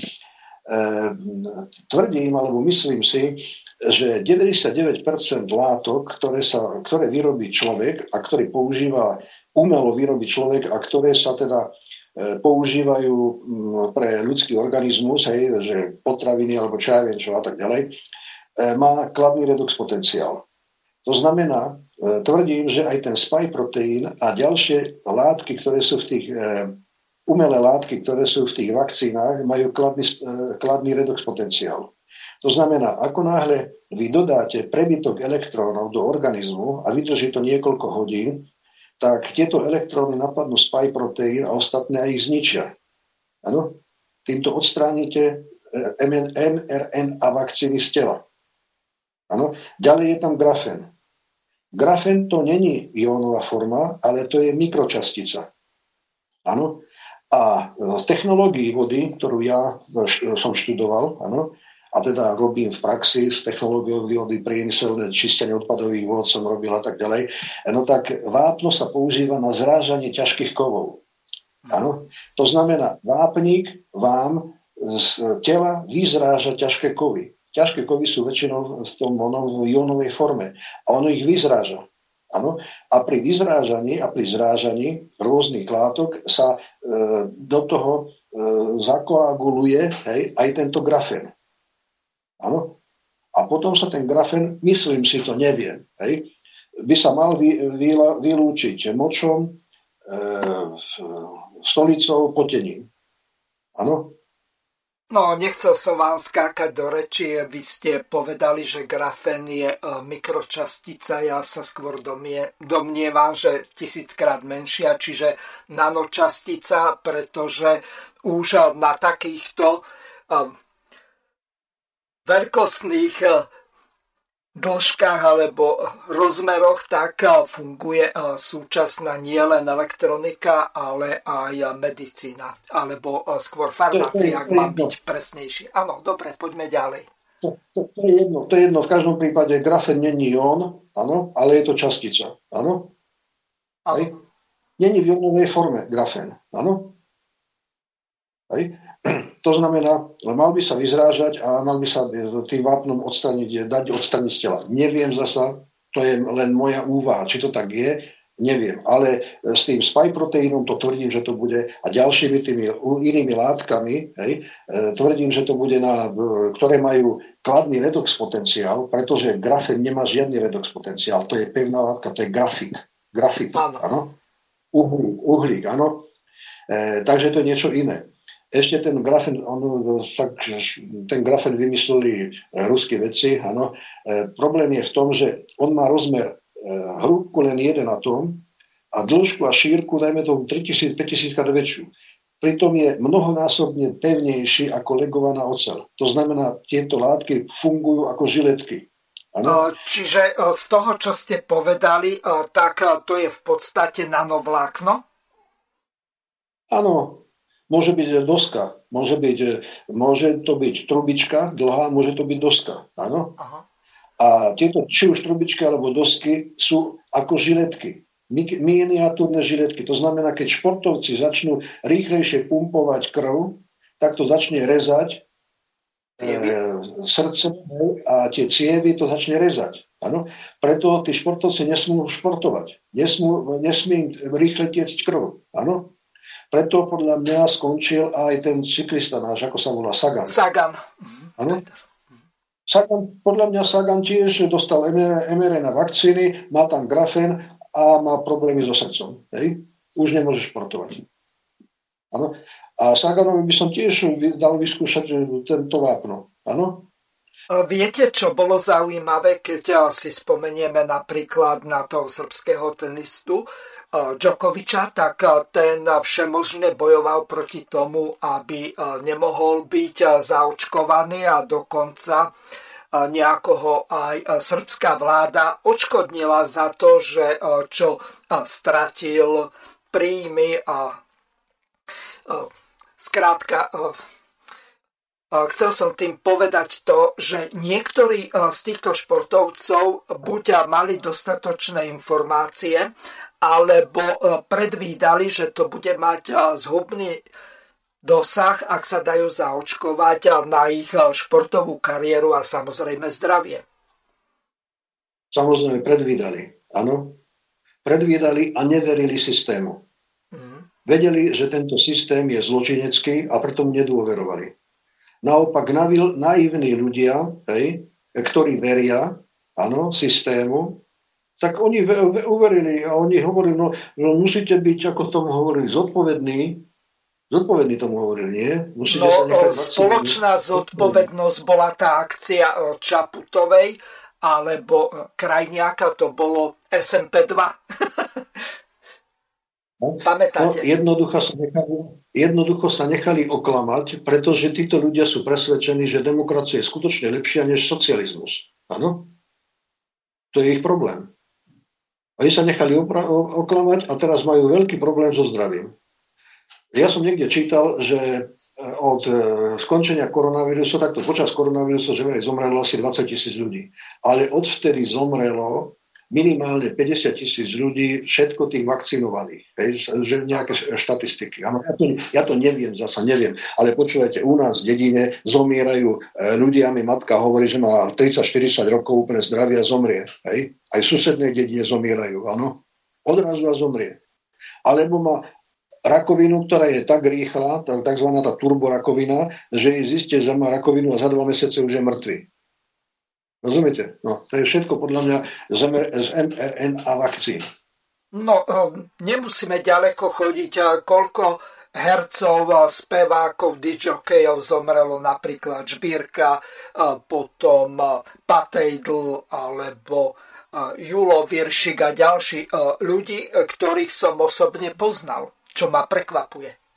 Ehm, tvrdím, alebo myslím si, že 99% látok, ktoré, sa, ktoré vyrobí človek a ktorý používa umelo vyrobí človek a ktoré sa teda používajú pre ľudský organizmus, hej, že potraviny alebo čo ja viem čo a tak ďalej, E, má kladný redox potenciál. To znamená, e, tvrdím, že aj ten spike proteín a ďalšie látky, ktoré sú v tých e, umelé látky, ktoré sú v tých vakcínach, majú kladný, kladný redox potenciál. To znamená, ako náhle vy dodáte prebytok elektrónov do organizmu a vydrží to niekoľko hodín, tak tieto elektróny napadnú spike proteín a ostatné ich zničia. Ano? Týmto odstránite mRNA vakcíny z tela. Ano? Ďalej je tam grafen. Grafen to není ionová forma, ale to je mikročastica. Ano? A z technológií vody, ktorú ja som študoval, ano, a teda robím v praxi s technológiou vody, priemyselné čistenie odpadových vod som robil a tak ďalej, no tak vápno sa používa na zrážanie ťažkých kovov. Ano? To znamená, vápnik vám z tela vyzráža ťažké kovy ťažké kovy sú väčšinou v tom onom v ionovej forme. A ono ich vyzráža. Ano? A pri vyzrážaní a pri zrážaní rôznych látok sa e, do toho e, zakoaguluje hej, aj tento grafen. Ano? A potom sa ten grafen, myslím si to, neviem, hej, by sa mal vy, vy, vylúčiť močom, e, stolicou, potením. Áno? No, nechcel som vám skákať do reči. Vy ste povedali, že grafen je e, mikročastica. Ja sa skôr domie, domnievam, že tisíckrát menšia, čiže nanočastica, pretože už na takýchto e, veľkostných e, dĺžkach alebo rozmeroch, tak funguje súčasná nielen elektronika, ale aj medicína, alebo skôr farmácia, ak mám byť presnejší. Áno, dobre, poďme ďalej. To, to, to, je jedno, to je jedno. V každom prípade grafen není ión, áno, ale je to častica. Áno? Není v ionovej forme grafen. Áno? Hej? To znamená, mal by sa vyzrážať a mal by sa tým vápnom odstraniť, dať odstraniť z tela. Neviem zasa, to je len moja úvaha, či to tak je, neviem. Ale s tým spike proteínom to tvrdím, že to bude a ďalšími tými inými látkami, hej, e, tvrdím, že to bude na, ktoré majú kladný redox potenciál, pretože grafen nemá žiadny redox potenciál. To je pevná látka, to je grafit. Grafit, áno. Uhlík, uhlík, áno. E, takže to je niečo iné. Ešte ten grafen, on, tak, ten grafen vymysleli e, ruskí vedci, áno. E, problém je v tom, že on má rozmer e, hrúbku len jeden atóm a dĺžku a šírku, dajme tomu 3000-5000 krát väčšiu. Pritom je mnohonásobne pevnejší ako legovaná ocel. To znamená, tieto látky fungujú ako žiletky. Ano? Čiže z toho, čo ste povedali, tak to je v podstate nanovlákno? Áno, Môže byť doska, môže, byť, môže to byť trubička dlhá, môže to byť doska. Áno? Aha. A tieto, či už trubičky alebo dosky, sú ako žiletky. Miniatúrne žiletky. To znamená, keď športovci začnú rýchlejšie pumpovať krv, tak to začne rezať e, srdce a tie cievy to začne rezať. Ano? Preto tí športovci nesmú športovať. Nesmú, nesmí im rýchle tiecť krv. Ano? Preto podľa mňa skončil aj ten cyklista náš, ako sa volá, Sagan. Sagan. Ano? Sagan, podľa mňa Sagan tiež dostal mRNA vakcíny, má tam grafen a má problémy so srdcom. Hej? Už nemôže športovať. Ano? A Saganovi by som tiež dal vyskúšať tento vápno. Áno? Viete, čo bolo zaujímavé, keď si spomenieme napríklad na toho srbského tenistu Djokoviča, tak ten všemožne bojoval proti tomu, aby nemohol byť zaočkovaný a dokonca nejako ho aj srbská vláda odškodnila za to, že čo stratil príjmy a skrátka Chcel som tým povedať to, že niektorí z týchto športovcov buď mali dostatočné informácie, alebo predvídali, že to bude mať zhubný dosah, ak sa dajú zaočkovať na ich športovú kariéru a samozrejme zdravie. Samozrejme predvídali, áno. Predvídali a neverili systému. Mm. Vedeli, že tento systém je zločinecký a preto mu nedôverovali. Naopak naivní ľudia, hej, ktorí veria áno, systému, tak oni uverili a oni hovorili, no, no musíte byť, ako tomu hovorili, zodpovední. Zodpovední tomu hovorili, nie? Musíte no, spoločná zodpovednosť bola tá akcia Čaputovej, alebo Krajniaka, to bolo SMP2. No, Pamätáte? No, jednoducho, sa nechali, jednoducho sa nechali oklamať, pretože títo ľudia sú presvedčení, že demokracia je skutočne lepšia než socializmus. Áno? To je ich problém. Oni sa nechali oklamať a teraz majú veľký problém so zdravím. Ja som niekde čítal, že e, od e, skončenia koronavírusu, takto počas koronavírusu, že zomrelo asi 20 tisíc ľudí. Ale odvtedy zomrelo minimálne 50 tisíc ľudí, všetko tých vakcinovaných, hej, že nejaké štatistiky. Ano, ja, to, ja to neviem, zasa neviem, ale počúvajte, u nás v dedine zomierajú e, ľudia, mi matka hovorí, že má 30-40 rokov úplne zdravia zomrie. Hej. Aj v susednej dedine zomierajú, áno. Odrazu a zomrie. Alebo má rakovinu, ktorá je tak rýchla, tzv. tá turborakovina, že jej zistie, že má rakovinu a za dva mesiace už je mŕtvy. Rozumiete? No, to je všetko podľa mňa z, z mRNA vakcín. No, eh, nemusíme ďaleko chodiť. Koľko hercov, spevákov, DJokejov zomrelo napríklad Žbírka, potom Patejdl alebo Julo Viršik a ďalší ľudí, ktorých som osobne poznal, čo ma prekvapuje.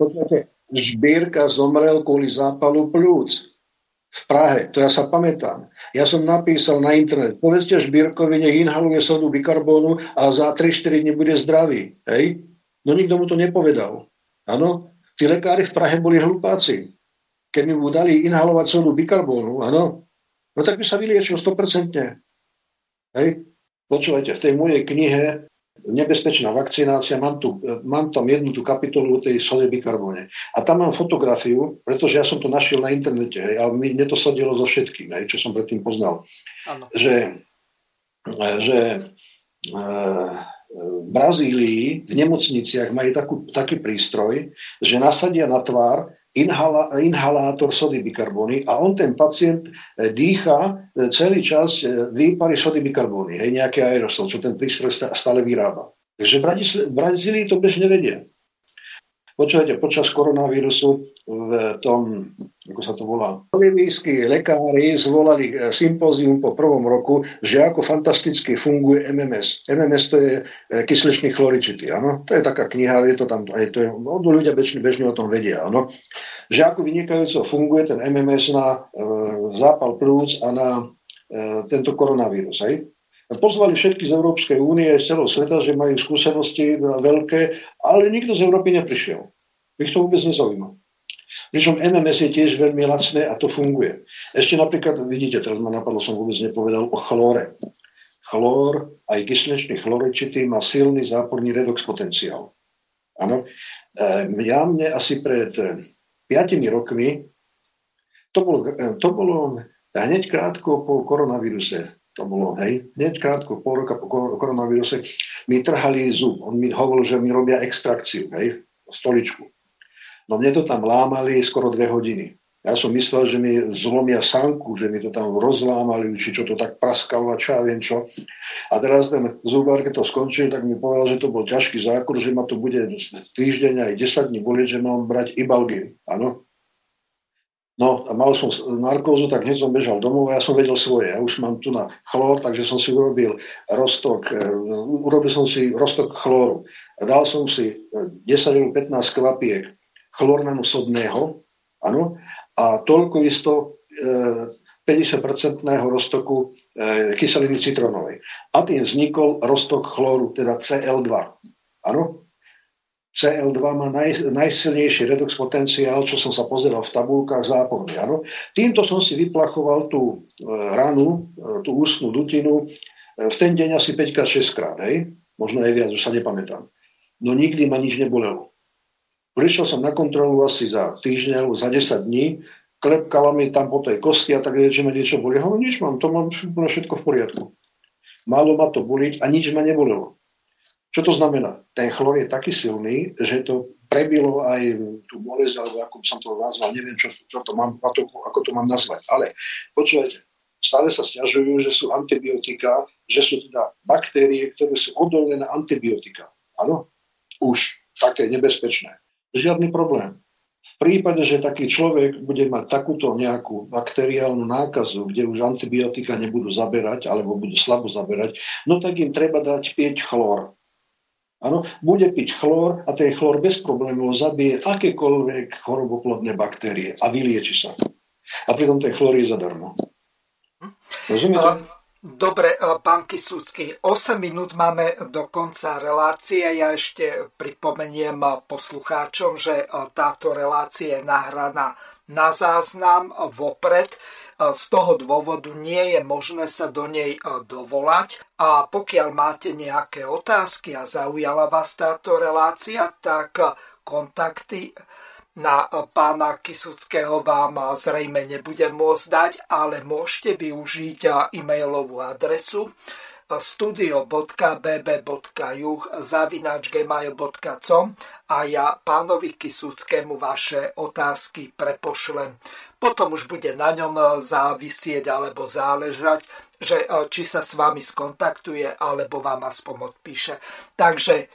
Žbírka zomrel kvôli zápalu plúc v Prahe, to ja sa pamätám. Ja som napísal na internet, povedzte Žbírkovi, nech inhaluje sodu bikarbónu a za 3-4 dní bude zdravý. Hej? No nikto mu to nepovedal. Áno? Tí lekári v Prahe boli hlupáci. Mi mu dali inhalovať sodu bikarbónu, áno, no tak by sa vyliečil 100%. Hej? Počúvajte, v tej mojej knihe nebezpečná vakcinácia, mám, tu, mám tam jednu tú kapitolu o tej sode bikarbóne. A tam mám fotografiu, pretože ja som to našiel na internete hej, a mne to sadilo so všetkým, hej, čo som predtým poznal. Ano. Že, že e, v Brazílii v nemocniciach majú takú, taký prístroj, že nasadia na tvár inhala, inhalátor sody bikarbóny a on, ten pacient, e, dýcha e, celý čas e, výpary sody bikarbóny, hej, nejaký aerosol, čo ten prístroj stále vyrába. Takže v Brazílii to bežne vedia. Počujete, počas koronavírusu v tom, ako sa to volá, bolivijskí lekári zvolali sympózium po prvom roku, že ako fantasticky funguje MMS. MMS to je kyslečný chloričitý, áno? To je taká kniha, je to tam, aj to je, no, ľudia bežne, bežne o tom vedia, áno? Že ako vynikajúco funguje ten MMS na e, zápal plúc a na e, tento koronavírus, hej? Pozvali všetky z Európskej únie, z celého sveta, že majú skúsenosti veľké, ale nikto z Európy neprišiel. Ich to vôbec nezaujíma. Pričom MMS je tiež veľmi lacné a to funguje. Ešte napríklad, vidíte, teraz ma napadlo, som vôbec nepovedal o chlóre. Chlór, aj kyslečný chloričitý, má silný záporný redox potenciál. Áno. E, ja mne asi pred 5 rokmi, to bolo, to bolo hneď krátko po koronavíruse, to bolo, hej, hneď krátko, pol roka po koronavíruse, mi trhali zub. On mi hovoril, že mi robia extrakciu, hej, stoličku. No mne to tam lámali skoro dve hodiny. Ja som myslel, že mi zlomia sanku, že mi to tam rozlámali, či čo to tak praskalo a čo ja viem čo. A teraz ten zubár, keď to skončil, tak mi povedal, že to bol ťažký zákur, že ma to bude týždeň aj 10 dní bolieť, že mám brať ibalgin. Áno. No a mal som narkózu, tak hneď som bežal domov a ja som vedel svoje. Ja už mám tu na chlór, takže som si urobil roztok, e, urobil som si roztok chlóru. Dal som si 10 15 kvapiek chlornému sodného, áno, a toľko isto e, 50-percentného roztoku e, kyseliny citronovej. A tým vznikol roztok chlóru, teda CL2. Áno? CL2 má naj, najsilnejší redox potenciál, čo som sa pozeral v tabulkách záporný. Áno? Týmto som si vyplachoval tú e, ranu, e, tú ústnu dutinu, e, v ten deň asi 5 krát, 6 krát, hej? možno aj viac, už sa nepamätám. No nikdy ma nič nebolelo. Prišiel som na kontrolu asi za týždeň alebo za 10 dní, klepkala mi tam po tej kosti a tak že ma niečo boli. Hovorím, nič mám, to mám všetko v poriadku. Málo ma to boliť a nič ma nebolelo. Čo to znamená? Ten chlor je taký silný, že to prebilo aj tú bolesť, alebo ako som to nazval, neviem, čo, čo to mám, ako to mám nazvať. Ale počúvajte, stále sa stiažujú, že sú antibiotika, že sú teda baktérie, ktoré sú odolné na antibiotika. Áno? Už také nebezpečné. Žiadny problém. V prípade, že taký človek bude mať takúto nejakú bakteriálnu nákazu, kde už antibiotika nebudú zaberať alebo budú slabo zaberať, no tak im treba dať pieť chlór. Áno, bude piť chlór a ten chlór bez problémov zabije akékoľvek choroboplodné baktérie a vylieči sa. A pritom ten chlór je zadarmo. Rozumiete? Dobre, pán Kisúcky, 8 minút máme do konca relácie. Ja ešte pripomeniem poslucháčom, že táto relácia je nahraná na záznam vopred. Z toho dôvodu nie je možné sa do nej dovolať a pokiaľ máte nejaké otázky a zaujala vás táto relácia, tak kontakty na pána Kisuckého vám zrejme nebudem môcť dať, ale môžete využiť e-mailovú adresu studio.bb.juh zavinač gmail.com a ja pánovi Kisuckému vaše otázky prepošlem. Potom už bude na ňom e, závisieť alebo záležať, že e, či sa s vami skontaktuje alebo vám aspoň odpíše. Takže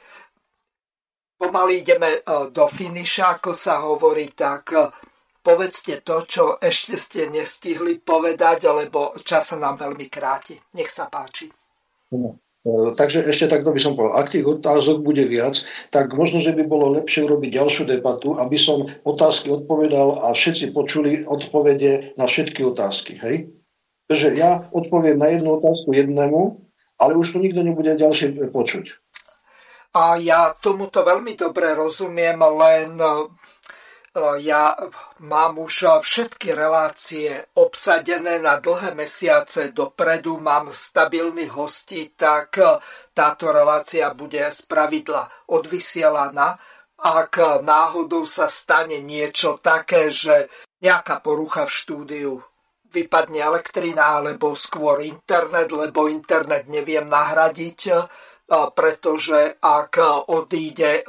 pomaly ideme e, do finiša, ako sa hovorí, tak povedzte to, čo ešte ste nestihli povedať, lebo čas sa nám veľmi kráti. Nech sa páči. E, takže ešte takto by som povedal, ak tých otázok bude viac, tak možno, že by bolo lepšie urobiť ďalšiu debatu, aby som otázky odpovedal a všetci počuli odpovede na všetky otázky. Hej? Takže ja odpoviem na jednu otázku jednému, ale už to nikto nebude ďalšie počuť. A ja tomuto veľmi dobre rozumiem, len E, ja mám už všetky relácie obsadené na dlhé mesiace dopredu, mám stabilných hostí, tak táto relácia bude z pravidla odvysielaná. Ak náhodou sa stane niečo také, že nejaká porucha v štúdiu vypadne elektrina alebo skôr internet, lebo internet neviem nahradiť, pretože ak odíde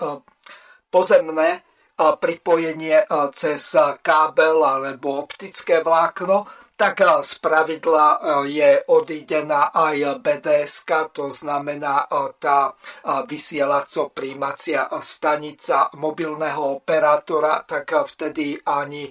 pozemné pripojenie cez kábel alebo optické vlákno, tak z pravidla je odídená aj bds to znamená tá vysielaco-príjmacia stanica mobilného operátora, tak vtedy ani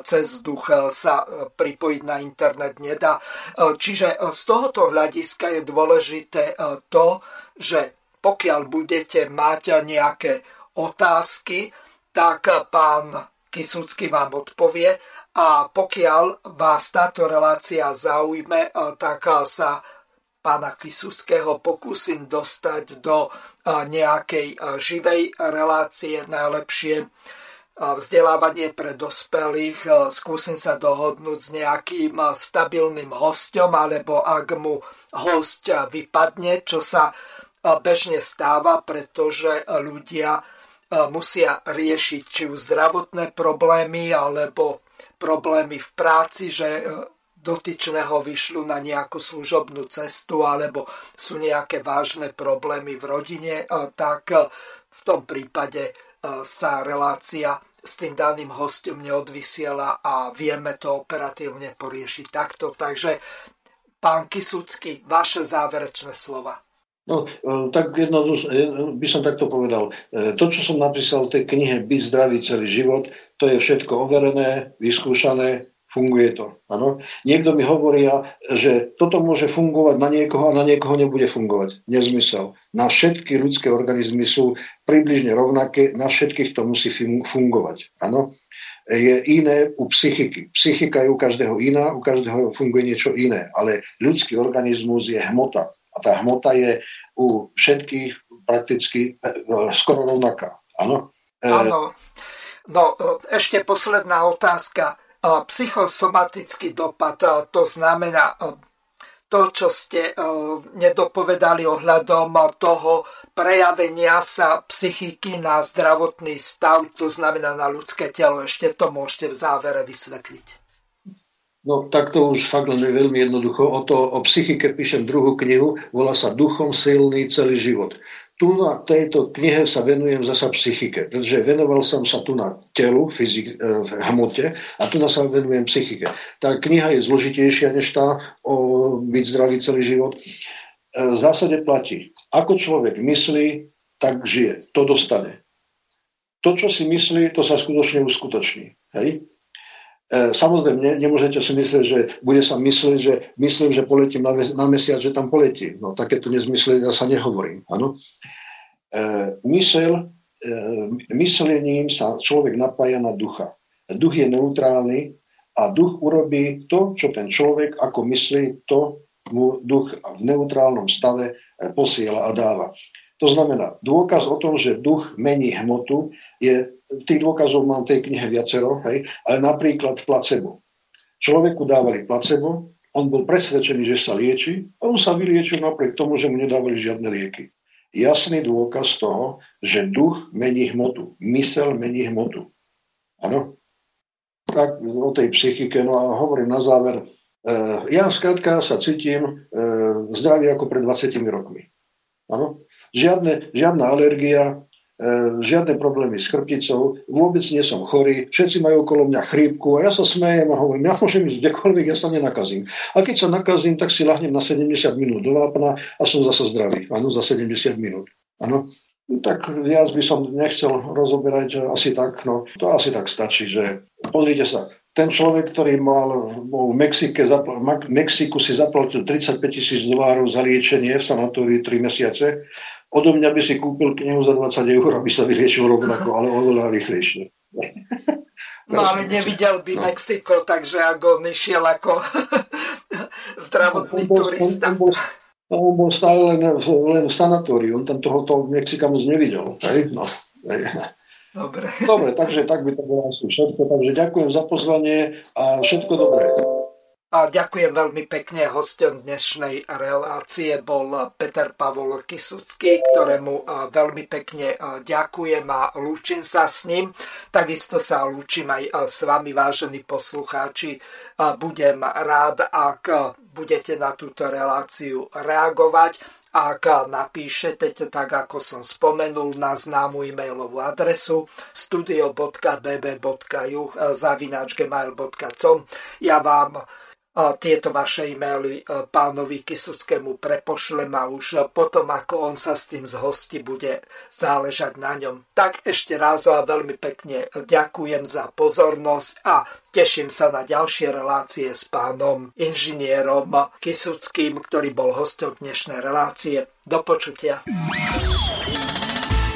cez vzduch sa pripojiť na internet nedá. Čiže z tohoto hľadiska je dôležité to, že pokiaľ budete mať nejaké otázky, tak pán Kisucký vám odpovie a pokiaľ vás táto relácia zaujme, tak sa pána Kisuského pokúsim dostať do nejakej živej relácie, najlepšie vzdelávanie pre dospelých. Skúsim sa dohodnúť s nejakým stabilným hostom, alebo ak mu host vypadne, čo sa bežne stáva, pretože ľudia musia riešiť či už zdravotné problémy alebo problémy v práci, že e, dotyčného vyšľú na nejakú služobnú cestu alebo sú nejaké vážne problémy v rodine, tak v tom prípade sa relácia s tým daným hostom neodvysiela a vieme to operatívne poriešiť takto. Takže, pán Kisucký, vaše záverečné slova. No, e, tak jedno, e, by som takto povedal. E, to, čo som napísal v tej knihe Byť zdravý celý život, to je všetko overené, vyskúšané, funguje to. Ano? Niekto mi hovoria, že toto môže fungovať na niekoho a na niekoho nebude fungovať. Nezmysel. Na všetky ľudské organizmy sú približne rovnaké, na všetkých to musí fungovať. Ano? Je iné u psychiky. Psychika je u každého iná, u každého funguje niečo iné, ale ľudský organizmus je hmota. A tá hmota je u všetkých prakticky e, e, skoro rovnaká. Áno? Áno. No, ešte posledná otázka psychosomatický dopad, to znamená to, čo ste nedopovedali ohľadom toho prejavenia sa psychiky na zdravotný stav, to znamená na ľudské telo. Ešte to môžete v závere vysvetliť. No tak to už fakt len je veľmi jednoducho. O, to, o psychike píšem druhú knihu, volá sa Duchom silný celý život tu na tejto knihe sa venujem zasa psychike, pretože venoval som sa tu na telu, fyzik, e, v hmote a tu na sa venujem psychike. Tá kniha je zložitejšia než tá o byť zdravý celý život. E, v zásade platí, ako človek myslí, tak žije, to dostane. To, čo si myslí, to sa skutočne uskutoční. Hej? E, samozrejme, nemôžete si myslieť, že bude sa myslieť, že myslím, že poletím na, na mesiac, že tam poletím. No takéto nezmysly ja sa nehovorím. Ano? E, mysel, e, myslením sa človek napája na ducha. Duch je neutrálny a duch urobí to, čo ten človek ako myslí, to mu duch v neutrálnom stave e, posiela a dáva. To znamená, dôkaz o tom, že duch mení hmotu, je, tých dôkazov mám v tej knihe viacero, hej, ale napríklad placebo. Človeku dávali placebo, on bol presvedčený, že sa lieči a on sa vyliečil napriek tomu, že mu nedávali žiadne lieky jasný dôkaz toho, že duch mení hmotu, mysel mení hmotu. Áno? Tak o tej psychike, no a hovorím na záver, Uh, ja skrátka sa cítim uh, zdravý ako pred 20 rokmi. Áno? Žiadne, žiadna alergia, E, žiadne problémy s chrbticou, vôbec nie som chorý, všetci majú okolo mňa chrípku a ja sa smejem a hovorím, ja môžem ísť kdekoľvek, ja sa nenakazím. A keď sa nakazím, tak si lahnem na 70 minút do vápna a som zase zdravý, áno, za 70 minút. Áno. No, tak viac by som nechcel rozoberať asi tak, no to asi tak stačí, že pozrite sa, ten človek, ktorý mal, bol v Mexike, zapl- Mexiku si zaplatil 35 tisíc dolárov za liečenie v sanatóriu 3 mesiace Odo mňa by si kúpil knihu za 20 eur, aby sa vyriešil rovnako, ale oveľa rýchlejšie. No ale nevidel by no. Mexiko, takže ako on išiel ako zdravotný on bol, turista. On, bol, on bol stále len, len v sanatóriu, on tam tohoto Mexika moc nevidel. Hej? No. Dobre. Dobre, takže tak by to bolo asi všetko. Takže ďakujem za pozvanie a všetko dobré. A ďakujem veľmi pekne. Hostom dnešnej relácie bol Peter Pavol Kisucký, ktorému veľmi pekne ďakujem a lúčim sa s ním. Takisto sa lúčim aj s vami, vážení poslucháči. Budem rád, ak budete na túto reláciu reagovať. Ak napíšete tak, ako som spomenul, na známu e-mailovú adresu studio.bb.juh zavinačgmail.com ja vám tieto vaše e-maily e, pánovi Kisuckému prepošlem a už potom, ako on sa s tým zhosti, bude záležať na ňom. Tak ešte raz veľmi pekne ďakujem za pozornosť a teším sa na ďalšie relácie s pánom inžinierom Kisuckým, ktorý bol hostom dnešnej relácie. Do počutia.